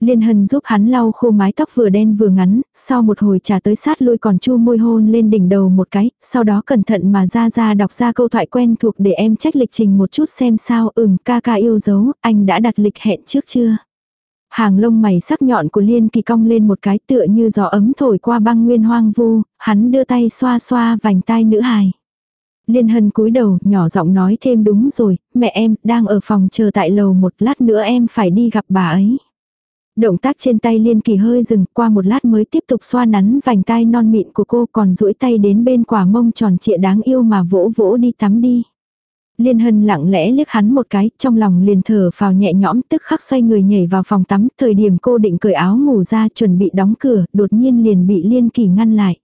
Liên Hân giúp hắn lau khô mái tóc vừa đen vừa ngắn, sau một hồi trả tới sát lui còn chu môi hôn lên đỉnh đầu một cái, sau đó cẩn thận mà ra ra đọc ra câu thoại quen thuộc để em trách lịch trình một chút xem sao ừm ca ca yêu dấu, anh đã đặt lịch hẹn trước chưa? Hàng lông mày sắc nhọn của Liên kỳ cong lên một cái tựa như gió ấm thổi qua băng nguyên hoang vu, hắn đưa tay xoa xoa vành tai nữ hài. Liên hân cúi đầu, nhỏ giọng nói thêm đúng rồi, mẹ em, đang ở phòng chờ tại lầu một lát nữa em phải đi gặp bà ấy. Động tác trên tay liên kỳ hơi dừng qua một lát mới tiếp tục xoa nắn vành tai non mịn của cô còn duỗi tay đến bên quả mông tròn trịa đáng yêu mà vỗ vỗ đi tắm đi. Liên hân lặng lẽ liếc hắn một cái, trong lòng liền thở vào nhẹ nhõm tức khắc xoay người nhảy vào phòng tắm, thời điểm cô định cởi áo ngủ ra chuẩn bị đóng cửa, đột nhiên liền bị liên kỳ ngăn lại.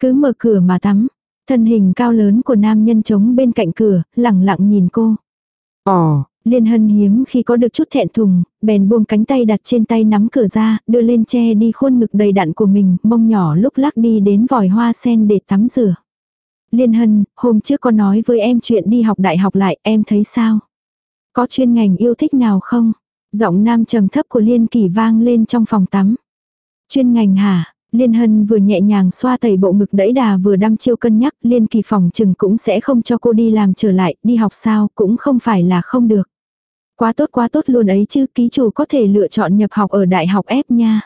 Cứ mở cửa mà tắm, thân hình cao lớn của nam nhân trống bên cạnh cửa, lặng lặng nhìn cô. Ồ, Liên hân hiếm khi có được chút thẹn thùng, bèn buông cánh tay đặt trên tay nắm cửa ra, đưa lên che đi khuôn ngực đầy đặn của mình, mông nhỏ lúc lắc đi đến vòi hoa sen để tắm rửa. Liên hân, hôm trước có nói với em chuyện đi học đại học lại, em thấy sao? Có chuyên ngành yêu thích nào không? Giọng nam trầm thấp của Liên Kỳ vang lên trong phòng tắm. Chuyên ngành hả? Liên Hân vừa nhẹ nhàng xoa tẩy bộ ngực đẫy đà vừa đăm chiêu cân nhắc, Liên Kỳ phòng chừng cũng sẽ không cho cô đi làm trở lại, đi học sao, cũng không phải là không được. Quá tốt quá tốt luôn ấy chứ, ký chủ có thể lựa chọn nhập học ở đại học F nha.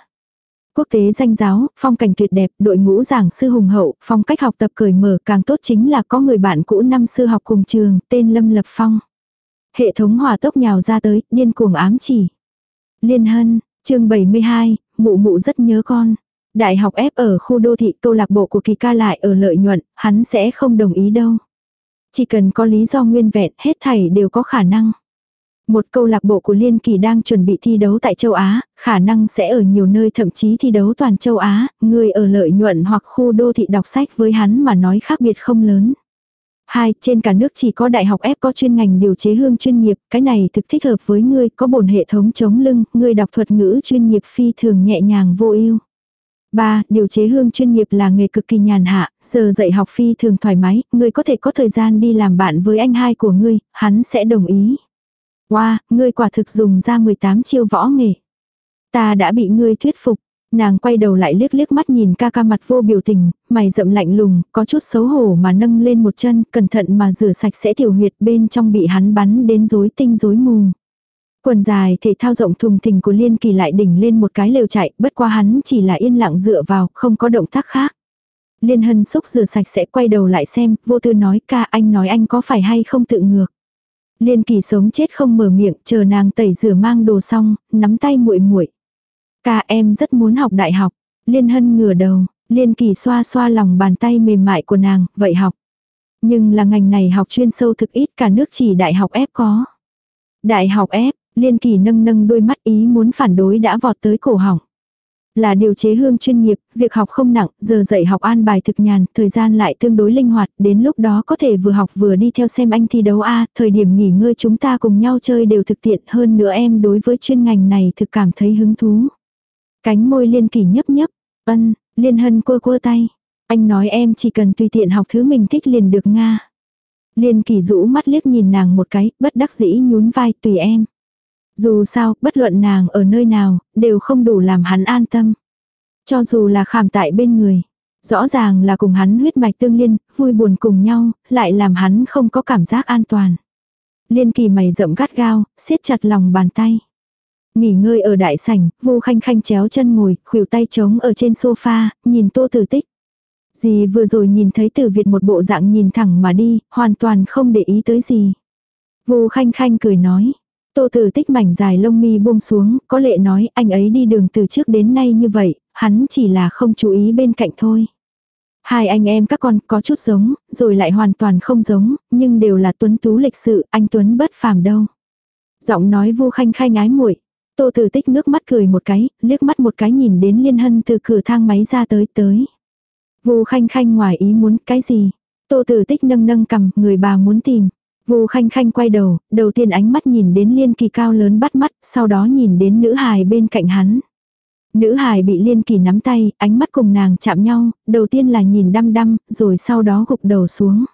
Quốc tế danh giáo, phong cảnh tuyệt đẹp, đội ngũ giảng sư hùng hậu, phong cách học tập cởi mở càng tốt chính là có người bạn cũ năm sư học cùng trường, tên Lâm Lập Phong. Hệ thống hòa tốc nhào ra tới, điên cuồng ám chỉ. Liên Hân, chương 72, mụ mụ rất nhớ con. Đại học ép ở khu đô thị câu lạc bộ của kỳ ca lại ở lợi nhuận, hắn sẽ không đồng ý đâu. Chỉ cần có lý do nguyên vẹn, hết thảy đều có khả năng. Một câu lạc bộ của Liên Kỳ đang chuẩn bị thi đấu tại châu Á, khả năng sẽ ở nhiều nơi thậm chí thi đấu toàn châu Á, người ở lợi nhuận hoặc khu đô thị đọc sách với hắn mà nói khác biệt không lớn. Hai, trên cả nước chỉ có đại học ép có chuyên ngành điều chế hương chuyên nghiệp, cái này thực thích hợp với ngươi, có bổn hệ thống chống lưng, ngươi đọc thuật ngữ chuyên nghiệp phi thường nhẹ nhàng vô ưu. 3. Điều chế hương chuyên nghiệp là nghề cực kỳ nhàn hạ, giờ dạy học phi thường thoải mái, ngươi có thể có thời gian đi làm bạn với anh hai của ngươi, hắn sẽ đồng ý. Wow, ngươi quả thực dùng ra 18 chiêu võ nghề. Ta đã bị ngươi thuyết phục. Nàng quay đầu lại liếc liếc mắt nhìn ca ca mặt vô biểu tình, mày rậm lạnh lùng, có chút xấu hổ mà nâng lên một chân, cẩn thận mà rửa sạch sẽ tiểu huyệt bên trong bị hắn bắn đến rối tinh rối mù. Quần dài thể thao rộng thùng thình của Liên Kỳ lại đỉnh lên một cái lều chạy, bất qua hắn chỉ là yên lặng dựa vào, không có động tác khác. Liên Hân xúc rửa sạch sẽ quay đầu lại xem, vô tư nói ca anh nói anh có phải hay không tự ngược. Liên kỳ sống chết không mở miệng, chờ nàng tẩy rửa mang đồ xong, nắm tay muội muội. Ca em rất muốn học đại học. Liên hân ngửa đầu, liên kỳ xoa xoa lòng bàn tay mềm mại của nàng, vậy học. Nhưng là ngành này học chuyên sâu thực ít cả nước chỉ đại học ép có. Đại học ép, liên kỳ nâng nâng đôi mắt ý muốn phản đối đã vọt tới cổ họng. Là điều chế hương chuyên nghiệp, việc học không nặng, giờ dạy học an bài thực nhàn, thời gian lại tương đối linh hoạt, đến lúc đó có thể vừa học vừa đi theo xem anh thi đấu A, thời điểm nghỉ ngơi chúng ta cùng nhau chơi đều thực tiện hơn nữa em đối với chuyên ngành này thực cảm thấy hứng thú. Cánh môi liên kỳ nhấp nhấp, ân, liên hân cua cua tay. Anh nói em chỉ cần tùy tiện học thứ mình thích liền được Nga. Liên kỳ rũ mắt liếc nhìn nàng một cái, bất đắc dĩ nhún vai tùy em. Dù sao, bất luận nàng ở nơi nào, đều không đủ làm hắn an tâm. Cho dù là khảm tại bên người. Rõ ràng là cùng hắn huyết mạch tương liên, vui buồn cùng nhau, lại làm hắn không có cảm giác an toàn. Liên kỳ mày rậm gắt gao, siết chặt lòng bàn tay. Nghỉ ngơi ở đại sảnh, vu khanh khanh chéo chân ngồi, khuỷu tay trống ở trên sofa, nhìn tô tử tích. Dì vừa rồi nhìn thấy từ Việt một bộ dạng nhìn thẳng mà đi, hoàn toàn không để ý tới gì. Vu khanh khanh cười nói, Tô Tử Tích mảnh dài lông mi buông xuống, có lệ nói anh ấy đi đường từ trước đến nay như vậy, hắn chỉ là không chú ý bên cạnh thôi. Hai anh em các con có chút giống, rồi lại hoàn toàn không giống, nhưng đều là tuấn tú lịch sự, anh Tuấn bất phàm đâu. Giọng nói vu khanh khanh ái muội Tô Tử Tích ngước mắt cười một cái, liếc mắt một cái nhìn đến Liên Hân từ cửa thang máy ra tới tới. Vu khanh khanh ngoài ý muốn cái gì? Tô tử tích nâng nâng cầm, người bà muốn tìm. Vu khanh khanh quay đầu, đầu tiên ánh mắt nhìn đến liên kỳ cao lớn bắt mắt, sau đó nhìn đến nữ hài bên cạnh hắn. Nữ hài bị liên kỳ nắm tay, ánh mắt cùng nàng chạm nhau, đầu tiên là nhìn đăm đăm, rồi sau đó gục đầu xuống.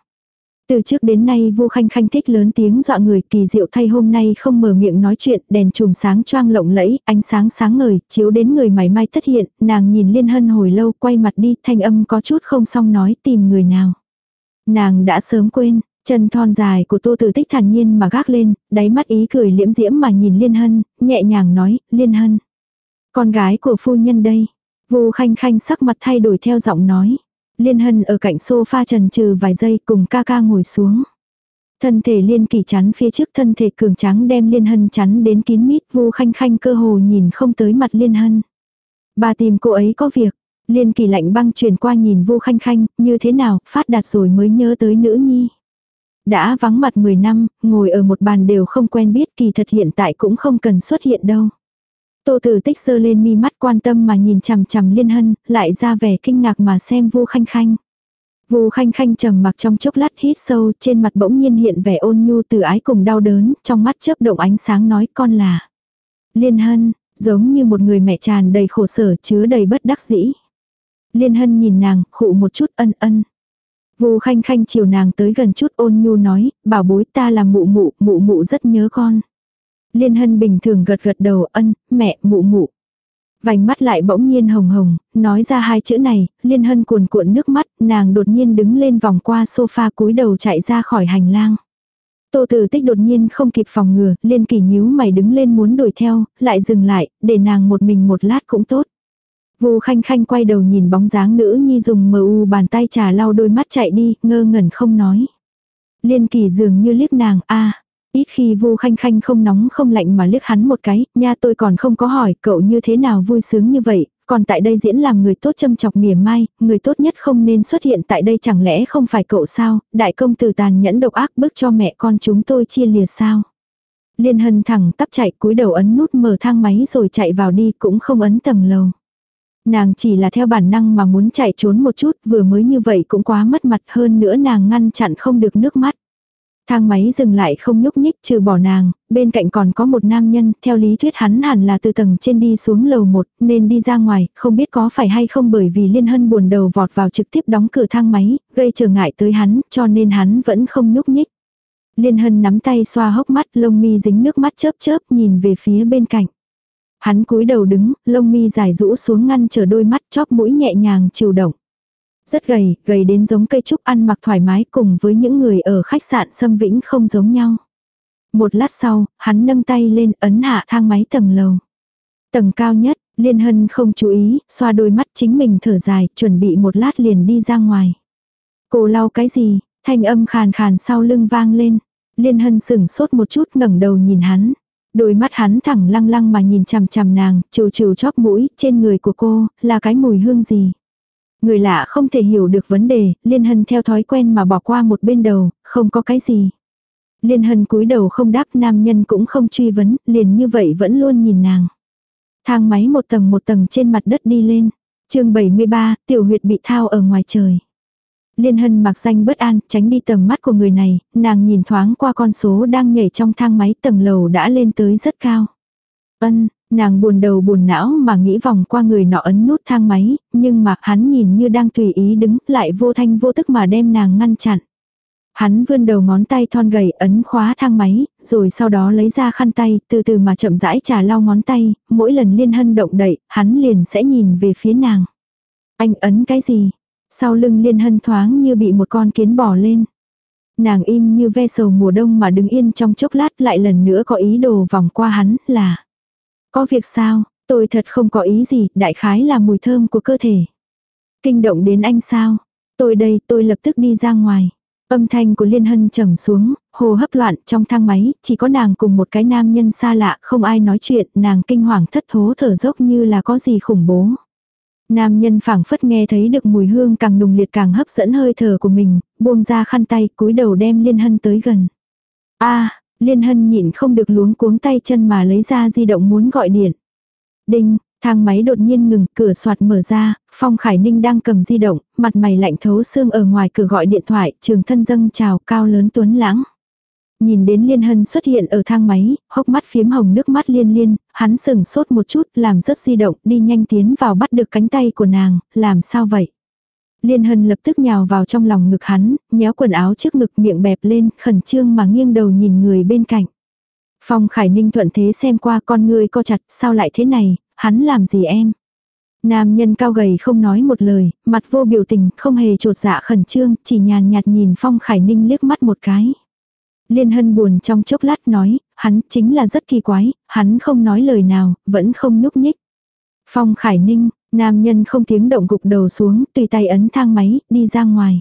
Từ trước đến nay Vu Khanh Khanh thích lớn tiếng dọa người kỳ diệu thay hôm nay không mở miệng nói chuyện, đèn chùm sáng choang lộng lẫy, ánh sáng sáng ngời, chiếu đến người mày mai thất hiện, nàng nhìn Liên Hân hồi lâu, quay mặt đi, thanh âm có chút không xong nói tìm người nào. Nàng đã sớm quên, chân thon dài của Tô Tử Tích thản nhiên mà gác lên, đáy mắt ý cười liễm diễm mà nhìn Liên Hân, nhẹ nhàng nói, Liên Hân. Con gái của phu nhân đây. Vu Khanh Khanh sắc mặt thay đổi theo giọng nói. Liên Hân ở cạnh sofa trần trừ vài giây cùng ca ca ngồi xuống. Thân thể Liên Kỳ chắn phía trước thân thể cường trắng đem Liên Hân chắn đến kín mít Vu Khanh Khanh cơ hồ nhìn không tới mặt Liên Hân. Bà tìm cô ấy có việc. Liên Kỳ lạnh băng truyền qua nhìn Vu Khanh Khanh, như thế nào, phát đạt rồi mới nhớ tới nữ nhi. Đã vắng mặt 10 năm, ngồi ở một bàn đều không quen biết kỳ thật hiện tại cũng không cần xuất hiện đâu. Tô Tử Tích sơ lên mi mắt quan tâm mà nhìn chằm chằm Liên Hân, lại ra vẻ kinh ngạc mà xem Vu Khanh Khanh. Vu Khanh Khanh trầm mặc trong chốc lát hít sâu, trên mặt bỗng nhiên hiện vẻ ôn nhu từ ái cùng đau đớn, trong mắt chớp động ánh sáng nói con là Liên Hân, giống như một người mẹ tràn đầy khổ sở chứa đầy bất đắc dĩ. Liên Hân nhìn nàng, khụ một chút ân ân. Vu Khanh Khanh chiều nàng tới gần chút ôn nhu nói, bảo bối ta là mụ mụ, mụ mụ rất nhớ con. Liên hân bình thường gật gật đầu ân, mẹ, mụ mụ. Vành mắt lại bỗng nhiên hồng hồng, nói ra hai chữ này, liên hân cuồn cuộn nước mắt, nàng đột nhiên đứng lên vòng qua sofa cúi đầu chạy ra khỏi hành lang. Tô tử tích đột nhiên không kịp phòng ngừa, liên kỳ nhíu mày đứng lên muốn đuổi theo, lại dừng lại, để nàng một mình một lát cũng tốt. Vu khanh khanh quay đầu nhìn bóng dáng nữ nhi dùng mờ u bàn tay trà lau đôi mắt chạy đi, ngơ ngẩn không nói. Liên kỳ dường như liếc nàng, a Ít khi Vu Khanh Khanh không nóng không lạnh mà liếc hắn một cái, nha tôi còn không có hỏi cậu như thế nào vui sướng như vậy, còn tại đây diễn làm người tốt châm chọc mỉa mai, người tốt nhất không nên xuất hiện tại đây chẳng lẽ không phải cậu sao, đại công tử tàn nhẫn độc ác bức cho mẹ con chúng tôi chia lìa sao. Liên hân thẳng tắp chạy cúi đầu ấn nút mở thang máy rồi chạy vào đi cũng không ấn tầng lầu. Nàng chỉ là theo bản năng mà muốn chạy trốn một chút vừa mới như vậy cũng quá mất mặt hơn nữa nàng ngăn chặn không được nước mắt. Thang máy dừng lại không nhúc nhích trừ bỏ nàng, bên cạnh còn có một nam nhân, theo lý thuyết hắn hẳn là từ tầng trên đi xuống lầu một, nên đi ra ngoài, không biết có phải hay không bởi vì liên hân buồn đầu vọt vào trực tiếp đóng cửa thang máy, gây trở ngại tới hắn, cho nên hắn vẫn không nhúc nhích. Liên hân nắm tay xoa hốc mắt, lông mi dính nước mắt chớp chớp nhìn về phía bên cạnh. Hắn cúi đầu đứng, lông mi dài rũ xuống ngăn trở đôi mắt chóp mũi nhẹ nhàng chiều động. Rất gầy, gầy đến giống cây trúc ăn mặc thoải mái cùng với những người ở khách sạn Sâm Vĩnh không giống nhau. Một lát sau, hắn nâng tay lên ấn hạ thang máy tầng lầu. Tầng cao nhất, Liên Hân không chú ý, xoa đôi mắt chính mình thở dài, chuẩn bị một lát liền đi ra ngoài. Cô lau cái gì, thanh âm khàn khàn sau lưng vang lên. Liên Hân sửng sốt một chút ngẩng đầu nhìn hắn. Đôi mắt hắn thẳng lăng lăng mà nhìn chằm chằm nàng, trừ trừ chóp mũi, trên người của cô, là cái mùi hương gì. Người lạ không thể hiểu được vấn đề, Liên Hân theo thói quen mà bỏ qua một bên đầu, không có cái gì. Liên Hân cúi đầu không đáp nam nhân cũng không truy vấn, liền như vậy vẫn luôn nhìn nàng. Thang máy một tầng một tầng trên mặt đất đi lên. chương 73, tiểu huyệt bị thao ở ngoài trời. Liên Hân mặc danh bất an, tránh đi tầm mắt của người này, nàng nhìn thoáng qua con số đang nhảy trong thang máy tầng lầu đã lên tới rất cao. Ân, Nàng buồn đầu buồn não mà nghĩ vòng qua người nọ ấn nút thang máy, nhưng mà hắn nhìn như đang tùy ý đứng lại vô thanh vô tức mà đem nàng ngăn chặn. Hắn vươn đầu ngón tay thon gầy ấn khóa thang máy, rồi sau đó lấy ra khăn tay, từ từ mà chậm rãi trà lau ngón tay, mỗi lần liên hân động đậy, hắn liền sẽ nhìn về phía nàng. Anh ấn cái gì? Sau lưng liên hân thoáng như bị một con kiến bò lên. Nàng im như ve sầu mùa đông mà đứng yên trong chốc lát lại lần nữa có ý đồ vòng qua hắn là. Có việc sao, tôi thật không có ý gì, đại khái là mùi thơm của cơ thể. Kinh động đến anh sao? Tôi đây, tôi lập tức đi ra ngoài. Âm thanh của Liên Hân trầm xuống, hồ hấp loạn trong thang máy, chỉ có nàng cùng một cái nam nhân xa lạ, không ai nói chuyện, nàng kinh hoàng thất thố thở dốc như là có gì khủng bố. Nam nhân phảng phất nghe thấy được mùi hương càng nùng liệt càng hấp dẫn hơi thở của mình, buông ra khăn tay, cúi đầu đem Liên Hân tới gần. A, Liên hân nhịn không được luống cuống tay chân mà lấy ra di động muốn gọi điện. Đinh, Thang máy đột nhiên ngừng, cửa soạt mở ra, Phong Khải Ninh đang cầm di động, mặt mày lạnh thấu xương ở ngoài cửa gọi điện thoại, trường thân dâng chào cao lớn tuấn lãng. Nhìn đến Liên Hân xuất hiện ở thang máy, hốc mắt phiếm hồng nước mắt liên liên, hắn sừng sốt một chút, làm rất di động, đi nhanh tiến vào bắt được cánh tay của nàng, làm sao vậy? Liên Hân lập tức nhào vào trong lòng ngực hắn, nhéo quần áo trước ngực miệng bẹp lên, khẩn trương mà nghiêng đầu nhìn người bên cạnh. Phong Khải Ninh thuận thế xem qua con người co chặt, sao lại thế này, hắn làm gì em? Nam nhân cao gầy không nói một lời, mặt vô biểu tình, không hề trột dạ khẩn trương, chỉ nhàn nhạt nhìn Phong Khải Ninh liếc mắt một cái. Liên hân buồn trong chốc lát nói, hắn chính là rất kỳ quái, hắn không nói lời nào, vẫn không nhúc nhích. Phong Khải Ninh, nam nhân không tiếng động gục đầu xuống, tùy tay ấn thang máy, đi ra ngoài.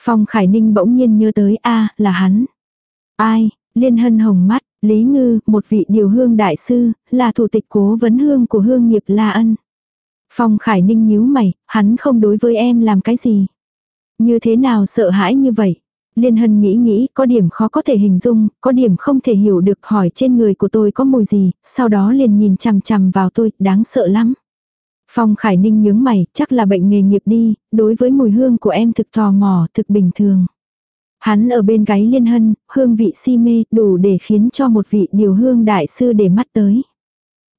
Phong Khải Ninh bỗng nhiên nhớ tới a là hắn. Ai, liên hân hồng mắt, Lý Ngư, một vị điều hương đại sư, là thủ tịch cố vấn hương của hương nghiệp La Ân. Phong Khải Ninh nhíu mày, hắn không đối với em làm cái gì. Như thế nào sợ hãi như vậy? Liên Hân nghĩ nghĩ, có điểm khó có thể hình dung, có điểm không thể hiểu được hỏi trên người của tôi có mùi gì, sau đó liền nhìn chằm chằm vào tôi, đáng sợ lắm. Phong Khải Ninh nhướng mày, chắc là bệnh nghề nghiệp đi, đối với mùi hương của em thực tò mò, thực bình thường. Hắn ở bên gáy Liên Hân, hương vị si mê, đủ để khiến cho một vị điều hương đại sư để mắt tới.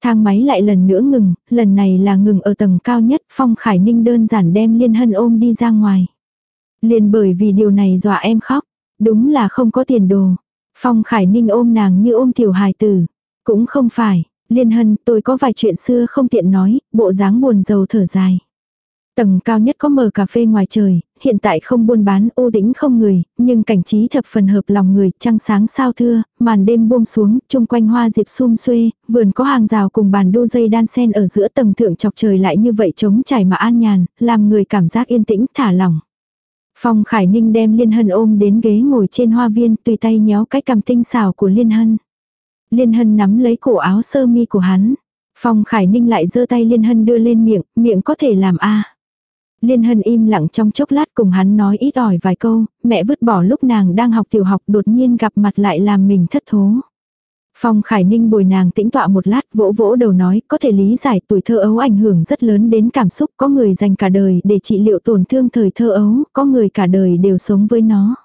Thang máy lại lần nữa ngừng, lần này là ngừng ở tầng cao nhất, Phong Khải Ninh đơn giản đem Liên Hân ôm đi ra ngoài. Liền bởi vì điều này dọa em khóc. Đúng là không có tiền đồ. Phong Khải Ninh ôm nàng như ôm tiểu hài tử. Cũng không phải. Liên hân tôi có vài chuyện xưa không tiện nói, bộ dáng buồn rầu thở dài. Tầng cao nhất có mở cà phê ngoài trời, hiện tại không buôn bán ô tĩnh không người, nhưng cảnh trí thập phần hợp lòng người, trăng sáng sao thưa, màn đêm buông xuống, chung quanh hoa diệp sum xuê, vườn có hàng rào cùng bàn đu dây đan sen ở giữa tầng thượng chọc trời lại như vậy trống trải mà an nhàn, làm người cảm giác yên tĩnh thả lỏng. Phong Khải Ninh đem Liên Hân ôm đến ghế ngồi trên hoa viên tùy tay nhéo cái cằm tinh xảo của Liên Hân. Liên Hân nắm lấy cổ áo sơ mi của hắn. Phong Khải Ninh lại giơ tay Liên Hân đưa lên miệng, miệng có thể làm a. Liên Hân im lặng trong chốc lát cùng hắn nói ít ỏi vài câu, mẹ vứt bỏ lúc nàng đang học tiểu học đột nhiên gặp mặt lại làm mình thất thố. Phong Khải Ninh bồi nàng tĩnh tọa một lát vỗ vỗ đầu nói có thể lý giải tuổi thơ ấu ảnh hưởng rất lớn đến cảm xúc có người dành cả đời để trị liệu tổn thương thời thơ ấu, có người cả đời đều sống với nó.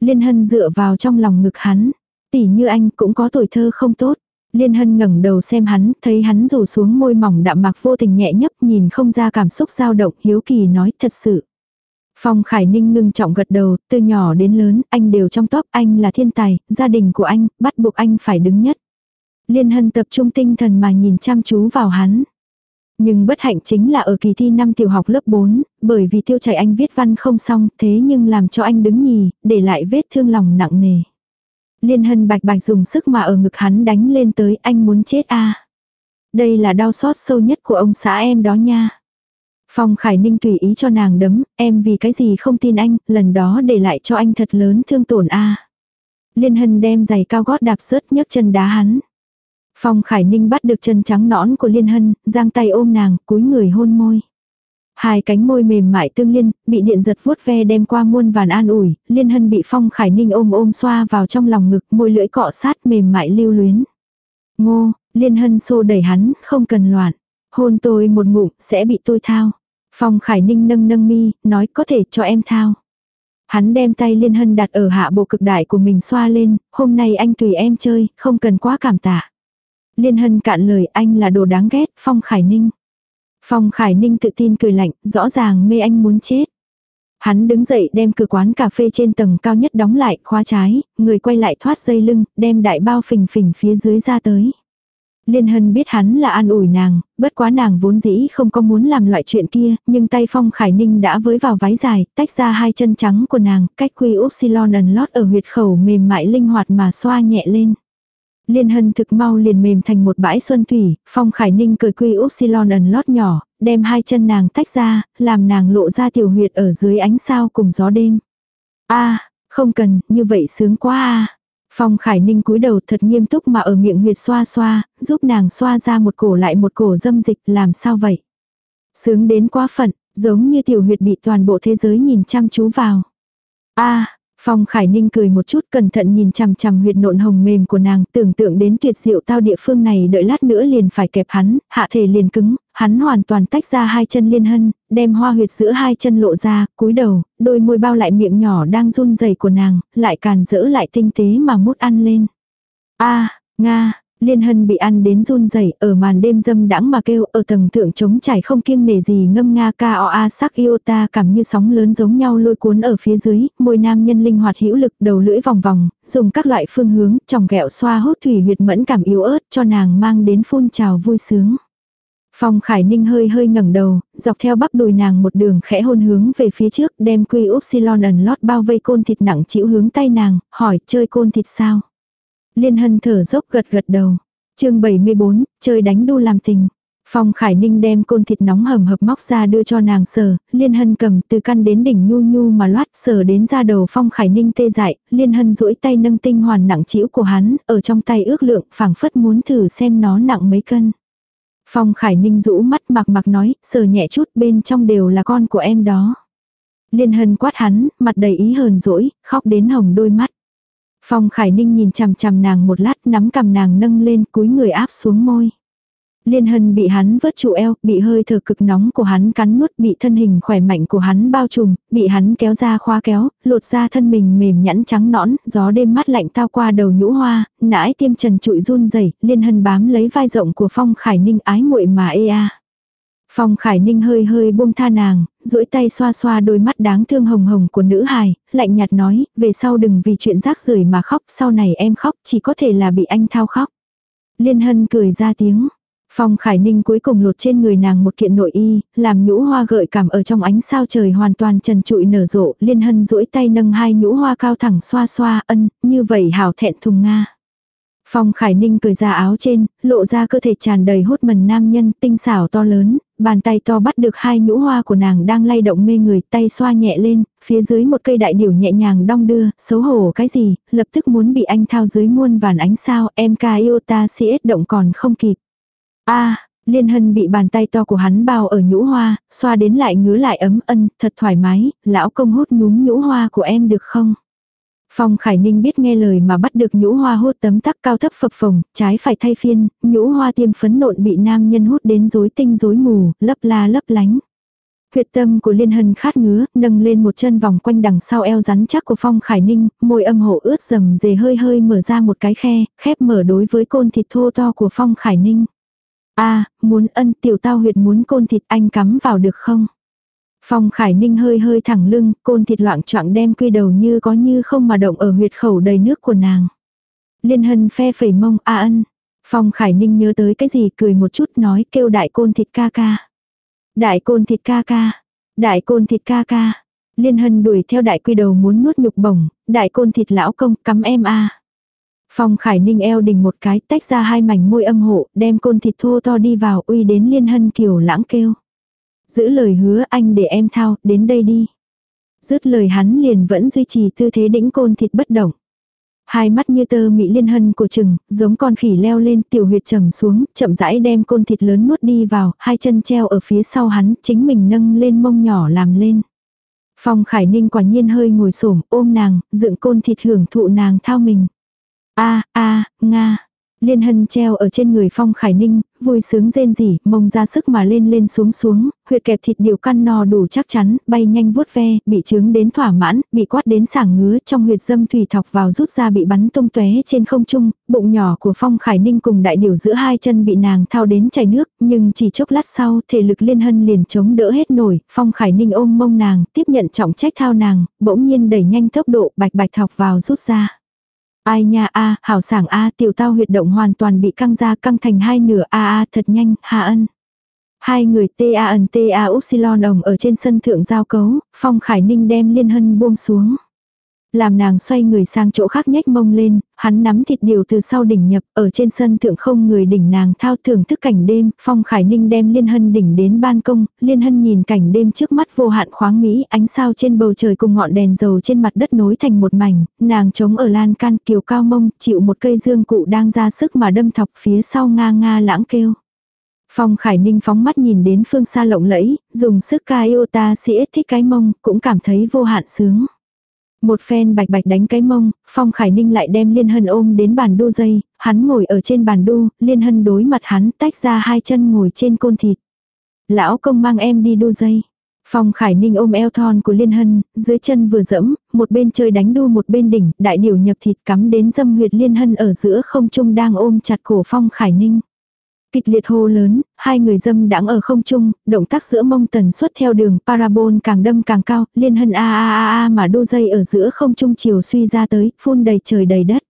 Liên Hân dựa vào trong lòng ngực hắn, tỷ như anh cũng có tuổi thơ không tốt. Liên Hân ngẩng đầu xem hắn, thấy hắn rủ xuống môi mỏng đạm mạc vô tình nhẹ nhấp nhìn không ra cảm xúc dao động hiếu kỳ nói thật sự. Phong Khải Ninh ngưng trọng gật đầu, từ nhỏ đến lớn, anh đều trong top, anh là thiên tài, gia đình của anh, bắt buộc anh phải đứng nhất. Liên Hân tập trung tinh thần mà nhìn chăm chú vào hắn. Nhưng bất hạnh chính là ở kỳ thi năm tiểu học lớp 4, bởi vì tiêu chảy anh viết văn không xong, thế nhưng làm cho anh đứng nhì, để lại vết thương lòng nặng nề. Liên Hân bạch bạch dùng sức mà ở ngực hắn đánh lên tới anh muốn chết a Đây là đau xót sâu nhất của ông xã em đó nha. Phong Khải Ninh tùy ý cho nàng đấm, em vì cái gì không tin anh, lần đó để lại cho anh thật lớn thương tổn a. Liên Hân đem giày cao gót đạp sớt nhấc chân đá hắn. Phong Khải Ninh bắt được chân trắng nõn của Liên Hân, giang tay ôm nàng, cúi người hôn môi. Hai cánh môi mềm mại tương liên, bị điện giật vuốt ve đem qua muôn vàn an ủi, Liên Hân bị Phong Khải Ninh ôm ôm xoa vào trong lòng ngực, môi lưỡi cọ sát mềm mại lưu luyến. Ngô, Liên Hân xô đẩy hắn, không cần loạn. Hôn tôi một ngụm, sẽ bị tôi thao. Phong Khải Ninh nâng nâng mi, nói có thể cho em thao. Hắn đem tay Liên Hân đặt ở hạ bộ cực đại của mình xoa lên, hôm nay anh tùy em chơi, không cần quá cảm tạ. Liên Hân cạn lời anh là đồ đáng ghét, Phong Khải Ninh. Phong Khải Ninh tự tin cười lạnh, rõ ràng mê anh muốn chết. Hắn đứng dậy đem cửa quán cà phê trên tầng cao nhất đóng lại, khóa trái, người quay lại thoát dây lưng, đem đại bao phình phình phía dưới ra tới. Liên Hân biết hắn là an ủi nàng, bất quá nàng vốn dĩ không có muốn làm loại chuyện kia, nhưng tay Phong Khải Ninh đã với vào váy dài, tách ra hai chân trắng của nàng, cách quy upsilon ẩn lót ở huyệt khẩu mềm mại linh hoạt mà xoa nhẹ lên. Liên Hân thực mau liền mềm thành một bãi xuân thủy, Phong Khải Ninh cười quy upsilon ẩn lót nhỏ, đem hai chân nàng tách ra, làm nàng lộ ra tiểu huyệt ở dưới ánh sao cùng gió đêm. a không cần, như vậy sướng quá a Phong Khải Ninh cúi đầu thật nghiêm túc mà ở miệng huyệt xoa xoa, giúp nàng xoa ra một cổ lại một cổ dâm dịch làm sao vậy. Sướng đến quá phận, giống như tiểu huyệt bị toàn bộ thế giới nhìn chăm chú vào. a Phong Khải Ninh cười một chút cẩn thận nhìn chằm chằm huyệt nộn hồng mềm của nàng, tưởng tượng đến tuyệt diệu tao địa phương này đợi lát nữa liền phải kẹp hắn, hạ thể liền cứng, hắn hoàn toàn tách ra hai chân liên hân, đem hoa huyệt giữa hai chân lộ ra, cúi đầu, đôi môi bao lại miệng nhỏ đang run rẩy của nàng, lại càn rỡ lại tinh tế mà mút ăn lên. A, nga, Liên hân bị ăn đến run rẩy ở màn đêm dâm đãng mà kêu ở tầng thượng trống trải không kiêng nề gì ngâm nga ca o a sắc yêu ta cảm như sóng lớn giống nhau lôi cuốn ở phía dưới, môi nam nhân linh hoạt hữu lực đầu lưỡi vòng vòng, dùng các loại phương hướng, tròng gẹo xoa hốt thủy huyệt mẫn cảm yếu ớt cho nàng mang đến phun trào vui sướng. Phong Khải Ninh hơi hơi ngẩng đầu, dọc theo bắp đùi nàng một đường khẽ hôn hướng về phía trước, đem quy upsilon ẩn lót bao vây côn thịt nặng chịu hướng tay nàng, hỏi chơi côn thịt sao. Liên hân thở dốc gật gật đầu. chương 74, chơi đánh đu làm tình. Phong Khải Ninh đem côn thịt nóng hầm hập móc ra đưa cho nàng sờ, Liên Hân cầm từ căn đến đỉnh nhu nhu mà loát sờ đến ra đầu Phong Khải Ninh tê dại, Liên Hân duỗi tay nâng tinh hoàn nặng chĩu của hắn, ở trong tay ước lượng phảng phất muốn thử xem nó nặng mấy cân. Phong Khải Ninh rũ mắt mặc mặc nói, sờ nhẹ chút bên trong đều là con của em đó. Liên Hân quát hắn, mặt đầy ý hờn dỗi, khóc đến hồng đôi mắt. Phong Khải Ninh nhìn chằm chằm nàng một lát nắm cầm nàng nâng lên cúi người áp xuống môi. Liên hân bị hắn vớt trụ eo, bị hơi thở cực nóng của hắn cắn nuốt, bị thân hình khỏe mạnh của hắn bao trùm, bị hắn kéo ra khoa kéo, lột ra thân mình mềm nhẵn trắng nõn, gió đêm mát lạnh tao qua đầu nhũ hoa, nãi tiêm trần trụi run rẩy liên hân bám lấy vai rộng của phong khải ninh ái muội mà ê a. Phong Khải Ninh hơi hơi buông tha nàng, duỗi tay xoa xoa đôi mắt đáng thương hồng hồng của nữ hài, lạnh nhạt nói, về sau đừng vì chuyện rác rưởi mà khóc, sau này em khóc chỉ có thể là bị anh thao khóc. Liên Hân cười ra tiếng. Phong Khải Ninh cuối cùng lột trên người nàng một kiện nội y, làm nhũ hoa gợi cảm ở trong ánh sao trời hoàn toàn trần trụi nở rộ, Liên Hân duỗi tay nâng hai nhũ hoa cao thẳng xoa xoa ân, như vậy hảo thẹn thùng nga. Phong Khải Ninh cười ra áo trên, lộ ra cơ thể tràn đầy hốt mần nam nhân tinh xảo to lớn, bàn tay to bắt được hai nhũ hoa của nàng đang lay động mê người, tay xoa nhẹ lên, phía dưới một cây đại điểu nhẹ nhàng đong đưa, xấu hổ cái gì, lập tức muốn bị anh thao dưới muôn vàn ánh sao, em ca yêu ta siết động còn không kịp. a Liên hân bị bàn tay to của hắn bao ở nhũ hoa, xoa đến lại ngứa lại ấm ân, thật thoải mái, lão công hút núm nhũ hoa của em được không? Phong Khải Ninh biết nghe lời mà bắt được nhũ hoa hút tấm tắc cao thấp phập phồng, trái phải thay phiên, nhũ hoa tiêm phấn nộn bị nam nhân hút đến rối tinh rối mù, lấp la lấp lánh. Huyệt tâm của Liên Hân khát ngứa, nâng lên một chân vòng quanh đằng sau eo rắn chắc của Phong Khải Ninh, môi âm hộ ướt dầm dề hơi hơi mở ra một cái khe, khép mở đối với côn thịt thô to của Phong Khải Ninh. a muốn ân tiểu tao huyệt muốn côn thịt anh cắm vào được không? Phong Khải Ninh hơi hơi thẳng lưng, côn thịt loạn trọng đem quy đầu như có như không mà động ở huyệt khẩu đầy nước của nàng. Liên hân phe phẩy mông a ân. Phong Khải Ninh nhớ tới cái gì cười một chút nói kêu đại côn thịt ca ca. Đại côn thịt ca ca. Đại côn thịt ca ca. Liên hân đuổi theo đại quy đầu muốn nuốt nhục bổng, đại côn thịt lão công cắm em a. Phong Khải Ninh eo đình một cái tách ra hai mảnh môi âm hộ, đem côn thịt thô to đi vào uy đến liên hân kiều lãng kêu giữ lời hứa anh để em thao, đến đây đi. Dứt lời hắn liền vẫn duy trì tư thế đĩnh côn thịt bất động. Hai mắt như tơ mỹ liên hân của chừng, giống con khỉ leo lên tiểu huyệt trầm xuống, chậm rãi đem côn thịt lớn nuốt đi vào, hai chân treo ở phía sau hắn, chính mình nâng lên mông nhỏ làm lên. Phong Khải Ninh quả nhiên hơi ngồi xổm ôm nàng, dựng côn thịt hưởng thụ nàng thao mình. a a nga, Liên hân treo ở trên người Phong Khải Ninh, vui sướng rên rỉ, mông ra sức mà lên lên xuống xuống, huyệt kẹp thịt điều căn no đủ chắc chắn, bay nhanh vuốt ve, bị trướng đến thỏa mãn, bị quát đến sảng ngứa, trong huyệt dâm thủy thọc vào rút ra bị bắn tung tóe trên không trung, bụng nhỏ của Phong Khải Ninh cùng đại điều giữa hai chân bị nàng thao đến chảy nước, nhưng chỉ chốc lát sau, thể lực liên hân liền chống đỡ hết nổi, Phong Khải Ninh ôm mông nàng, tiếp nhận trọng trách thao nàng, bỗng nhiên đẩy nhanh tốc độ, bạch bạch thọc vào rút ra. Ai nha a, hảo sảng a, tiểu tao huyệt động hoàn toàn bị căng ra căng thành hai nửa a a, thật nhanh, hà ân. Hai người ta ẩn ta upsilon ổng ở trên sân thượng giao cấu, Phong Khải Ninh đem liên hân buông xuống. Làm nàng xoay người sang chỗ khác nhếch mông lên, hắn nắm thịt điều từ sau đỉnh nhập, ở trên sân thượng không người đỉnh nàng thao thưởng thức cảnh đêm, phong khải ninh đem liên hân đỉnh đến ban công, liên hân nhìn cảnh đêm trước mắt vô hạn khoáng mỹ, ánh sao trên bầu trời cùng ngọn đèn dầu trên mặt đất nối thành một mảnh, nàng chống ở lan can kiều cao mông, chịu một cây dương cụ đang ra sức mà đâm thọc phía sau nga nga lãng kêu. Phong Khải Ninh phóng mắt nhìn đến phương xa lộng lẫy, dùng sức ca yêu ta sĩ thích cái mông, cũng cảm thấy vô hạn sướng. Một phen bạch bạch đánh cái mông, Phong Khải Ninh lại đem Liên Hân ôm đến bàn đu dây, hắn ngồi ở trên bàn đu, Liên Hân đối mặt hắn tách ra hai chân ngồi trên côn thịt. Lão công mang em đi đu dây. Phong Khải Ninh ôm eo thon của Liên Hân, dưới chân vừa dẫm, một bên chơi đánh đu một bên đỉnh, đại điểu nhập thịt cắm đến dâm huyệt Liên Hân ở giữa không trung đang ôm chặt cổ Phong Khải Ninh. Kịch liệt hô lớn, hai người dâm đãng ở không trung, động tác giữa mông tần suất theo đường parabol càng đâm càng cao, Liên Hân a a a a mà đu dây ở giữa không trung chiều suy ra tới, phun đầy trời đầy đất.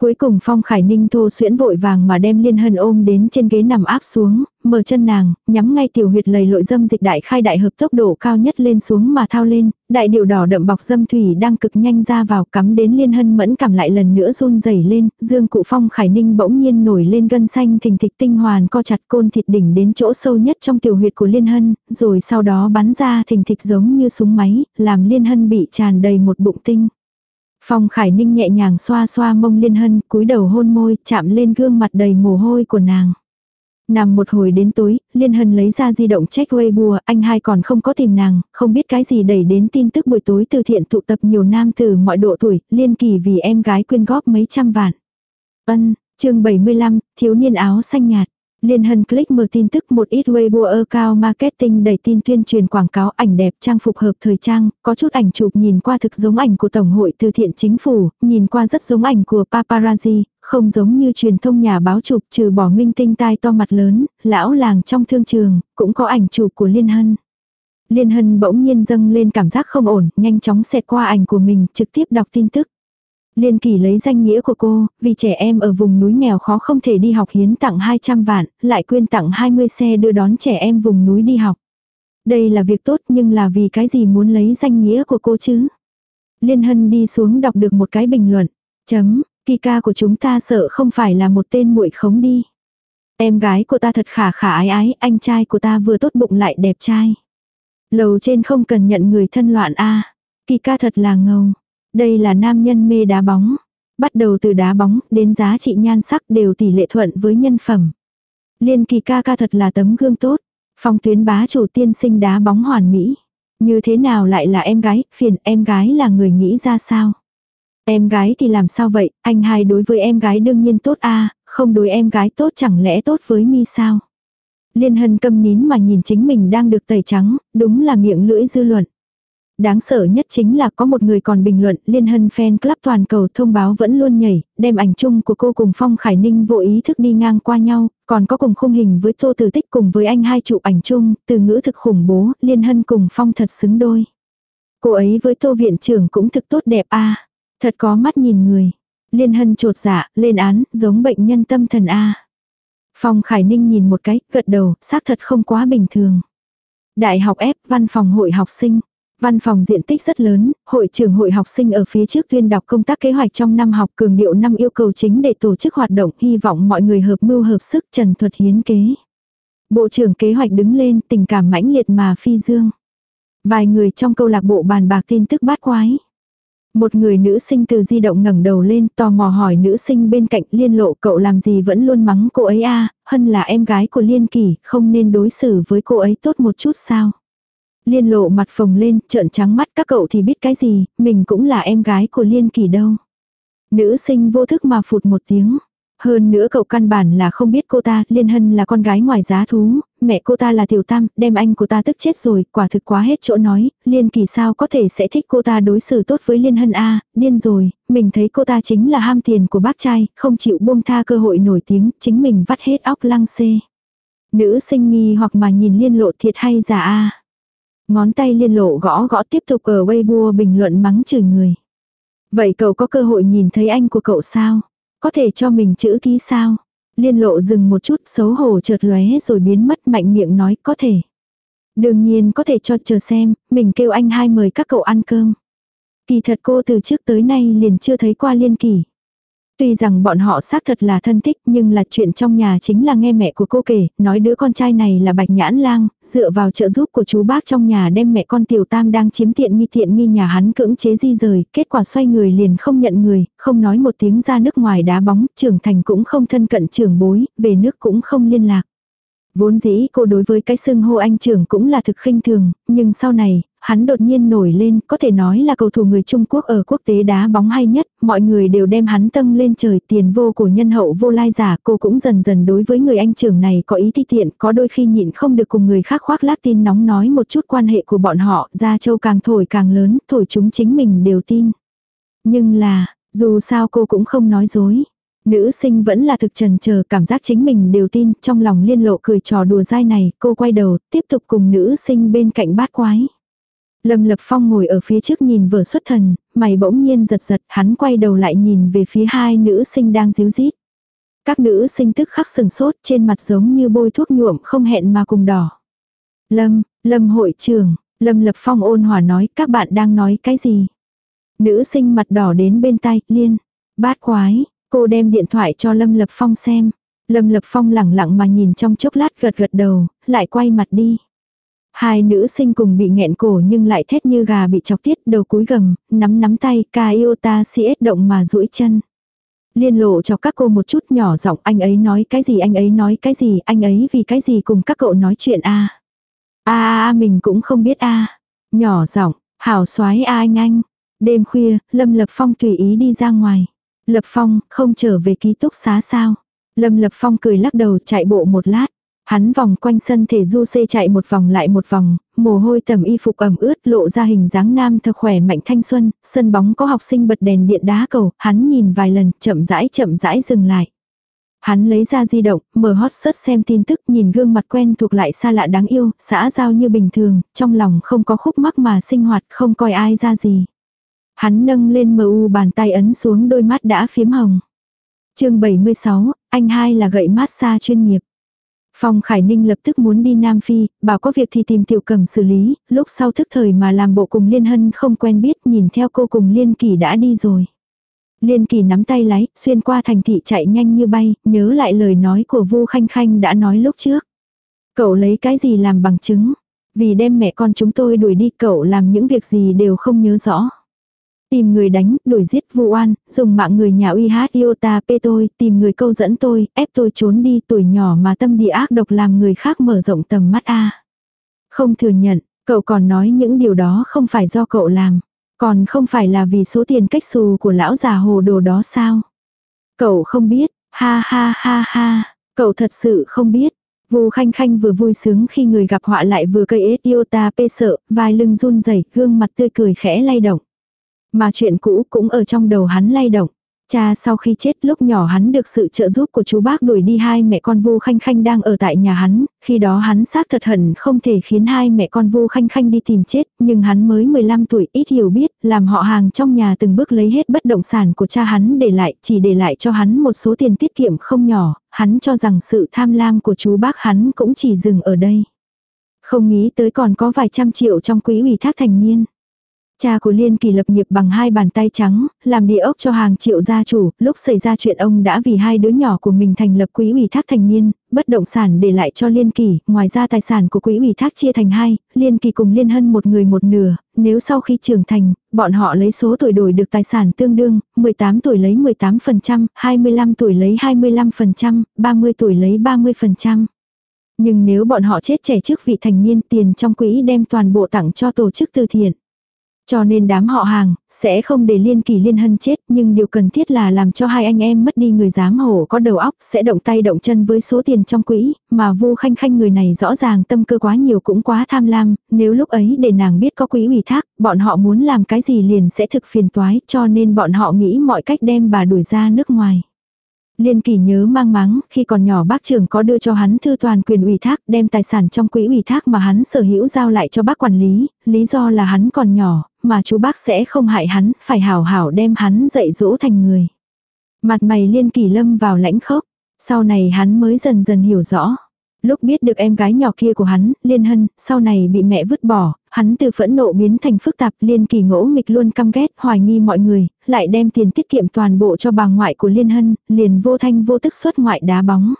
Cuối cùng Phong Khải Ninh thô xuyễn vội vàng mà đem Liên Hân ôm đến trên ghế nằm áp xuống, mở chân nàng, nhắm ngay tiểu huyệt lầy lội dâm dịch đại khai đại hợp tốc độ cao nhất lên xuống mà thao lên, đại điệu đỏ đậm bọc dâm thủy đang cực nhanh ra vào cắm đến Liên Hân mẫn cảm lại lần nữa run rẩy lên, dương cụ Phong Khải Ninh bỗng nhiên nổi lên gân xanh thình thịch tinh hoàn co chặt côn thịt đỉnh đến chỗ sâu nhất trong tiểu huyệt của Liên Hân, rồi sau đó bắn ra thình thịch giống như súng máy, làm Liên Hân bị tràn đầy một bụng tinh. Phong Khải Ninh nhẹ nhàng xoa xoa mông Liên Hân, cúi đầu hôn môi, chạm lên gương mặt đầy mồ hôi của nàng. Nằm một hồi đến tối, Liên Hân lấy ra di động check Weibo, anh hai còn không có tìm nàng, không biết cái gì đẩy đến tin tức buổi tối từ thiện tụ tập nhiều nam từ mọi độ tuổi, Liên Kỳ vì em gái quyên góp mấy trăm vạn. Ân, chương 75, thiếu niên áo xanh nhạt. Liên Hân click mở tin tức một ít Weibo cao marketing đẩy tin tuyên truyền quảng cáo ảnh đẹp trang phục hợp thời trang, có chút ảnh chụp nhìn qua thực giống ảnh của Tổng hội từ thiện chính phủ, nhìn qua rất giống ảnh của paparazzi, không giống như truyền thông nhà báo chụp trừ bỏ minh tinh tai to mặt lớn, lão làng trong thương trường, cũng có ảnh chụp của Liên Hân. Liên Hân bỗng nhiên dâng lên cảm giác không ổn, nhanh chóng xẹt qua ảnh của mình, trực tiếp đọc tin tức. Liên kỳ lấy danh nghĩa của cô, vì trẻ em ở vùng núi nghèo khó không thể đi học hiến tặng 200 vạn, lại quyên tặng 20 xe đưa đón trẻ em vùng núi đi học. Đây là việc tốt nhưng là vì cái gì muốn lấy danh nghĩa của cô chứ? Liên Hân đi xuống đọc được một cái bình luận. Chấm, kỳ ca của chúng ta sợ không phải là một tên muội khống đi. Em gái của ta thật khả khả ái ái, anh trai của ta vừa tốt bụng lại đẹp trai. Lầu trên không cần nhận người thân loạn a Kỳ ca thật là ngầu. Đây là nam nhân mê đá bóng. Bắt đầu từ đá bóng đến giá trị nhan sắc đều tỷ lệ thuận với nhân phẩm. Liên kỳ ca ca thật là tấm gương tốt. Phong tuyến bá chủ tiên sinh đá bóng hoàn mỹ. Như thế nào lại là em gái, phiền em gái là người nghĩ ra sao? Em gái thì làm sao vậy, anh hai đối với em gái đương nhiên tốt a không đối em gái tốt chẳng lẽ tốt với mi sao? Liên hân câm nín mà nhìn chính mình đang được tẩy trắng, đúng là miệng lưỡi dư luận. Đáng sợ nhất chính là có một người còn bình luận liên hân fan club toàn cầu thông báo vẫn luôn nhảy, đem ảnh chung của cô cùng Phong Khải Ninh vô ý thức đi ngang qua nhau, còn có cùng khung hình với Tô Tử Tích cùng với anh hai chụp ảnh chung, từ ngữ thực khủng bố, liên hân cùng Phong thật xứng đôi. Cô ấy với Tô Viện trưởng cũng thực tốt đẹp a thật có mắt nhìn người. Liên hân trột dạ, lên án, giống bệnh nhân tâm thần a Phong Khải Ninh nhìn một cái, gật đầu, xác thật không quá bình thường. Đại học ép văn phòng hội học sinh. Văn phòng diện tích rất lớn, hội trưởng hội học sinh ở phía trước tuyên đọc công tác kế hoạch trong năm học cường điệu năm yêu cầu chính để tổ chức hoạt động, hy vọng mọi người hợp mưu hợp sức trần thuật hiến kế. Bộ trưởng kế hoạch đứng lên tình cảm mãnh liệt mà phi dương. Vài người trong câu lạc bộ bàn bạc tin tức bát quái. Một người nữ sinh từ di động ngẩng đầu lên tò mò hỏi nữ sinh bên cạnh liên lộ cậu làm gì vẫn luôn mắng cô ấy a hân là em gái của liên kỳ, không nên đối xử với cô ấy tốt một chút sao. Liên lộ mặt phồng lên, trợn trắng mắt các cậu thì biết cái gì, mình cũng là em gái của Liên Kỳ đâu. Nữ sinh vô thức mà phụt một tiếng. Hơn nữa cậu căn bản là không biết cô ta, Liên Hân là con gái ngoài giá thú, mẹ cô ta là tiểu tam, đem anh của ta tức chết rồi, quả thực quá hết chỗ nói, Liên Kỳ sao có thể sẽ thích cô ta đối xử tốt với Liên Hân a điên rồi, mình thấy cô ta chính là ham tiền của bác trai, không chịu buông tha cơ hội nổi tiếng, chính mình vắt hết óc lăng xê. Nữ sinh nghi hoặc mà nhìn liên lộ thiệt hay giả a Ngón tay liên lộ gõ gõ tiếp tục ở Weibo bình luận mắng chửi người. Vậy cậu có cơ hội nhìn thấy anh của cậu sao? Có thể cho mình chữ ký sao? Liên lộ dừng một chút xấu hổ chợt lóe rồi biến mất mạnh miệng nói có thể. Đương nhiên có thể cho chờ xem, mình kêu anh hai mời các cậu ăn cơm. Kỳ thật cô từ trước tới nay liền chưa thấy qua liên kỳ. Tuy rằng bọn họ xác thật là thân thích nhưng là chuyện trong nhà chính là nghe mẹ của cô kể, nói đứa con trai này là bạch nhãn lang, dựa vào trợ giúp của chú bác trong nhà đem mẹ con tiểu tam đang chiếm tiện nghi tiện nghi nhà hắn cưỡng chế di rời, kết quả xoay người liền không nhận người, không nói một tiếng ra nước ngoài đá bóng, trưởng thành cũng không thân cận trưởng bối, về nước cũng không liên lạc. Vốn dĩ cô đối với cái xưng hô anh trưởng cũng là thực khinh thường, nhưng sau này, hắn đột nhiên nổi lên, có thể nói là cầu thủ người Trung Quốc ở quốc tế đá bóng hay nhất, mọi người đều đem hắn tâng lên trời tiền vô của nhân hậu vô lai giả, cô cũng dần dần đối với người anh trưởng này có ý thi tiện, có đôi khi nhịn không được cùng người khác khoác lác tin nóng nói một chút quan hệ của bọn họ, ra châu càng thổi càng lớn, thổi chúng chính mình đều tin. Nhưng là, dù sao cô cũng không nói dối. Nữ sinh vẫn là thực trần chờ cảm giác chính mình đều tin, trong lòng liên lộ cười trò đùa dai này, cô quay đầu, tiếp tục cùng nữ sinh bên cạnh bát quái. Lâm Lập Phong ngồi ở phía trước nhìn vừa xuất thần, mày bỗng nhiên giật giật, hắn quay đầu lại nhìn về phía hai nữ sinh đang díu dít. Các nữ sinh tức khắc sừng sốt trên mặt giống như bôi thuốc nhuộm không hẹn mà cùng đỏ. Lâm, Lâm hội trưởng, Lâm Lập Phong ôn hòa nói các bạn đang nói cái gì. Nữ sinh mặt đỏ đến bên tay, liên, bát quái, cô đem điện thoại cho Lâm Lập Phong xem. Lâm Lập Phong lẳng lặng mà nhìn trong chốc lát gật gật đầu, lại quay mặt đi. Hai nữ sinh cùng bị nghẹn cổ nhưng lại thét như gà bị chọc tiết đầu cúi gầm, nắm nắm tay, ca yêu ta siết động mà duỗi chân. Liên lộ cho các cô một chút nhỏ giọng anh ấy nói cái gì anh ấy nói cái gì anh ấy vì cái gì cùng các cậu nói chuyện a a a mình cũng không biết a Nhỏ giọng hảo soái a anh anh. Đêm khuya, Lâm Lập Phong tùy ý đi ra ngoài. Lập Phong, không trở về ký túc xá sao? Lâm Lập Phong cười lắc đầu chạy bộ một lát. Hắn vòng quanh sân thể du xê chạy một vòng lại một vòng, mồ hôi tầm y phục ẩm ướt lộ ra hình dáng nam thật khỏe mạnh thanh xuân, sân bóng có học sinh bật đèn điện đá cầu, hắn nhìn vài lần, chậm rãi chậm rãi dừng lại. Hắn lấy ra di động, mở hot search xem tin tức, nhìn gương mặt quen thuộc lại xa lạ đáng yêu, xã giao như bình thường, trong lòng không có khúc mắc mà sinh hoạt, không coi ai ra gì. Hắn nâng lên mờ u bàn tay ấn xuống đôi mắt đã phiếm hồng. chương 76, anh hai là gậy massage chuyên nghiệp. Phong Khải Ninh lập tức muốn đi Nam Phi, bảo có việc thì tìm tiểu cầm xử lý, lúc sau thức thời mà làm bộ cùng Liên Hân không quen biết nhìn theo cô cùng Liên Kỳ đã đi rồi. Liên Kỳ nắm tay lái, xuyên qua thành thị chạy nhanh như bay, nhớ lại lời nói của Vu Khanh Khanh đã nói lúc trước. Cậu lấy cái gì làm bằng chứng? Vì đem mẹ con chúng tôi đuổi đi cậu làm những việc gì đều không nhớ rõ. Tìm người đánh, đuổi giết vu oan, dùng mạng người nhà uy hát yêu ta pê tôi, tìm người câu dẫn tôi, ép tôi trốn đi tuổi nhỏ mà tâm địa ác độc làm người khác mở rộng tầm mắt a Không thừa nhận, cậu còn nói những điều đó không phải do cậu làm. Còn không phải là vì số tiền cách xù của lão già hồ đồ đó sao? Cậu không biết, ha ha ha ha, cậu thật sự không biết. Vu Khanh Khanh vừa vui sướng khi người gặp họa lại vừa cây ết yêu ta pê sợ, vai lưng run rẩy, gương mặt tươi cười khẽ lay động. Mà chuyện cũ cũng ở trong đầu hắn lay động. Cha sau khi chết lúc nhỏ hắn được sự trợ giúp của chú bác đuổi đi hai mẹ con Vu Khanh Khanh đang ở tại nhà hắn, khi đó hắn xác thật hận không thể khiến hai mẹ con Vu Khanh Khanh đi tìm chết, nhưng hắn mới 15 tuổi ít hiểu biết, làm họ hàng trong nhà từng bước lấy hết bất động sản của cha hắn để lại, chỉ để lại cho hắn một số tiền tiết kiệm không nhỏ, hắn cho rằng sự tham lam của chú bác hắn cũng chỉ dừng ở đây. Không nghĩ tới còn có vài trăm triệu trong quỹ ủy thác thành niên. Cha của Liên Kỳ lập nghiệp bằng hai bàn tay trắng, làm địa ốc cho hàng triệu gia chủ, lúc xảy ra chuyện ông đã vì hai đứa nhỏ của mình thành lập quỹ ủy thác thành niên, bất động sản để lại cho Liên Kỳ, ngoài ra tài sản của quỹ ủy thác chia thành hai, Liên Kỳ cùng Liên Hân một người một nửa, nếu sau khi trưởng thành, bọn họ lấy số tuổi đổi được tài sản tương đương, 18 tuổi lấy 18%, 25 tuổi lấy 25%, 30 tuổi lấy 30%. Nhưng nếu bọn họ chết trẻ trước vị thành niên tiền trong quỹ đem toàn bộ tặng cho tổ chức từ thiện. Cho nên đám họ hàng, sẽ không để liên kỳ liên hân chết, nhưng điều cần thiết là làm cho hai anh em mất đi người dám hổ có đầu óc, sẽ động tay động chân với số tiền trong quỹ, mà vu khanh khanh người này rõ ràng tâm cơ quá nhiều cũng quá tham lam, nếu lúc ấy để nàng biết có quỹ ủy thác, bọn họ muốn làm cái gì liền sẽ thực phiền toái, cho nên bọn họ nghĩ mọi cách đem bà đuổi ra nước ngoài. Liên kỳ nhớ mang máng, khi còn nhỏ bác trưởng có đưa cho hắn thư toàn quyền ủy thác, đem tài sản trong quỹ ủy thác mà hắn sở hữu giao lại cho bác quản lý, lý do là hắn còn nhỏ, mà chú bác sẽ không hại hắn, phải hảo hảo đem hắn dạy dỗ thành người. Mặt mày liên kỳ lâm vào lãnh khốc, sau này hắn mới dần dần hiểu rõ. Lúc biết được em gái nhỏ kia của hắn, Liên Hân, sau này bị mẹ vứt bỏ, hắn từ phẫn nộ biến thành phức tạp, Liên Kỳ ngỗ nghịch luôn căm ghét, hoài nghi mọi người, lại đem tiền tiết kiệm toàn bộ cho bà ngoại của Liên Hân, liền vô thanh vô tức xuất ngoại đá bóng.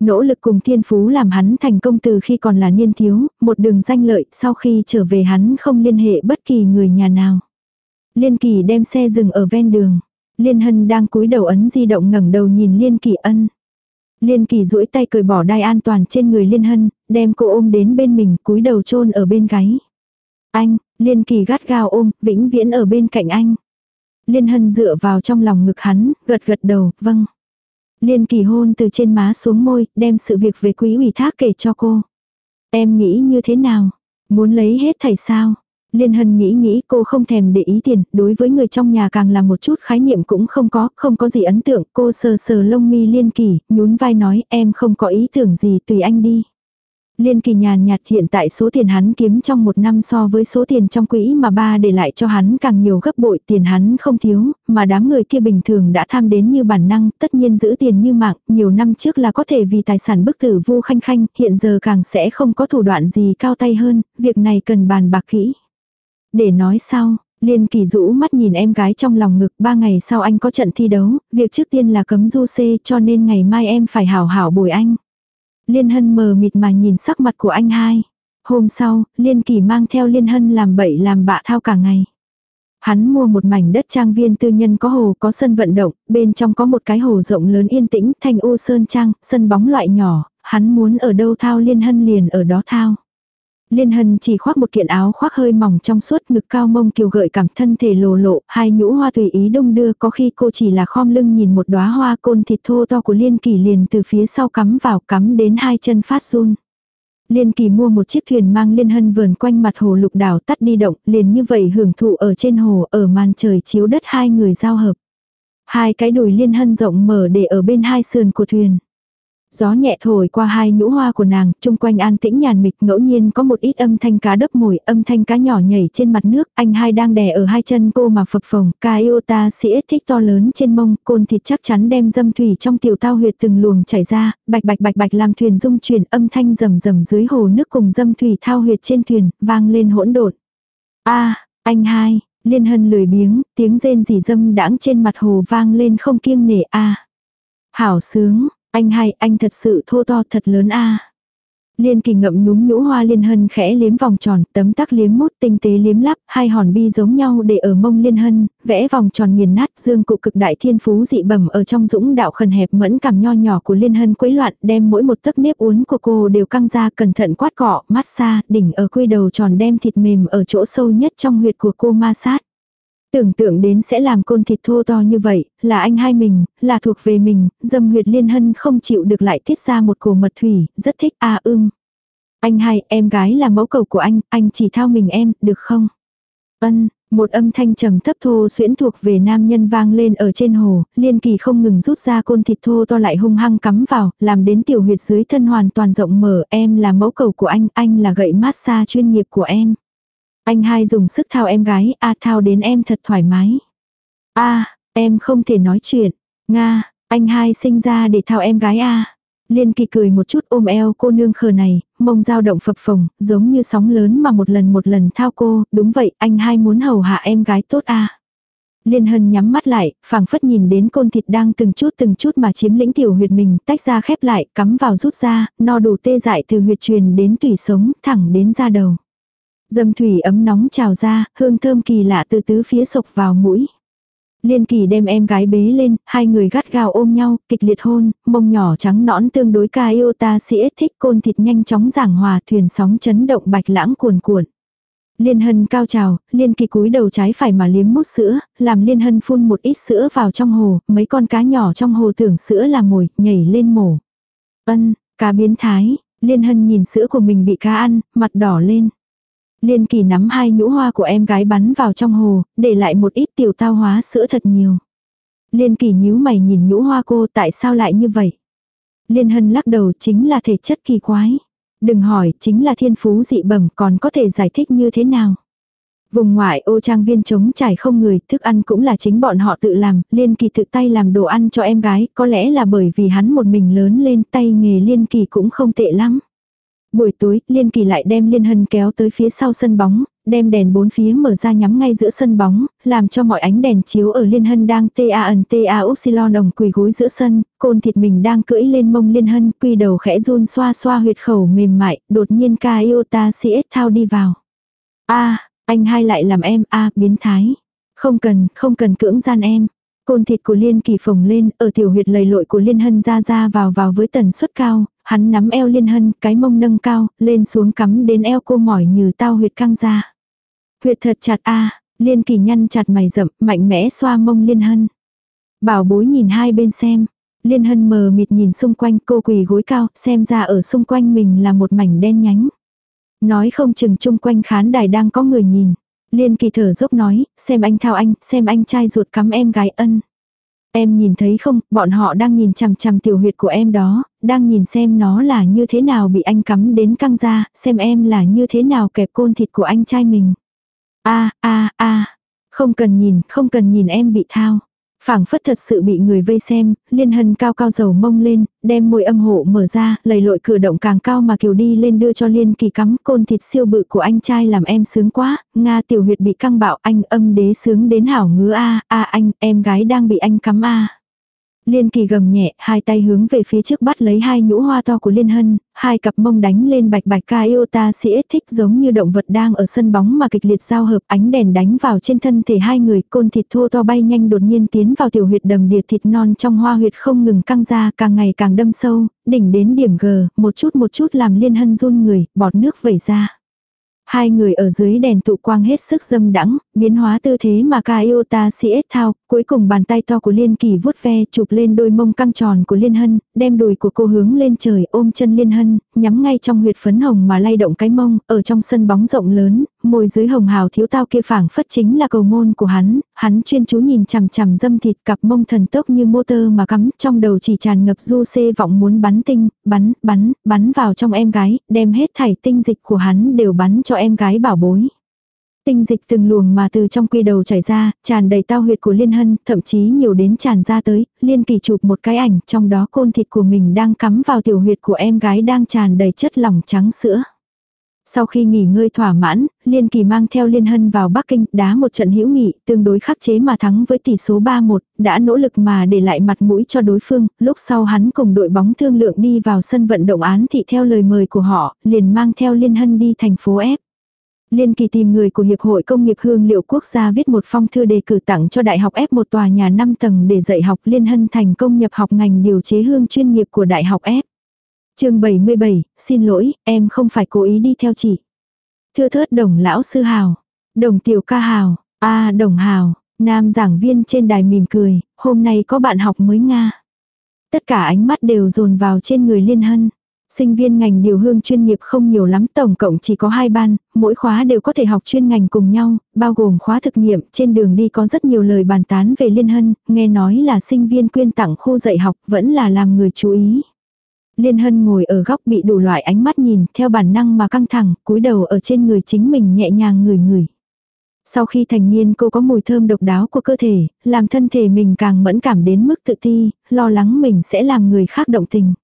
Nỗ lực cùng thiên phú làm hắn thành công từ khi còn là niên thiếu, một đường danh lợi, sau khi trở về hắn không liên hệ bất kỳ người nhà nào. Liên Kỳ đem xe dừng ở ven đường. Liên Hân đang cúi đầu ấn di động ngẩng đầu nhìn Liên Kỳ ân. Liên kỳ duỗi tay cởi bỏ đai an toàn trên người Liên Hân, đem cô ôm đến bên mình, cúi đầu chôn ở bên gáy. Anh, Liên kỳ gắt gao ôm, vĩnh viễn ở bên cạnh anh. Liên Hân dựa vào trong lòng ngực hắn, gật gật đầu, vâng. Liên kỳ hôn từ trên má xuống môi, đem sự việc về quý ủy thác kể cho cô. Em nghĩ như thế nào? Muốn lấy hết thảy sao? Liên Hân nghĩ nghĩ cô không thèm để ý tiền, đối với người trong nhà càng là một chút khái niệm cũng không có, không có gì ấn tượng, cô sờ sờ lông mi Liên Kỳ, nhún vai nói em không có ý tưởng gì tùy anh đi. Liên kỳ nhàn nhạt hiện tại số tiền hắn kiếm trong một năm so với số tiền trong quỹ mà ba để lại cho hắn càng nhiều gấp bội tiền hắn không thiếu, mà đám người kia bình thường đã tham đến như bản năng, tất nhiên giữ tiền như mạng, nhiều năm trước là có thể vì tài sản bức tử vu khanh khanh, hiện giờ càng sẽ không có thủ đoạn gì cao tay hơn, việc này cần bàn bạc kỹ. Để nói sau, Liên kỳ rũ mắt nhìn em gái trong lòng ngực ba ngày sau anh có trận thi đấu, việc trước tiên là cấm du xê cho nên ngày mai em phải hảo hảo bồi anh. Liên hân mờ mịt mà nhìn sắc mặt của anh hai. Hôm sau, Liên kỳ mang theo Liên hân làm bậy làm bạ thao cả ngày. Hắn mua một mảnh đất trang viên tư nhân có hồ có sân vận động, bên trong có một cái hồ rộng lớn yên tĩnh, thanh u sơn trang, sân bóng loại nhỏ, hắn muốn ở đâu thao Liên hân liền ở đó thao. Liên Hân chỉ khoác một kiện áo khoác hơi mỏng trong suốt ngực cao mông kiều gợi cảm thân thể lồ lộ, hai nhũ hoa tùy ý đông đưa có khi cô chỉ là khom lưng nhìn một đóa hoa côn thịt thô to của Liên Kỳ liền từ phía sau cắm vào cắm đến hai chân phát run. Liên Kỳ mua một chiếc thuyền mang Liên Hân vườn quanh mặt hồ lục đảo tắt đi động, liền như vậy hưởng thụ ở trên hồ, ở màn trời chiếu đất hai người giao hợp. Hai cái đùi Liên Hân rộng mở để ở bên hai sườn của thuyền. Gió nhẹ thổi qua hai nhũ hoa của nàng, chung quanh an tĩnh nhàn mịch, ngẫu nhiên có một ít âm thanh cá đấp mồi, âm thanh cá nhỏ nhảy trên mặt nước, anh hai đang đè ở hai chân cô mà phập phồng, ca iota sĩ thích to lớn trên mông, côn thịt chắc chắn đem dâm thủy trong tiểu tao huyệt từng luồng chảy ra, bạch bạch bạch bạch làm thuyền dung chuyển âm thanh rầm rầm dưới hồ nước cùng dâm thủy thao huyệt trên thuyền, vang lên hỗn độn. a anh hai, liên hân lười biếng, tiếng rên rỉ dâm đãng trên mặt hồ vang lên không kiêng nể a Hảo sướng, anh hai, anh thật sự thô to thật lớn a. Liên kỳ ngậm núm nhũ hoa liên hân khẽ liếm vòng tròn, tấm tắc liếm mút tinh tế liếm lắp, hai hòn bi giống nhau để ở mông liên hân, vẽ vòng tròn nghiền nát dương cụ cực đại thiên phú dị bẩm ở trong dũng đạo khẩn hẹp mẫn cảm nho nhỏ của liên hân quấy loạn, đem mỗi một tấc nếp uốn của cô đều căng ra cẩn thận quát cọ, mát xa, đỉnh ở quy đầu tròn đem thịt mềm ở chỗ sâu nhất trong huyệt của cô ma sát. Tưởng tượng đến sẽ làm côn thịt thô to như vậy, là anh hai mình, là thuộc về mình, dâm huyệt liên hân không chịu được lại tiết ra một cổ mật thủy, rất thích a à, ưm. Anh hai, em gái là mẫu cầu của anh, anh chỉ thao mình em, được không? Ân, một âm thanh trầm thấp thô xuyễn thuộc về nam nhân vang lên ở trên hồ, liên kỳ không ngừng rút ra côn thịt thô to lại hung hăng cắm vào, làm đến tiểu huyệt dưới thân hoàn toàn rộng mở, em là mẫu cầu của anh, anh là gậy massage chuyên nghiệp của em. Anh hai dùng sức thao em gái, a thao đến em thật thoải mái. a em không thể nói chuyện. Nga, anh hai sinh ra để thao em gái a Liên kỳ cười một chút ôm eo cô nương khờ này, mông dao động phập phồng, giống như sóng lớn mà một lần một lần thao cô, đúng vậy, anh hai muốn hầu hạ em gái tốt a Liên hân nhắm mắt lại, phảng phất nhìn đến côn thịt đang từng chút từng chút mà chiếm lĩnh tiểu huyệt mình, tách ra khép lại, cắm vào rút ra, no đủ tê dại từ huyệt truyền đến tủy sống, thẳng đến da đầu. Dâm thủy ấm nóng trào ra, hương thơm kỳ lạ từ tứ phía sộc vào mũi. Liên kỳ đem em gái bế lên, hai người gắt gao ôm nhau, kịch liệt hôn, mông nhỏ trắng nõn tương đối ca yêu ta sĩ thích côn thịt nhanh chóng giảng hòa thuyền sóng chấn động bạch lãng cuồn cuộn. Liên hân cao trào, liên kỳ cúi đầu trái phải mà liếm mút sữa, làm liên hân phun một ít sữa vào trong hồ, mấy con cá nhỏ trong hồ tưởng sữa là mồi, nhảy lên mổ. Ân, cá biến thái, liên hân nhìn sữa của mình bị cá ăn, mặt đỏ lên. Liên kỳ nắm hai nhũ hoa của em gái bắn vào trong hồ, để lại một ít tiểu tao hóa sữa thật nhiều. Liên kỳ nhíu mày nhìn nhũ hoa cô tại sao lại như vậy. Liên hân lắc đầu chính là thể chất kỳ quái. Đừng hỏi, chính là thiên phú dị bẩm còn có thể giải thích như thế nào. Vùng ngoại ô trang viên trống trải không người, thức ăn cũng là chính bọn họ tự làm, liên kỳ tự tay làm đồ ăn cho em gái, có lẽ là bởi vì hắn một mình lớn lên tay nghề liên kỳ cũng không tệ lắm. Buổi tối, Liên Kỳ lại đem Liên Hân kéo tới phía sau sân bóng, đem đèn bốn phía mở ra nhắm ngay giữa sân bóng, làm cho mọi ánh đèn chiếu ở Liên Hân đang ta ẩn ta upsilon đồng quỳ gối giữa sân, côn thịt mình đang cưỡi lên mông Liên Hân, quy đầu khẽ run xoa xoa huyệt khẩu mềm mại, đột nhiên ca iota CS thao đi vào. a anh hai lại làm em, a biến thái. Không cần, không cần cưỡng gian em. Côn thịt của Liên Kỳ phồng lên, ở tiểu huyệt lầy lội của Liên Hân ra ra vào vào với tần suất cao, hắn nắm eo Liên Hân, cái mông nâng cao, lên xuống cắm đến eo cô mỏi như tao huyệt căng ra. Huyệt thật chặt a Liên Kỳ nhăn chặt mày rậm, mạnh mẽ xoa mông Liên Hân. Bảo bối nhìn hai bên xem. Liên Hân mờ mịt nhìn xung quanh cô quỳ gối cao, xem ra ở xung quanh mình là một mảnh đen nhánh. Nói không chừng chung quanh khán đài đang có người nhìn. Liên kỳ thở dốc nói, xem anh thao anh, xem anh trai ruột cắm em gái ân. Em nhìn thấy không, bọn họ đang nhìn chằm chằm tiểu huyệt của em đó, đang nhìn xem nó là như thế nào bị anh cắm đến căng ra, xem em là như thế nào kẹp côn thịt của anh trai mình. a a a không cần nhìn, không cần nhìn em bị thao phảng phất thật sự bị người vây xem, liên hân cao cao dầu mông lên, đem môi âm hộ mở ra, lầy lội cử động càng cao mà kiều đi lên đưa cho liên kỳ cắm côn thịt siêu bự của anh trai làm em sướng quá, Nga tiểu huyệt bị căng bạo anh âm đế sướng đến hảo ngứa a a anh, em gái đang bị anh cắm a. Liên kỳ gầm nhẹ, hai tay hướng về phía trước bắt lấy hai nhũ hoa to của Liên Hân, hai cặp mông đánh lên bạch bạch ca yêu ta sĩ thích giống như động vật đang ở sân bóng mà kịch liệt giao hợp ánh đèn đánh vào trên thân thể hai người, côn thịt thô to bay nhanh đột nhiên tiến vào tiểu huyệt đầm đìa thịt non trong hoa huyệt không ngừng căng ra càng ngày càng đâm sâu, đỉnh đến điểm G, một chút một chút làm Liên Hân run người, bọt nước vẩy ra. Hai người ở dưới đèn tụ quang hết sức dâm đắng, biến hóa tư thế mà Kaiota yêu ta thao, cuối cùng bàn tay to của Liên Kỳ vuốt ve chụp lên đôi mông căng tròn của Liên Hân, đem đùi của cô hướng lên trời ôm chân Liên Hân, nhắm ngay trong huyệt phấn hồng mà lay động cái mông, ở trong sân bóng rộng lớn, môi dưới hồng hào thiếu tao kia phảng phất chính là cầu môn của hắn, hắn chuyên chú nhìn chằm chằm dâm thịt cặp mông thần tốc như motor mà cắm, trong đầu chỉ tràn ngập du xê vọng muốn bắn tinh, bắn, bắn, bắn vào trong em gái, đem hết thảy tinh dịch của hắn đều bắn cho em gái bảo bối. Tinh dịch từng luồng mà từ trong quy đầu chảy ra, tràn đầy tao huyệt của Liên Hân, thậm chí nhiều đến tràn ra tới, Liên Kỳ chụp một cái ảnh, trong đó côn thịt của mình đang cắm vào tiểu huyệt của em gái đang tràn đầy chất lỏng trắng sữa. Sau khi nghỉ ngơi thỏa mãn, Liên Kỳ mang theo Liên Hân vào Bắc Kinh, đá một trận hữu nghị, tương đối khắc chế mà thắng với tỷ số 3-1, đã nỗ lực mà để lại mặt mũi cho đối phương, lúc sau hắn cùng đội bóng thương lượng đi vào sân vận động án thị theo lời mời của họ, liền mang theo Liên Hân đi thành phố F. Liên kỳ tìm người của Hiệp hội Công nghiệp Hương liệu Quốc gia viết một phong thư đề cử tặng cho Đại học F một tòa nhà 5 tầng để dạy học Liên Hân thành công nhập học ngành điều chế hương chuyên nghiệp của Đại học F chương 77, xin lỗi, em không phải cố ý đi theo chị. Thưa thớt đồng lão sư hào, đồng tiểu ca hào, a đồng hào, nam giảng viên trên đài mỉm cười, hôm nay có bạn học mới Nga. Tất cả ánh mắt đều dồn vào trên người Liên Hân. Sinh viên ngành điều hương chuyên nghiệp không nhiều lắm, tổng cộng chỉ có hai ban, mỗi khóa đều có thể học chuyên ngành cùng nhau, bao gồm khóa thực nghiệm, trên đường đi có rất nhiều lời bàn tán về Liên Hân, nghe nói là sinh viên quyên tặng khu dạy học vẫn là làm người chú ý. Liên Hân ngồi ở góc bị đủ loại ánh mắt nhìn, theo bản năng mà căng thẳng, cúi đầu ở trên người chính mình nhẹ nhàng ngửi ngửi. Sau khi thành niên cô có mùi thơm độc đáo của cơ thể, làm thân thể mình càng mẫn cảm đến mức tự ti, lo lắng mình sẽ làm người khác động tình.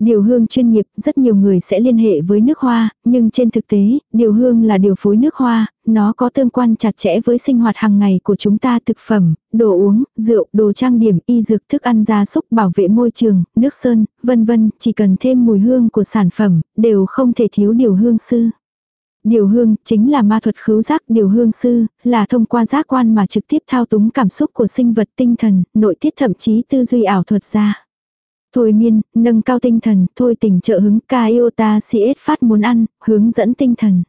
Điều hương chuyên nghiệp, rất nhiều người sẽ liên hệ với nước hoa, nhưng trên thực tế, điều hương là điều phối nước hoa, nó có tương quan chặt chẽ với sinh hoạt hàng ngày của chúng ta thực phẩm, đồ uống, rượu, đồ trang điểm, y dược, thức ăn gia súc, bảo vệ môi trường, nước sơn, vân vân, chỉ cần thêm mùi hương của sản phẩm, đều không thể thiếu điều hương sư. Điều hương chính là ma thuật khứu giác điều hương sư, là thông qua giác quan mà trực tiếp thao túng cảm xúc của sinh vật tinh thần, nội tiết thậm chí tư duy ảo thuật ra. Thôi miên, nâng cao tinh thần, thôi tình trợ hứng ca yêu ta si phát muốn ăn, hướng dẫn tinh thần.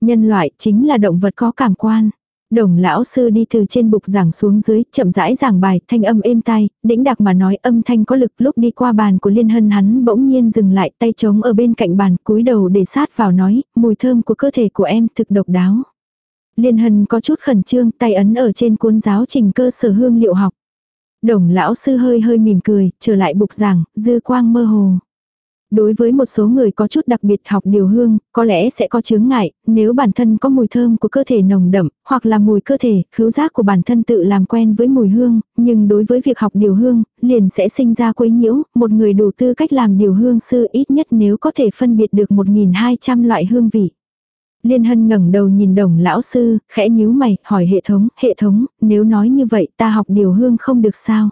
Nhân loại chính là động vật có cảm quan. Đồng lão sư đi từ trên bục giảng xuống dưới, chậm rãi giảng bài, thanh âm êm tai, đĩnh đặc mà nói âm thanh có lực lúc đi qua bàn của liên hân hắn bỗng nhiên dừng lại tay trống ở bên cạnh bàn, cúi đầu để sát vào nói, mùi thơm của cơ thể của em thực độc đáo. Liên hân có chút khẩn trương, tay ấn ở trên cuốn giáo trình cơ sở hương liệu học. Đồng lão sư hơi hơi mỉm cười, trở lại bục giảng, dư quang mơ hồ. Đối với một số người có chút đặc biệt học điều hương, có lẽ sẽ có chướng ngại, nếu bản thân có mùi thơm của cơ thể nồng đậm, hoặc là mùi cơ thể, khứu giác của bản thân tự làm quen với mùi hương, nhưng đối với việc học điều hương, liền sẽ sinh ra quấy nhiễu, một người đủ tư cách làm điều hương sư ít nhất nếu có thể phân biệt được 1.200 loại hương vị. Liên Hân ngẩng đầu nhìn đồng lão sư, khẽ nhíu mày, hỏi hệ thống, hệ thống, nếu nói như vậy ta học điều hương không được sao?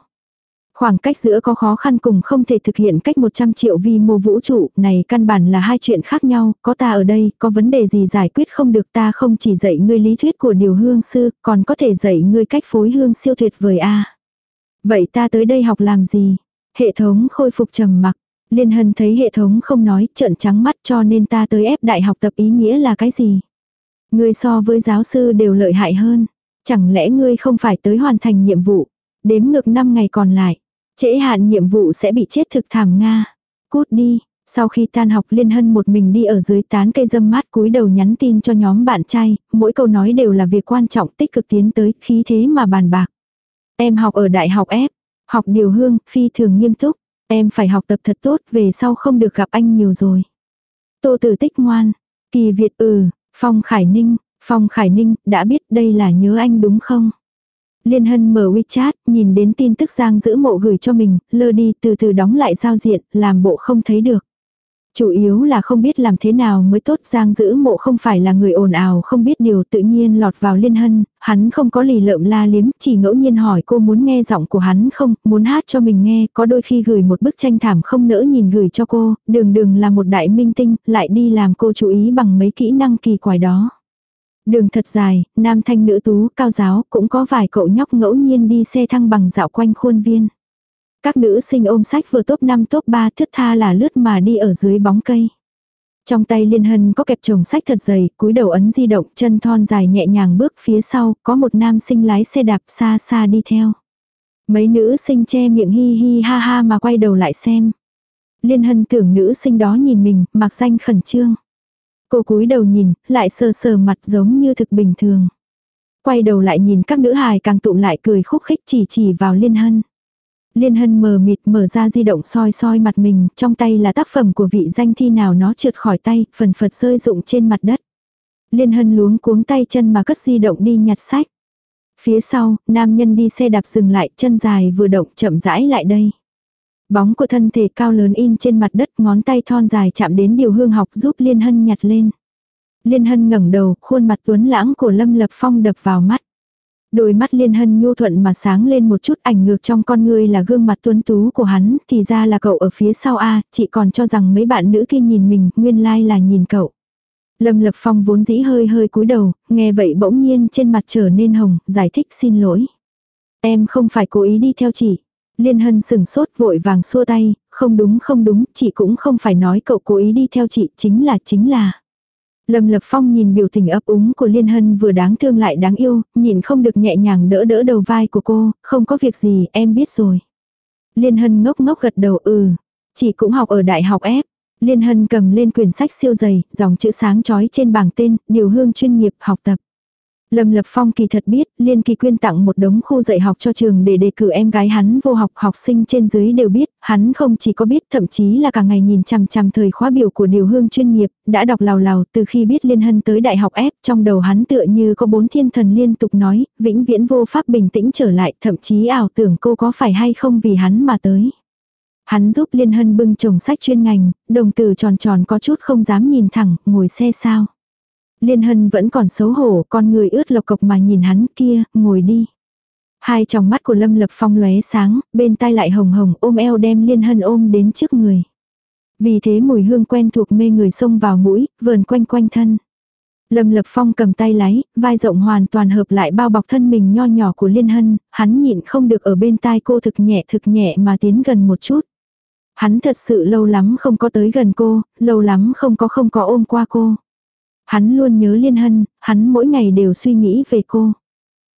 Khoảng cách giữa có khó khăn cùng không thể thực hiện cách 100 triệu vi mô vũ trụ, này căn bản là hai chuyện khác nhau, có ta ở đây, có vấn đề gì giải quyết không được ta không chỉ dạy ngươi lý thuyết của điều hương sư, còn có thể dạy ngươi cách phối hương siêu tuyệt vời a. Vậy ta tới đây học làm gì? Hệ thống khôi phục trầm mặc. Liên Hân thấy hệ thống không nói, trợn trắng mắt cho nên ta tới ép đại học tập ý nghĩa là cái gì? Ngươi so với giáo sư đều lợi hại hơn. Chẳng lẽ ngươi không phải tới hoàn thành nhiệm vụ? Đếm ngược 5 ngày còn lại. Trễ hạn nhiệm vụ sẽ bị chết thực thảm Nga. Cút đi. Sau khi tan học Liên Hân một mình đi ở dưới tán cây dâm mát cúi đầu nhắn tin cho nhóm bạn trai, mỗi câu nói đều là việc quan trọng tích cực tiến tới, khí thế mà bàn bạc. Em học ở đại học F, học điều hương, phi thường nghiêm túc. Em phải học tập thật tốt, về sau không được gặp anh nhiều rồi. Tô tử tích ngoan. Kỳ Việt ừ, Phong Khải Ninh, Phong Khải Ninh, đã biết đây là nhớ anh đúng không? Liên Hân mở WeChat, nhìn đến tin tức Giang giữ mộ gửi cho mình, lơ đi từ từ đóng lại giao diện, làm bộ không thấy được. Chủ yếu là không biết làm thế nào mới tốt Giang giữ mộ không phải là người ồn ào không biết điều tự nhiên lọt vào liên hân, hắn không có lì lợm la liếm, chỉ ngẫu nhiên hỏi cô muốn nghe giọng của hắn không, muốn hát cho mình nghe, có đôi khi gửi một bức tranh thảm không nỡ nhìn gửi cho cô, đường đường là một đại minh tinh, lại đi làm cô chú ý bằng mấy kỹ năng kỳ quái đó. Đường thật dài, nam thanh nữ tú, cao giáo, cũng có vài cậu nhóc ngẫu nhiên đi xe thăng bằng dạo quanh khuôn viên. Các nữ sinh ôm sách vừa top 5 top 3 thước tha là lướt mà đi ở dưới bóng cây. Trong tay Liên Hân có kẹp chồng sách thật dày, cúi đầu ấn di động, chân thon dài nhẹ nhàng bước phía sau, có một nam sinh lái xe đạp xa xa đi theo. Mấy nữ sinh che miệng hi hi ha ha mà quay đầu lại xem. Liên Hân tưởng nữ sinh đó nhìn mình, mặc danh khẩn trương. Cô cúi đầu nhìn, lại sờ sờ mặt giống như thực bình thường. Quay đầu lại nhìn các nữ hài càng tụm lại cười khúc khích chỉ chỉ vào Liên Hân. Liên hân mờ mịt mở ra di động soi soi mặt mình, trong tay là tác phẩm của vị danh thi nào nó trượt khỏi tay, phần phật rơi rụng trên mặt đất. Liên hân luống cuống tay chân mà cất di động đi nhặt sách. Phía sau, nam nhân đi xe đạp dừng lại, chân dài vừa động chậm rãi lại đây. Bóng của thân thể cao lớn in trên mặt đất, ngón tay thon dài chạm đến điều hương học giúp Liên Hân nhặt lên. Liên Hân ngẩng đầu, khuôn mặt tuấn lãng của Lâm Lập Phong đập vào mắt. Đôi mắt liên hân nhu thuận mà sáng lên một chút ảnh ngược trong con người là gương mặt tuấn tú của hắn, thì ra là cậu ở phía sau A, chị còn cho rằng mấy bạn nữ kia nhìn mình, nguyên lai like là nhìn cậu. Lâm Lập Phong vốn dĩ hơi hơi cúi đầu, nghe vậy bỗng nhiên trên mặt trở nên hồng, giải thích xin lỗi. Em không phải cố ý đi theo chị. Liên Hân sừng sốt vội vàng xua tay, không đúng không đúng, chị cũng không phải nói cậu cố ý đi theo chị, chính là chính là. Lâm Lập Phong nhìn biểu tình ấp úng của Liên Hân vừa đáng thương lại đáng yêu, nhìn không được nhẹ nhàng đỡ đỡ đầu vai của cô, không có việc gì, em biết rồi. Liên Hân ngốc ngốc gật đầu ừ, chỉ cũng học ở đại học ép. Liên Hân cầm lên quyển sách siêu dày, dòng chữ sáng chói trên bảng tên, điều hương chuyên nghiệp học tập. Lâm Lập Phong kỳ thật biết, Liên Kỳ quyên tặng một đống khu dạy học cho trường để đề cử em gái hắn vô học, học sinh trên dưới đều biết, hắn không chỉ có biết, thậm chí là cả ngày nhìn chằm chằm thời khóa biểu của điều hương chuyên nghiệp, đã đọc lào lào từ khi biết Liên Hân tới đại học ép, trong đầu hắn tựa như có bốn thiên thần liên tục nói, vĩnh viễn vô pháp bình tĩnh trở lại, thậm chí ảo tưởng cô có phải hay không vì hắn mà tới. Hắn giúp Liên Hân bưng chồng sách chuyên ngành, đồng tử tròn tròn có chút không dám nhìn thẳng, ngồi xe sao. Liên Hân vẫn còn xấu hổ, con người ướt lộc cộc mà nhìn hắn kia, ngồi đi. Hai tròng mắt của Lâm Lập Phong lóe sáng, bên tai lại hồng hồng ôm eo đem Liên Hân ôm đến trước người. Vì thế mùi hương quen thuộc mê người xông vào mũi, vờn quanh quanh thân. Lâm Lập Phong cầm tay lái, vai rộng hoàn toàn hợp lại bao bọc thân mình nho nhỏ của Liên Hân, hắn nhịn không được ở bên tai cô thực nhẹ thực nhẹ mà tiến gần một chút. Hắn thật sự lâu lắm không có tới gần cô, lâu lắm không có không có ôm qua cô. Hắn luôn nhớ Liên Hân, hắn mỗi ngày đều suy nghĩ về cô.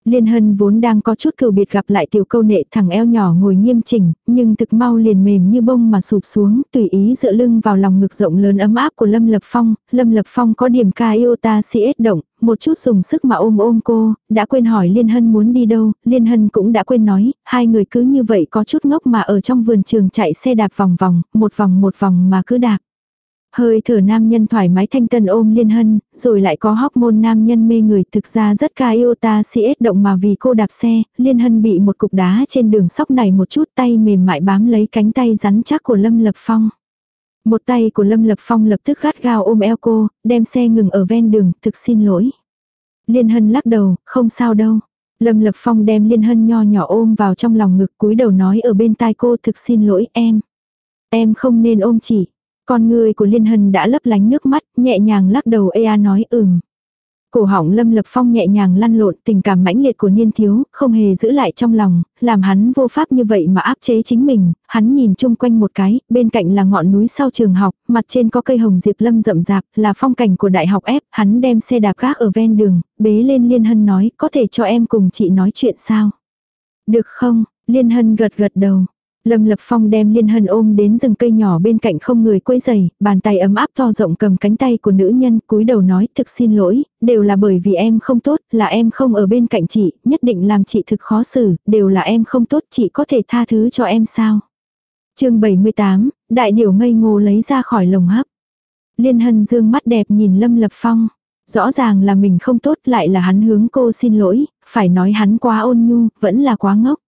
Liên Hân vốn đang có chút cừu biệt gặp lại tiểu câu nệ thằng eo nhỏ ngồi nghiêm chỉnh, nhưng thực mau liền mềm như bông mà sụp xuống, tùy ý dựa lưng vào lòng ngực rộng lớn ấm áp của Lâm Lập Phong. Lâm Lập Phong có điểm ca ta CS động, một chút dùng sức mà ôm ôm cô, đã quên hỏi Liên Hân muốn đi đâu, Liên Hân cũng đã quên nói, hai người cứ như vậy có chút ngốc mà ở trong vườn trường chạy xe đạp vòng vòng, một vòng một vòng mà cứ đạp. Hơi thở nam nhân thoải mái thanh tân ôm liên hân, rồi lại có hormone nam nhân mê người thực ra rất ca yêu ta siết động mà vì cô đạp xe, liên hân bị một cục đá trên đường sóc này một chút tay mềm mại bám lấy cánh tay rắn chắc của Lâm Lập Phong. Một tay của Lâm Lập Phong lập tức gắt gao ôm eo cô, đem xe ngừng ở ven đường, thực xin lỗi. Liên hân lắc đầu, không sao đâu. Lâm Lập Phong đem Liên hân nho nhỏ ôm vào trong lòng ngực cúi đầu nói ở bên tai cô thực xin lỗi em. Em không nên ôm chị. Con người của Liên Hân đã lấp lánh nước mắt, nhẹ nhàng lắc đầu ea nói ừm. Cổ họng Lâm Lập Phong nhẹ nhàng lăn lộn tình cảm mãnh liệt của niên thiếu, không hề giữ lại trong lòng, làm hắn vô pháp như vậy mà áp chế chính mình, hắn nhìn chung quanh một cái, bên cạnh là ngọn núi sau trường học, mặt trên có cây hồng diệp lâm rậm rạp, là phong cảnh của đại học ép, hắn đem xe đạp gác ở ven đường, bế lên Liên Hân nói, có thể cho em cùng chị nói chuyện sao? Được không? Liên Hân gật gật đầu. Lâm Lập Phong đem Liên Hân ôm đến rừng cây nhỏ bên cạnh không người quấy giày, bàn tay ấm áp to rộng cầm cánh tay của nữ nhân, cúi đầu nói thực xin lỗi, đều là bởi vì em không tốt, là em không ở bên cạnh chị, nhất định làm chị thực khó xử, đều là em không tốt, chị có thể tha thứ cho em sao? chương 78, đại điểu ngây ngô lấy ra khỏi lồng hấp. Liên Hân dương mắt đẹp nhìn Lâm Lập Phong. Rõ ràng là mình không tốt lại là hắn hướng cô xin lỗi, phải nói hắn quá ôn nhu, vẫn là quá ngốc.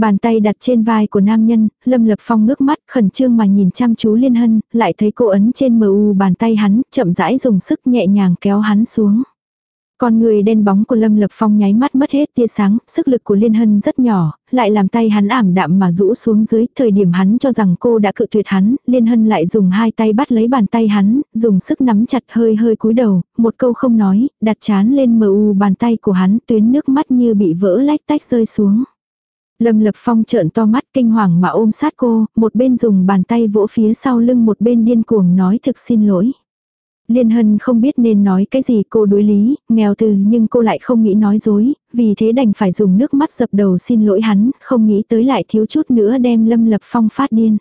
Bàn tay đặt trên vai của nam nhân, Lâm Lập Phong ngước mắt khẩn trương mà nhìn chăm chú Liên Hân, lại thấy cô ấn trên mờ u bàn tay hắn, chậm rãi dùng sức nhẹ nhàng kéo hắn xuống. Con người đen bóng của Lâm Lập Phong nháy mắt mất hết tia sáng, sức lực của Liên Hân rất nhỏ, lại làm tay hắn ảm đạm mà rũ xuống dưới, thời điểm hắn cho rằng cô đã cự tuyệt hắn, Liên Hân lại dùng hai tay bắt lấy bàn tay hắn, dùng sức nắm chặt hơi hơi cúi đầu, một câu không nói, đặt chán lên mờ u bàn tay của hắn, tuyến nước mắt như bị vỡ lách tách rơi xuống. Lâm Lập Phong trợn to mắt kinh hoàng mà ôm sát cô, một bên dùng bàn tay vỗ phía sau lưng một bên điên cuồng nói thực xin lỗi. Liên Hân không biết nên nói cái gì cô đối lý, nghèo từ nhưng cô lại không nghĩ nói dối, vì thế đành phải dùng nước mắt dập đầu xin lỗi hắn, không nghĩ tới lại thiếu chút nữa đem Lâm Lập Phong phát điên.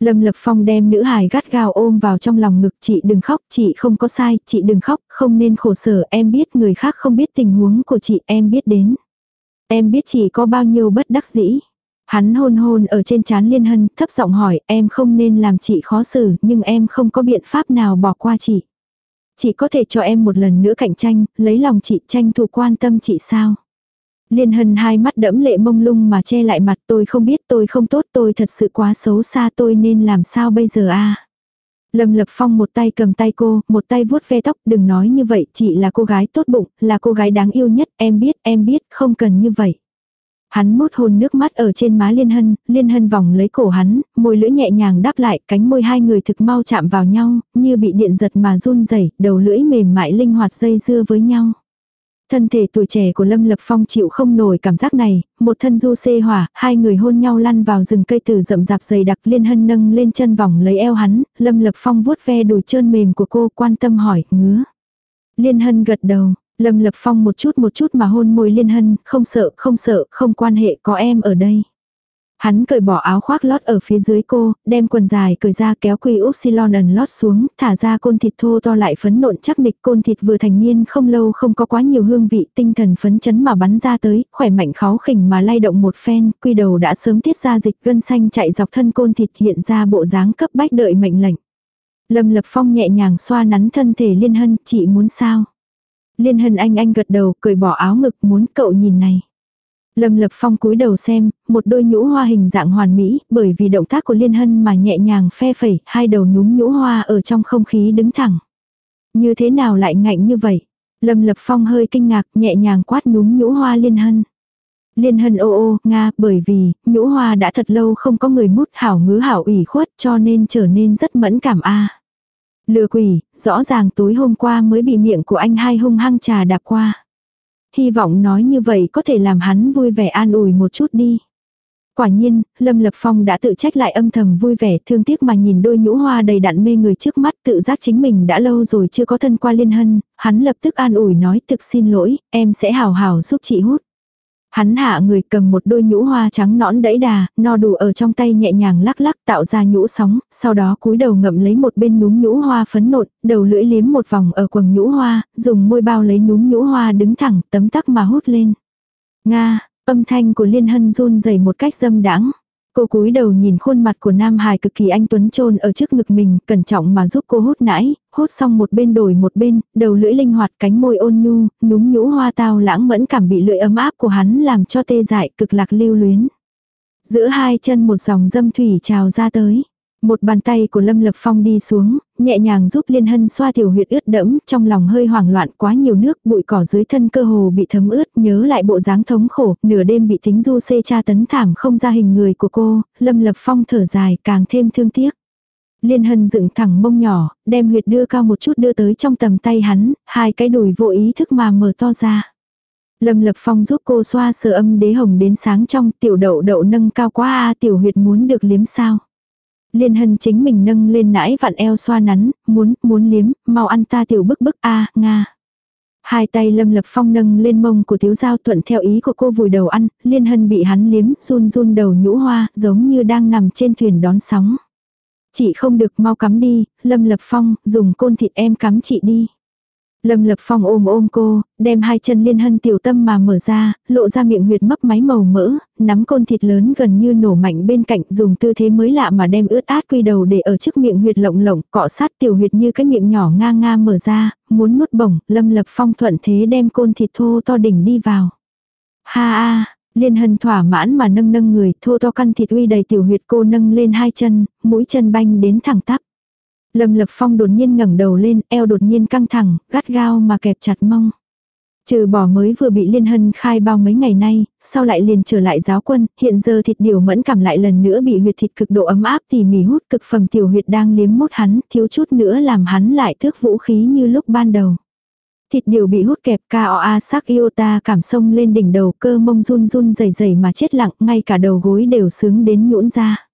Lâm Lập Phong đem nữ hài gắt gao ôm vào trong lòng ngực chị đừng khóc, chị không có sai, chị đừng khóc, không nên khổ sở, em biết người khác không biết tình huống của chị, em biết đến. Em biết chị có bao nhiêu bất đắc dĩ. Hắn hôn hôn ở trên chán liên hân, thấp giọng hỏi, em không nên làm chị khó xử, nhưng em không có biện pháp nào bỏ qua chị. Chị có thể cho em một lần nữa cạnh tranh, lấy lòng chị tranh thủ quan tâm chị sao? Liên hân hai mắt đẫm lệ mông lung mà che lại mặt tôi không biết tôi không tốt tôi thật sự quá xấu xa tôi nên làm sao bây giờ a Lâm Lập Phong một tay cầm tay cô, một tay vuốt ve tóc, đừng nói như vậy, chị là cô gái tốt bụng, là cô gái đáng yêu nhất, em biết, em biết, không cần như vậy. Hắn mút hôn nước mắt ở trên má Liên Hân, Liên Hân vòng lấy cổ hắn, môi lưỡi nhẹ nhàng đáp lại, cánh môi hai người thực mau chạm vào nhau, như bị điện giật mà run rẩy, đầu lưỡi mềm mại linh hoạt dây dưa với nhau. Thân thể tuổi trẻ của Lâm Lập Phong chịu không nổi cảm giác này, một thân du xê hỏa, hai người hôn nhau lăn vào rừng cây từ rậm rạp dày đặc liên hân nâng lên chân vòng lấy eo hắn, Lâm Lập Phong vuốt ve đùi trơn mềm của cô quan tâm hỏi, ngứa. Liên hân gật đầu, Lâm Lập Phong một chút một chút mà hôn môi liên hân, không sợ, không sợ, không quan hệ, có em ở đây. Hắn cởi bỏ áo khoác lót ở phía dưới cô, đem quần dài cởi ra kéo quy upsilon ẩn lót xuống, thả ra côn thịt thô to lại phấn nộn chắc nịch côn thịt vừa thành niên không lâu không có quá nhiều hương vị tinh thần phấn chấn mà bắn ra tới, khỏe mạnh khó khỉnh mà lay động một phen, quy đầu đã sớm tiết ra dịch gân xanh chạy dọc thân côn thịt hiện ra bộ dáng cấp bách đợi mệnh lệnh. Lâm Lập Phong nhẹ nhàng xoa nắn thân thể Liên Hân, chị muốn sao? Liên Hân anh anh gật đầu, cởi bỏ áo ngực muốn cậu nhìn này. Lâm Lập Phong cúi đầu xem, một đôi nhũ hoa hình dạng hoàn mỹ, bởi vì động tác của Liên Hân mà nhẹ nhàng phe phẩy, hai đầu núm nhũ hoa ở trong không khí đứng thẳng. Như thế nào lại ngạnh như vậy? Lâm Lập Phong hơi kinh ngạc, nhẹ nhàng quát núm nhũ hoa Liên Hân. Liên Hân ô ô, Nga, bởi vì, nhũ hoa đã thật lâu không có người mút hảo ngứa hảo ủy khuất cho nên trở nên rất mẫn cảm a Lừa quỷ, rõ ràng tối hôm qua mới bị miệng của anh hai hung hăng trà đạp qua hy vọng nói như vậy có thể làm hắn vui vẻ an ủi một chút đi. Quả nhiên, Lâm Lập Phong đã tự trách lại âm thầm vui vẻ thương tiếc mà nhìn đôi nhũ hoa đầy đặn mê người trước mắt tự giác chính mình đã lâu rồi chưa có thân qua liên hân, hắn lập tức an ủi nói thực xin lỗi, em sẽ hào hào giúp chị hút. Hắn hạ người cầm một đôi nhũ hoa trắng nõn đẫy đà, no đủ ở trong tay nhẹ nhàng lắc lắc tạo ra nhũ sóng, sau đó cúi đầu ngậm lấy một bên núm nhũ hoa phấn nộn, đầu lưỡi liếm một vòng ở quầng nhũ hoa, dùng môi bao lấy núm nhũ hoa đứng thẳng, tấm tắc mà hút lên. Nga, âm thanh của liên hân run dày một cách dâm đãng Cô cúi đầu nhìn khuôn mặt của Nam Hải cực kỳ anh Tuấn trôn ở trước ngực mình, cẩn trọng mà giúp cô hút nãi, hút xong một bên đổi một bên, đầu lưỡi linh hoạt cánh môi ôn nhu, núm nhũ hoa tao lãng mẫn cảm bị lưỡi ấm áp của hắn làm cho tê dại cực lạc lưu luyến. Giữa hai chân một dòng dâm thủy trào ra tới. Một bàn tay của Lâm Lập Phong đi xuống, nhẹ nhàng giúp Liên Hân xoa tiểu huyệt ướt đẫm, trong lòng hơi hoảng loạn quá nhiều nước, bụi cỏ dưới thân cơ hồ bị thấm ướt, nhớ lại bộ dáng thống khổ, nửa đêm bị tính du xê cha tấn thảm không ra hình người của cô, Lâm Lập Phong thở dài càng thêm thương tiếc. Liên hân dựng thẳng mông nhỏ, đem huyệt đưa cao một chút đưa tới trong tầm tay hắn, hai cái đùi vô ý thức mà mở to ra. Lâm Lập Phong giúp cô xoa sờ âm đế hồng đến sáng trong tiểu đậu đậu nâng cao quá a tiểu huyệt muốn được liếm sao. Liên hân chính mình nâng lên nãi vặn eo xoa nắn, muốn, muốn liếm, mau ăn ta tiểu bức bức a nga. Hai tay Lâm Lập Phong nâng lên mông của thiếu giao thuận theo ý của cô vùi đầu ăn, liên hân bị hắn liếm, run run đầu nhũ hoa, giống như đang nằm trên thuyền đón sóng. Chị không được mau cắm đi, Lâm Lập Phong, dùng côn thịt em cắm chị đi. Lâm Lập Phong ôm ôm cô, đem hai chân liên hân tiểu tâm mà mở ra, lộ ra miệng huyệt mấp máy màu mỡ, nắm côn thịt lớn gần như nổ mạnh bên cạnh dùng tư thế mới lạ mà đem ướt át quy đầu để ở trước miệng huyệt lộng lộng, cọ sát tiểu huyệt như cái miệng nhỏ nga nga mở ra, muốn nuốt bổng, Lâm Lập Phong thuận thế đem côn thịt thô to đỉnh đi vào. Ha a, Liên hân thỏa mãn mà nâng nâng người, thô to căn thịt uy đầy tiểu huyệt cô nâng lên hai chân, mũi chân banh đến thẳng tắp. Lâm Lập Phong đột nhiên ngẩng đầu lên, eo đột nhiên căng thẳng, gắt gao mà kẹp chặt mông. Trừ bỏ mới vừa bị liên hân khai bao mấy ngày nay, sau lại liền trở lại giáo quân, hiện giờ thịt điều mẫn cảm lại lần nữa bị huyệt thịt cực độ ấm áp tỉ mỉ hút cực phẩm tiểu huyệt đang liếm mốt hắn, thiếu chút nữa làm hắn lại thước vũ khí như lúc ban đầu. Thịt điều bị hút kẹp KOA sắc iota cảm sông lên đỉnh đầu cơ mông run run dày dày mà chết lặng, ngay cả đầu gối đều sướng đến nhũn ra.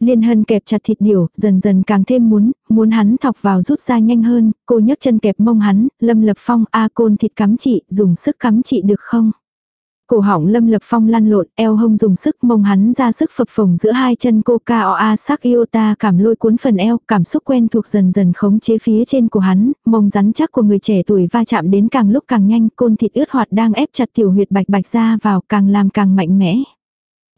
Liên hân kẹp chặt thịt điểu, dần dần càng thêm muốn, muốn hắn thọc vào rút ra nhanh hơn, cô nhấc chân kẹp mông hắn, lâm lập phong a côn thịt cắm chị, dùng sức cắm chị được không? Cổ họng lâm lập phong lăn lộn, eo hông dùng sức mông hắn ra sức phập phồng giữa hai chân cô KOA sắc ta cảm lôi cuốn phần eo, cảm xúc quen thuộc dần dần khống chế phía trên của hắn, mông rắn chắc của người trẻ tuổi va chạm đến càng lúc càng nhanh, côn thịt ướt hoạt đang ép chặt tiểu huyệt bạch bạch ra vào càng làm càng mạnh mẽ.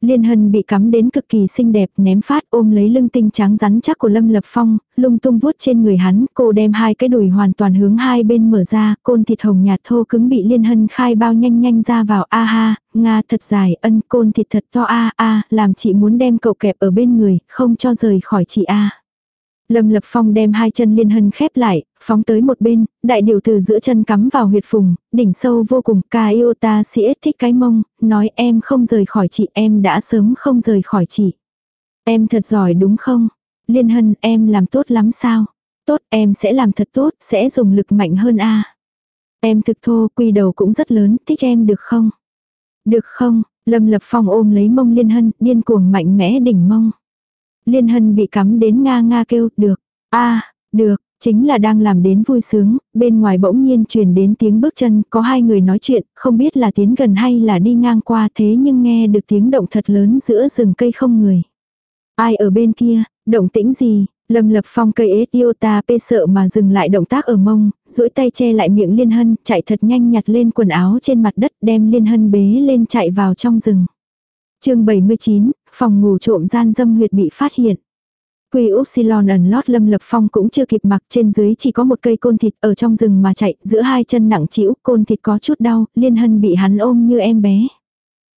Liên hân bị cắm đến cực kỳ xinh đẹp ném phát ôm lấy lưng tinh trắng rắn chắc của Lâm Lập Phong, lung tung vuốt trên người hắn, cô đem hai cái đùi hoàn toàn hướng hai bên mở ra, côn thịt hồng nhạt thô cứng bị liên hân khai bao nhanh nhanh ra vào a ha, nga thật dài ân côn thịt thật to a a, làm chị muốn đem cậu kẹp ở bên người, không cho rời khỏi chị a. Lâm Lập Phong đem hai chân liên hân khép lại, phóng tới một bên, đại điều từ giữa chân cắm vào huyệt phùng, đỉnh sâu vô cùng, ca yêu ta sĩ thích cái mông, nói em không rời khỏi chị, em đã sớm không rời khỏi chị. Em thật giỏi đúng không? Liên hân em làm tốt lắm sao? Tốt em sẽ làm thật tốt, sẽ dùng lực mạnh hơn a Em thực thô, quy đầu cũng rất lớn, thích em được không? Được không? Lâm Lập Phong ôm lấy mông liên hân, điên cuồng mạnh mẽ đỉnh mông. Liên hân bị cắm đến nga nga kêu, được, a được, chính là đang làm đến vui sướng, bên ngoài bỗng nhiên truyền đến tiếng bước chân, có hai người nói chuyện, không biết là tiến gần hay là đi ngang qua thế nhưng nghe được tiếng động thật lớn giữa rừng cây không người. Ai ở bên kia, động tĩnh gì, Lâm lập phong cây ế iota pê sợ mà dừng lại động tác ở mông, duỗi tay che lại miệng liên hân, chạy thật nhanh nhặt lên quần áo trên mặt đất đem liên hân bế lên chạy vào trong rừng chương 79, phòng ngủ trộm gian dâm huyệt bị phát hiện. Quy Upsilon ẩn lót lâm lập phong cũng chưa kịp mặc trên dưới chỉ có một cây côn thịt ở trong rừng mà chạy giữa hai chân nặng chịu côn thịt có chút đau, liên hân bị hắn ôm như em bé.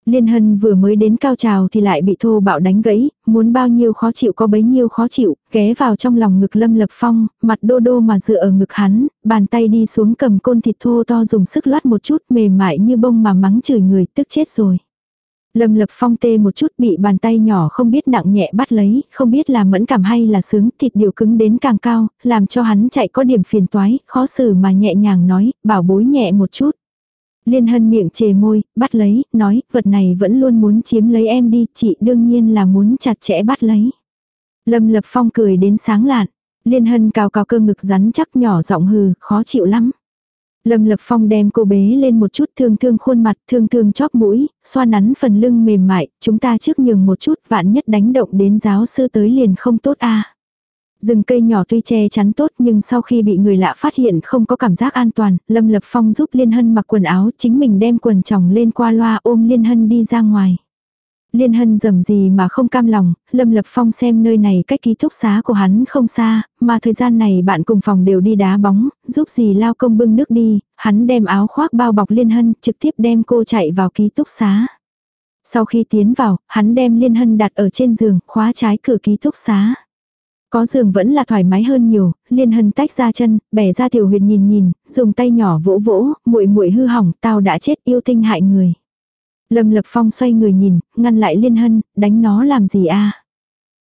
Liên hân vừa mới đến cao trào thì lại bị thô bạo đánh gãy, muốn bao nhiêu khó chịu có bấy nhiêu khó chịu, ghé vào trong lòng ngực lâm lập phong, mặt đô đô mà dựa ở ngực hắn, bàn tay đi xuống cầm côn thịt thô to dùng sức loát một chút mềm mại như bông mà mắng chửi người tức chết rồi. Lâm Lập Phong tê một chút bị bàn tay nhỏ không biết nặng nhẹ bắt lấy, không biết là mẫn cảm hay là sướng, thịt điều cứng đến càng cao, làm cho hắn chạy có điểm phiền toái, khó xử mà nhẹ nhàng nói, bảo bối nhẹ một chút. Liên hân miệng chề môi, bắt lấy, nói, vật này vẫn luôn muốn chiếm lấy em đi, chị đương nhiên là muốn chặt chẽ bắt lấy. Lâm Lập Phong cười đến sáng lạn, liên hân cào cào cơ ngực rắn chắc nhỏ giọng hừ, khó chịu lắm. Lâm Lập Phong đem cô bế lên một chút thương thương khuôn mặt, thương thương chóp mũi, xoa nắn phần lưng mềm mại, chúng ta trước nhường một chút vạn nhất đánh động đến giáo sư tới liền không tốt a. Rừng cây nhỏ tuy che chắn tốt nhưng sau khi bị người lạ phát hiện không có cảm giác an toàn, Lâm Lập Phong giúp Liên Hân mặc quần áo chính mình đem quần chồng lên qua loa ôm Liên Hân đi ra ngoài. Liên hân dầm gì mà không cam lòng, Lâm Lập Phong xem nơi này cách ký túc xá của hắn không xa, mà thời gian này bạn cùng phòng đều đi đá bóng, giúp gì lao công bưng nước đi, hắn đem áo khoác bao bọc Liên hân, trực tiếp đem cô chạy vào ký túc xá. Sau khi tiến vào, hắn đem Liên hân đặt ở trên giường, khóa trái cửa ký túc xá. Có giường vẫn là thoải mái hơn nhiều, Liên Hân tách ra chân, bẻ ra tiểu huyệt nhìn nhìn, dùng tay nhỏ vỗ vỗ, muội muội hư hỏng, tao đã chết yêu tinh hại người. Lâm Lập Phong xoay người nhìn, ngăn lại Liên Hân, đánh nó làm gì a?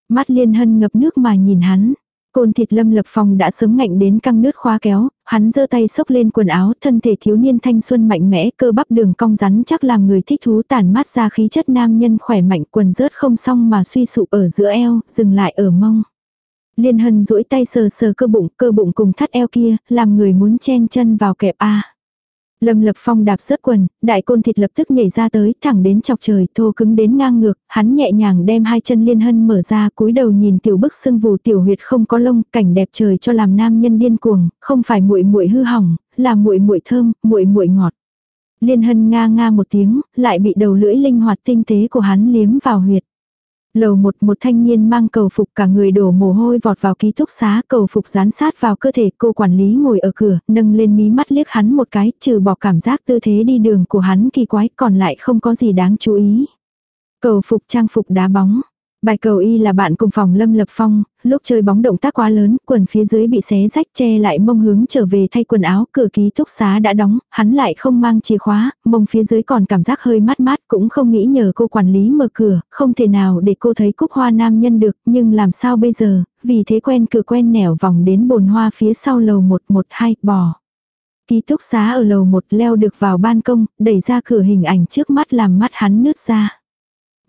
Mắt Liên Hân ngập nước mà nhìn hắn. Côn thịt lâm lập phong đã sớm ngạnh đến căng nước khóa kéo, hắn giơ tay xốc lên quần áo, thân thể thiếu niên thanh xuân mạnh mẽ, cơ bắp đường cong rắn chắc làm người thích thú tản mát ra khí chất nam nhân khỏe mạnh quần rớt không xong mà suy sụp ở giữa eo, dừng lại ở mông. Liên hân duỗi tay sờ sờ cơ bụng, cơ bụng cùng thắt eo kia, làm người muốn chen chân vào kẹp A. Lâm Lập Phong đạp rớt quần, đại côn thịt lập tức nhảy ra tới, thẳng đến chọc trời, thô cứng đến ngang ngược, hắn nhẹ nhàng đem hai chân liên hân mở ra, cúi đầu nhìn tiểu bức sưng vù tiểu huyệt không có lông, cảnh đẹp trời cho làm nam nhân điên cuồng, không phải muội muội hư hỏng, là muội muội thơm, muội muội ngọt. Liên hân nga nga một tiếng, lại bị đầu lưỡi linh hoạt tinh tế của hắn liếm vào huyệt. Lầu một một thanh niên mang cầu phục cả người đổ mồ hôi vọt vào ký túc xá, cầu phục dán sát vào cơ thể, cô quản lý ngồi ở cửa, nâng lên mí mắt liếc hắn một cái, trừ bỏ cảm giác tư thế đi đường của hắn kỳ quái, còn lại không có gì đáng chú ý. Cầu phục trang phục đá bóng. Bài cầu y là bạn cùng phòng Lâm Lập Phong, lúc chơi bóng động tác quá lớn, quần phía dưới bị xé rách che lại mông hướng trở về thay quần áo, cửa ký túc xá đã đóng, hắn lại không mang chìa khóa, mông phía dưới còn cảm giác hơi mát mát, cũng không nghĩ nhờ cô quản lý mở cửa, không thể nào để cô thấy cúc hoa nam nhân được, nhưng làm sao bây giờ, vì thế quen cửa quen nẻo vòng đến bồn hoa phía sau lầu 112, bò. Ký túc xá ở lầu 1 leo được vào ban công, đẩy ra cửa hình ảnh trước mắt làm mắt hắn nứt ra.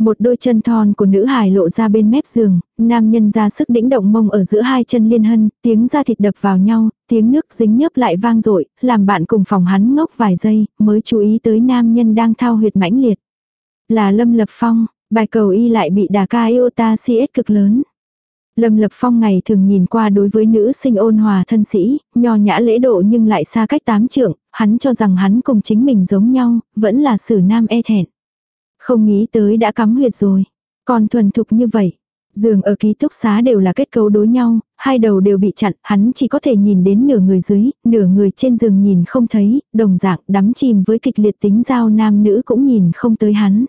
Một đôi chân thon của nữ hài lộ ra bên mép giường, nam nhân ra sức đĩnh động mông ở giữa hai chân liên hân, tiếng da thịt đập vào nhau, tiếng nước dính nhớp lại vang dội làm bạn cùng phòng hắn ngốc vài giây, mới chú ý tới nam nhân đang thao huyệt mãnh liệt. Là Lâm Lập Phong, bài cầu y lại bị đà ca iota CS cực lớn. Lâm Lập Phong ngày thường nhìn qua đối với nữ sinh ôn hòa thân sĩ, nho nhã lễ độ nhưng lại xa cách tám trượng, hắn cho rằng hắn cùng chính mình giống nhau, vẫn là sử nam e thẹn. Không nghĩ tới đã cắm huyệt rồi. Còn thuần thục như vậy. Giường ở ký túc xá đều là kết cấu đối nhau, hai đầu đều bị chặn, hắn chỉ có thể nhìn đến nửa người dưới, nửa người trên giường nhìn không thấy, đồng dạng đắm chìm với kịch liệt tính giao nam nữ cũng nhìn không tới hắn.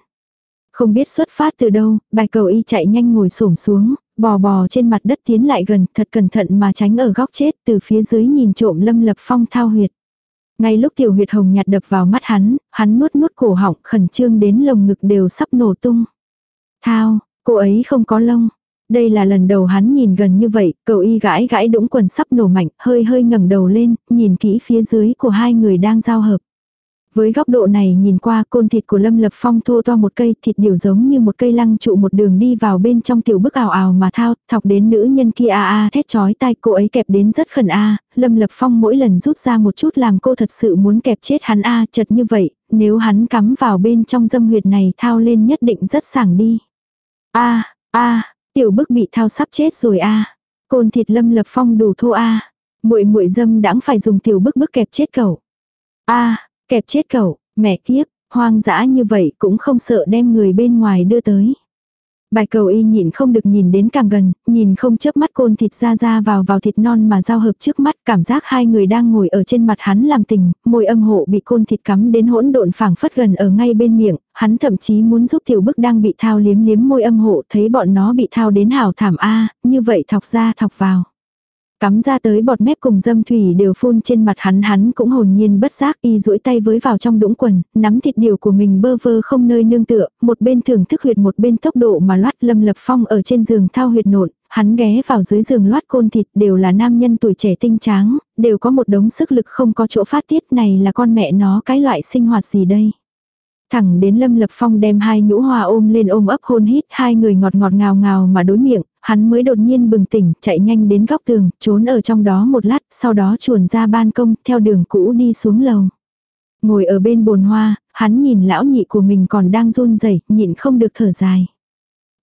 Không biết xuất phát từ đâu, bài cầu y chạy nhanh ngồi xổm xuống, bò bò trên mặt đất tiến lại gần, thật cẩn thận mà tránh ở góc chết, từ phía dưới nhìn trộm lâm lập phong thao huyệt. Ngay lúc tiểu huyệt hồng nhạt đập vào mắt hắn, hắn nuốt nuốt cổ họng khẩn trương đến lồng ngực đều sắp nổ tung. Thao, cô ấy không có lông. Đây là lần đầu hắn nhìn gần như vậy, cậu y gãi gãi đũng quần sắp nổ mạnh, hơi hơi ngẩng đầu lên, nhìn kỹ phía dưới của hai người đang giao hợp. Với góc độ này nhìn qua côn thịt của Lâm Lập Phong thô to một cây thịt điều giống như một cây lăng trụ một đường đi vào bên trong tiểu bức ảo ảo mà thao, thọc đến nữ nhân kia a a thét chói tai cô ấy kẹp đến rất khẩn a Lâm Lập Phong mỗi lần rút ra một chút làm cô thật sự muốn kẹp chết hắn a chật như vậy, nếu hắn cắm vào bên trong dâm huyệt này thao lên nhất định rất sảng đi. a a tiểu bức bị thao sắp chết rồi a Côn thịt Lâm Lập Phong đủ thô a muội muội dâm đãng phải dùng tiểu bức bức kẹp chết cậu. a Kẹp chết cậu, mẹ kiếp, hoang dã như vậy cũng không sợ đem người bên ngoài đưa tới. Bài cầu y nhịn không được nhìn đến càng gần, nhìn không chớp mắt côn thịt ra ra vào vào thịt non mà giao hợp trước mắt cảm giác hai người đang ngồi ở trên mặt hắn làm tình, môi âm hộ bị côn thịt cắm đến hỗn độn phảng phất gần ở ngay bên miệng, hắn thậm chí muốn giúp tiểu bức đang bị thao liếm liếm môi âm hộ thấy bọn nó bị thao đến hảo thảm A, như vậy thọc ra thọc vào. Cắm ra tới bọt mép cùng dâm thủy đều phun trên mặt hắn hắn cũng hồn nhiên bất giác y duỗi tay với vào trong đũng quần, nắm thịt điều của mình bơ vơ không nơi nương tựa, một bên thưởng thức huyệt một bên tốc độ mà loát lâm lập phong ở trên giường thao huyệt nộn, hắn ghé vào dưới giường loát côn thịt đều là nam nhân tuổi trẻ tinh tráng, đều có một đống sức lực không có chỗ phát tiết này là con mẹ nó cái loại sinh hoạt gì đây. Thẳng đến Lâm Lập Phong đem hai nhũ hoa ôm lên ôm ấp hôn hít hai người ngọt ngọt ngào ngào mà đối miệng, hắn mới đột nhiên bừng tỉnh, chạy nhanh đến góc tường, trốn ở trong đó một lát, sau đó chuồn ra ban công, theo đường cũ đi xuống lầu. Ngồi ở bên bồn hoa, hắn nhìn lão nhị của mình còn đang run rẩy nhịn không được thở dài.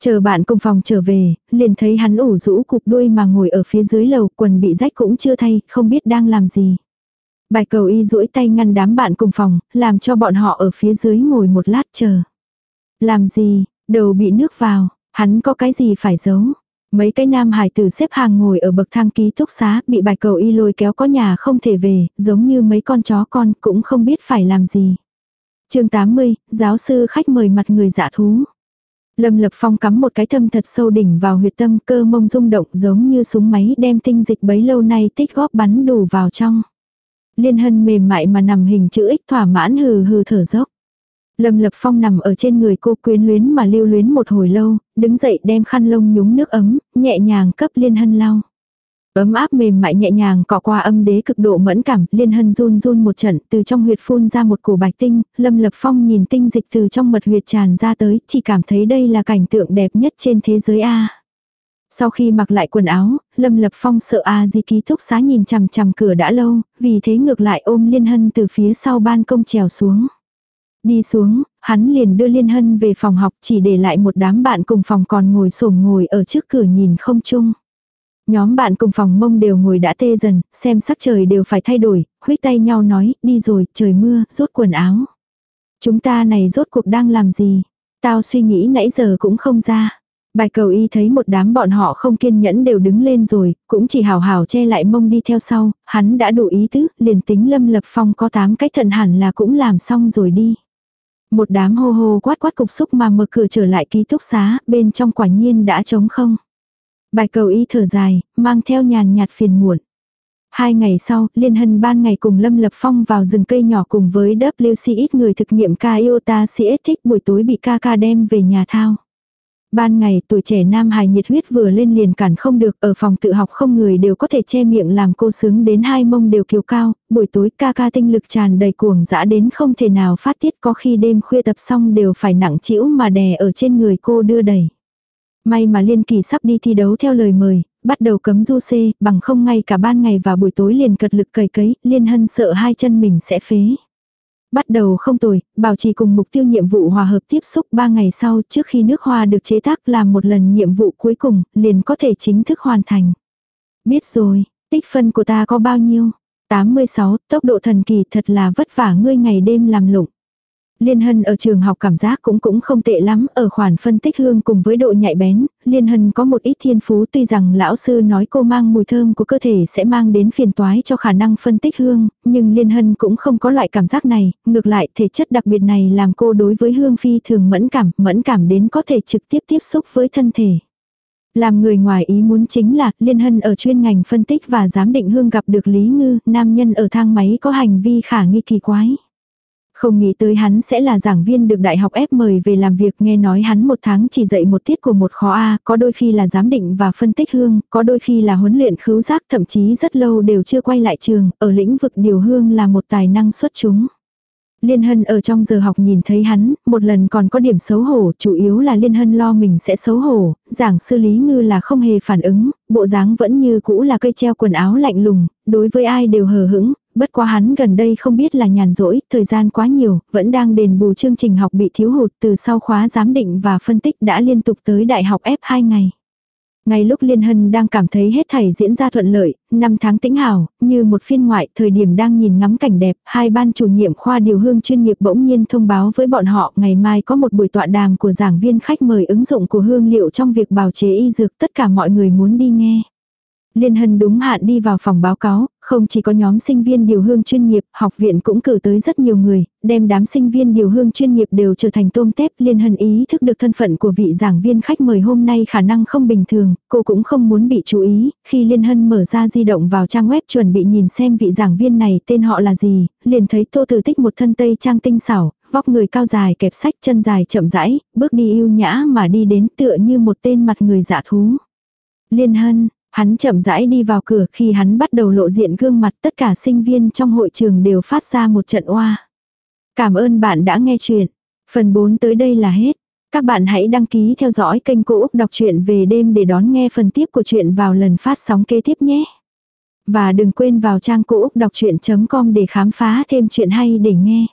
Chờ bạn cùng phòng trở về, liền thấy hắn ủ rũ cục đuôi mà ngồi ở phía dưới lầu, quần bị rách cũng chưa thay, không biết đang làm gì. Bài cầu y duỗi tay ngăn đám bạn cùng phòng, làm cho bọn họ ở phía dưới ngồi một lát chờ. Làm gì, đầu bị nước vào, hắn có cái gì phải giấu. Mấy cái nam hải tử xếp hàng ngồi ở bậc thang ký túc xá, bị bài cầu y lôi kéo có nhà không thể về, giống như mấy con chó con cũng không biết phải làm gì. chương 80, giáo sư khách mời mặt người giả thú. Lâm Lập Phong cắm một cái thâm thật sâu đỉnh vào huyệt tâm cơ mông rung động giống như súng máy đem tinh dịch bấy lâu nay tích góp bắn đủ vào trong. Liên hân mềm mại mà nằm hình chữ ích thỏa mãn hừ hừ thở dốc. Lâm Lập Phong nằm ở trên người cô quyến luyến mà lưu luyến một hồi lâu, đứng dậy đem khăn lông nhúng nước ấm, nhẹ nhàng cấp liên hân lau. Ấm áp mềm mại nhẹ nhàng cọ qua âm đế cực độ mẫn cảm, liên hân run run một trận, từ trong huyệt phun ra một cổ bạch tinh, lâm lập phong nhìn tinh dịch từ trong mật huyệt tràn ra tới, chỉ cảm thấy đây là cảnh tượng đẹp nhất trên thế giới A. Sau khi mặc lại quần áo, Lâm Lập Phong sợ A Di ký thúc xá nhìn chằm chằm cửa đã lâu, vì thế ngược lại ôm Liên Hân từ phía sau ban công trèo xuống. Đi xuống, hắn liền đưa Liên Hân về phòng học chỉ để lại một đám bạn cùng phòng còn ngồi sổm ngồi ở trước cửa nhìn không chung. Nhóm bạn cùng phòng mông đều ngồi đã tê dần, xem sắc trời đều phải thay đổi, huyết tay nhau nói, đi rồi, trời mưa, rút quần áo. Chúng ta này rốt cuộc đang làm gì? Tao suy nghĩ nãy giờ cũng không ra. Bài cầu y thấy một đám bọn họ không kiên nhẫn đều đứng lên rồi, cũng chỉ hào hào che lại mông đi theo sau, hắn đã đủ ý tứ, liền tính lâm lập phong có tám cách thận hẳn là cũng làm xong rồi đi. Một đám hô hô quát quát cục xúc mà mở cửa trở lại ký túc xá, bên trong quả nhiên đã trống không. Bài cầu y thở dài, mang theo nhàn nhạt phiền muộn. Hai ngày sau, Liên Hân ban ngày cùng Lâm Lập Phong vào rừng cây nhỏ cùng với WC ít người thực nghiệm ca iota CS thích buổi tối bị ca ca đem về nhà thao. Ban ngày tuổi trẻ nam hài nhiệt huyết vừa lên liền cản không được ở phòng tự học không người đều có thể che miệng làm cô sướng đến hai mông đều kiều cao, buổi tối ca ca tinh lực tràn đầy cuồng dã đến không thể nào phát tiết có khi đêm khuya tập xong đều phải nặng chĩu mà đè ở trên người cô đưa đẩy. May mà Liên Kỳ sắp đi thi đấu theo lời mời, bắt đầu cấm du xê, bằng không ngay cả ban ngày và buổi tối liền cật lực cầy cấy, Liên Hân sợ hai chân mình sẽ phế. Bắt đầu không tồi, bảo trì cùng mục tiêu nhiệm vụ hòa hợp tiếp xúc 3 ngày sau trước khi nước hoa được chế tác làm một lần nhiệm vụ cuối cùng, liền có thể chính thức hoàn thành. Biết rồi, tích phân của ta có bao nhiêu? 86, tốc độ thần kỳ thật là vất vả ngươi ngày đêm làm lụng. Liên Hân ở trường học cảm giác cũng cũng không tệ lắm, ở khoản phân tích hương cùng với độ nhạy bén, Liên Hân có một ít thiên phú tuy rằng lão sư nói cô mang mùi thơm của cơ thể sẽ mang đến phiền toái cho khả năng phân tích hương, nhưng Liên Hân cũng không có loại cảm giác này, ngược lại thể chất đặc biệt này làm cô đối với hương phi thường mẫn cảm, mẫn cảm đến có thể trực tiếp tiếp xúc với thân thể. Làm người ngoài ý muốn chính là, Liên Hân ở chuyên ngành phân tích và giám định hương gặp được Lý Ngư, nam nhân ở thang máy có hành vi khả nghi kỳ quái. Không nghĩ tới hắn sẽ là giảng viên được đại học ép mời về làm việc nghe nói hắn một tháng chỉ dạy một tiết của một khó A, có đôi khi là giám định và phân tích hương, có đôi khi là huấn luyện khứu giác thậm chí rất lâu đều chưa quay lại trường, ở lĩnh vực điều hương là một tài năng xuất chúng. Liên Hân ở trong giờ học nhìn thấy hắn, một lần còn có điểm xấu hổ, chủ yếu là Liên Hân lo mình sẽ xấu hổ, giảng sư Lý Ngư là không hề phản ứng, bộ dáng vẫn như cũ là cây treo quần áo lạnh lùng, đối với ai đều hờ hững, bất quá hắn gần đây không biết là nhàn rỗi, thời gian quá nhiều, vẫn đang đền bù chương trình học bị thiếu hụt từ sau khóa giám định và phân tích đã liên tục tới đại học F 2 ngày. Ngay lúc Liên Hân đang cảm thấy hết thảy diễn ra thuận lợi, năm tháng tĩnh hảo, như một phiên ngoại, thời điểm đang nhìn ngắm cảnh đẹp, hai ban chủ nhiệm khoa điều hương chuyên nghiệp bỗng nhiên thông báo với bọn họ ngày mai có một buổi tọa đàm của giảng viên khách mời ứng dụng của hương liệu trong việc bào chế y dược tất cả mọi người muốn đi nghe. Liên Hân đúng hạn đi vào phòng báo cáo, không chỉ có nhóm sinh viên điều hương chuyên nghiệp, học viện cũng cử tới rất nhiều người, đem đám sinh viên điều hương chuyên nghiệp đều trở thành tôm tép. Liên Hân ý thức được thân phận của vị giảng viên khách mời hôm nay khả năng không bình thường, cô cũng không muốn bị chú ý. Khi Liên Hân mở ra di động vào trang web chuẩn bị nhìn xem vị giảng viên này tên họ là gì, liền thấy Tô Tử Tích một thân tây trang tinh xảo, vóc người cao dài kẹp sách chân dài chậm rãi, bước đi yêu nhã mà đi đến tựa như một tên mặt người dạ thú. Liên Hân, Hắn chậm rãi đi vào cửa, khi hắn bắt đầu lộ diện gương mặt, tất cả sinh viên trong hội trường đều phát ra một trận oa. Cảm ơn bạn đã nghe chuyện. Phần 4 tới đây là hết. Các bạn hãy đăng ký theo dõi kênh Cô Úc Đọc truyện về đêm để đón nghe phần tiếp của chuyện vào lần phát sóng kế tiếp nhé. Và đừng quên vào trang Cô Úc Đọc Chuyện.com để khám phá thêm chuyện hay để nghe.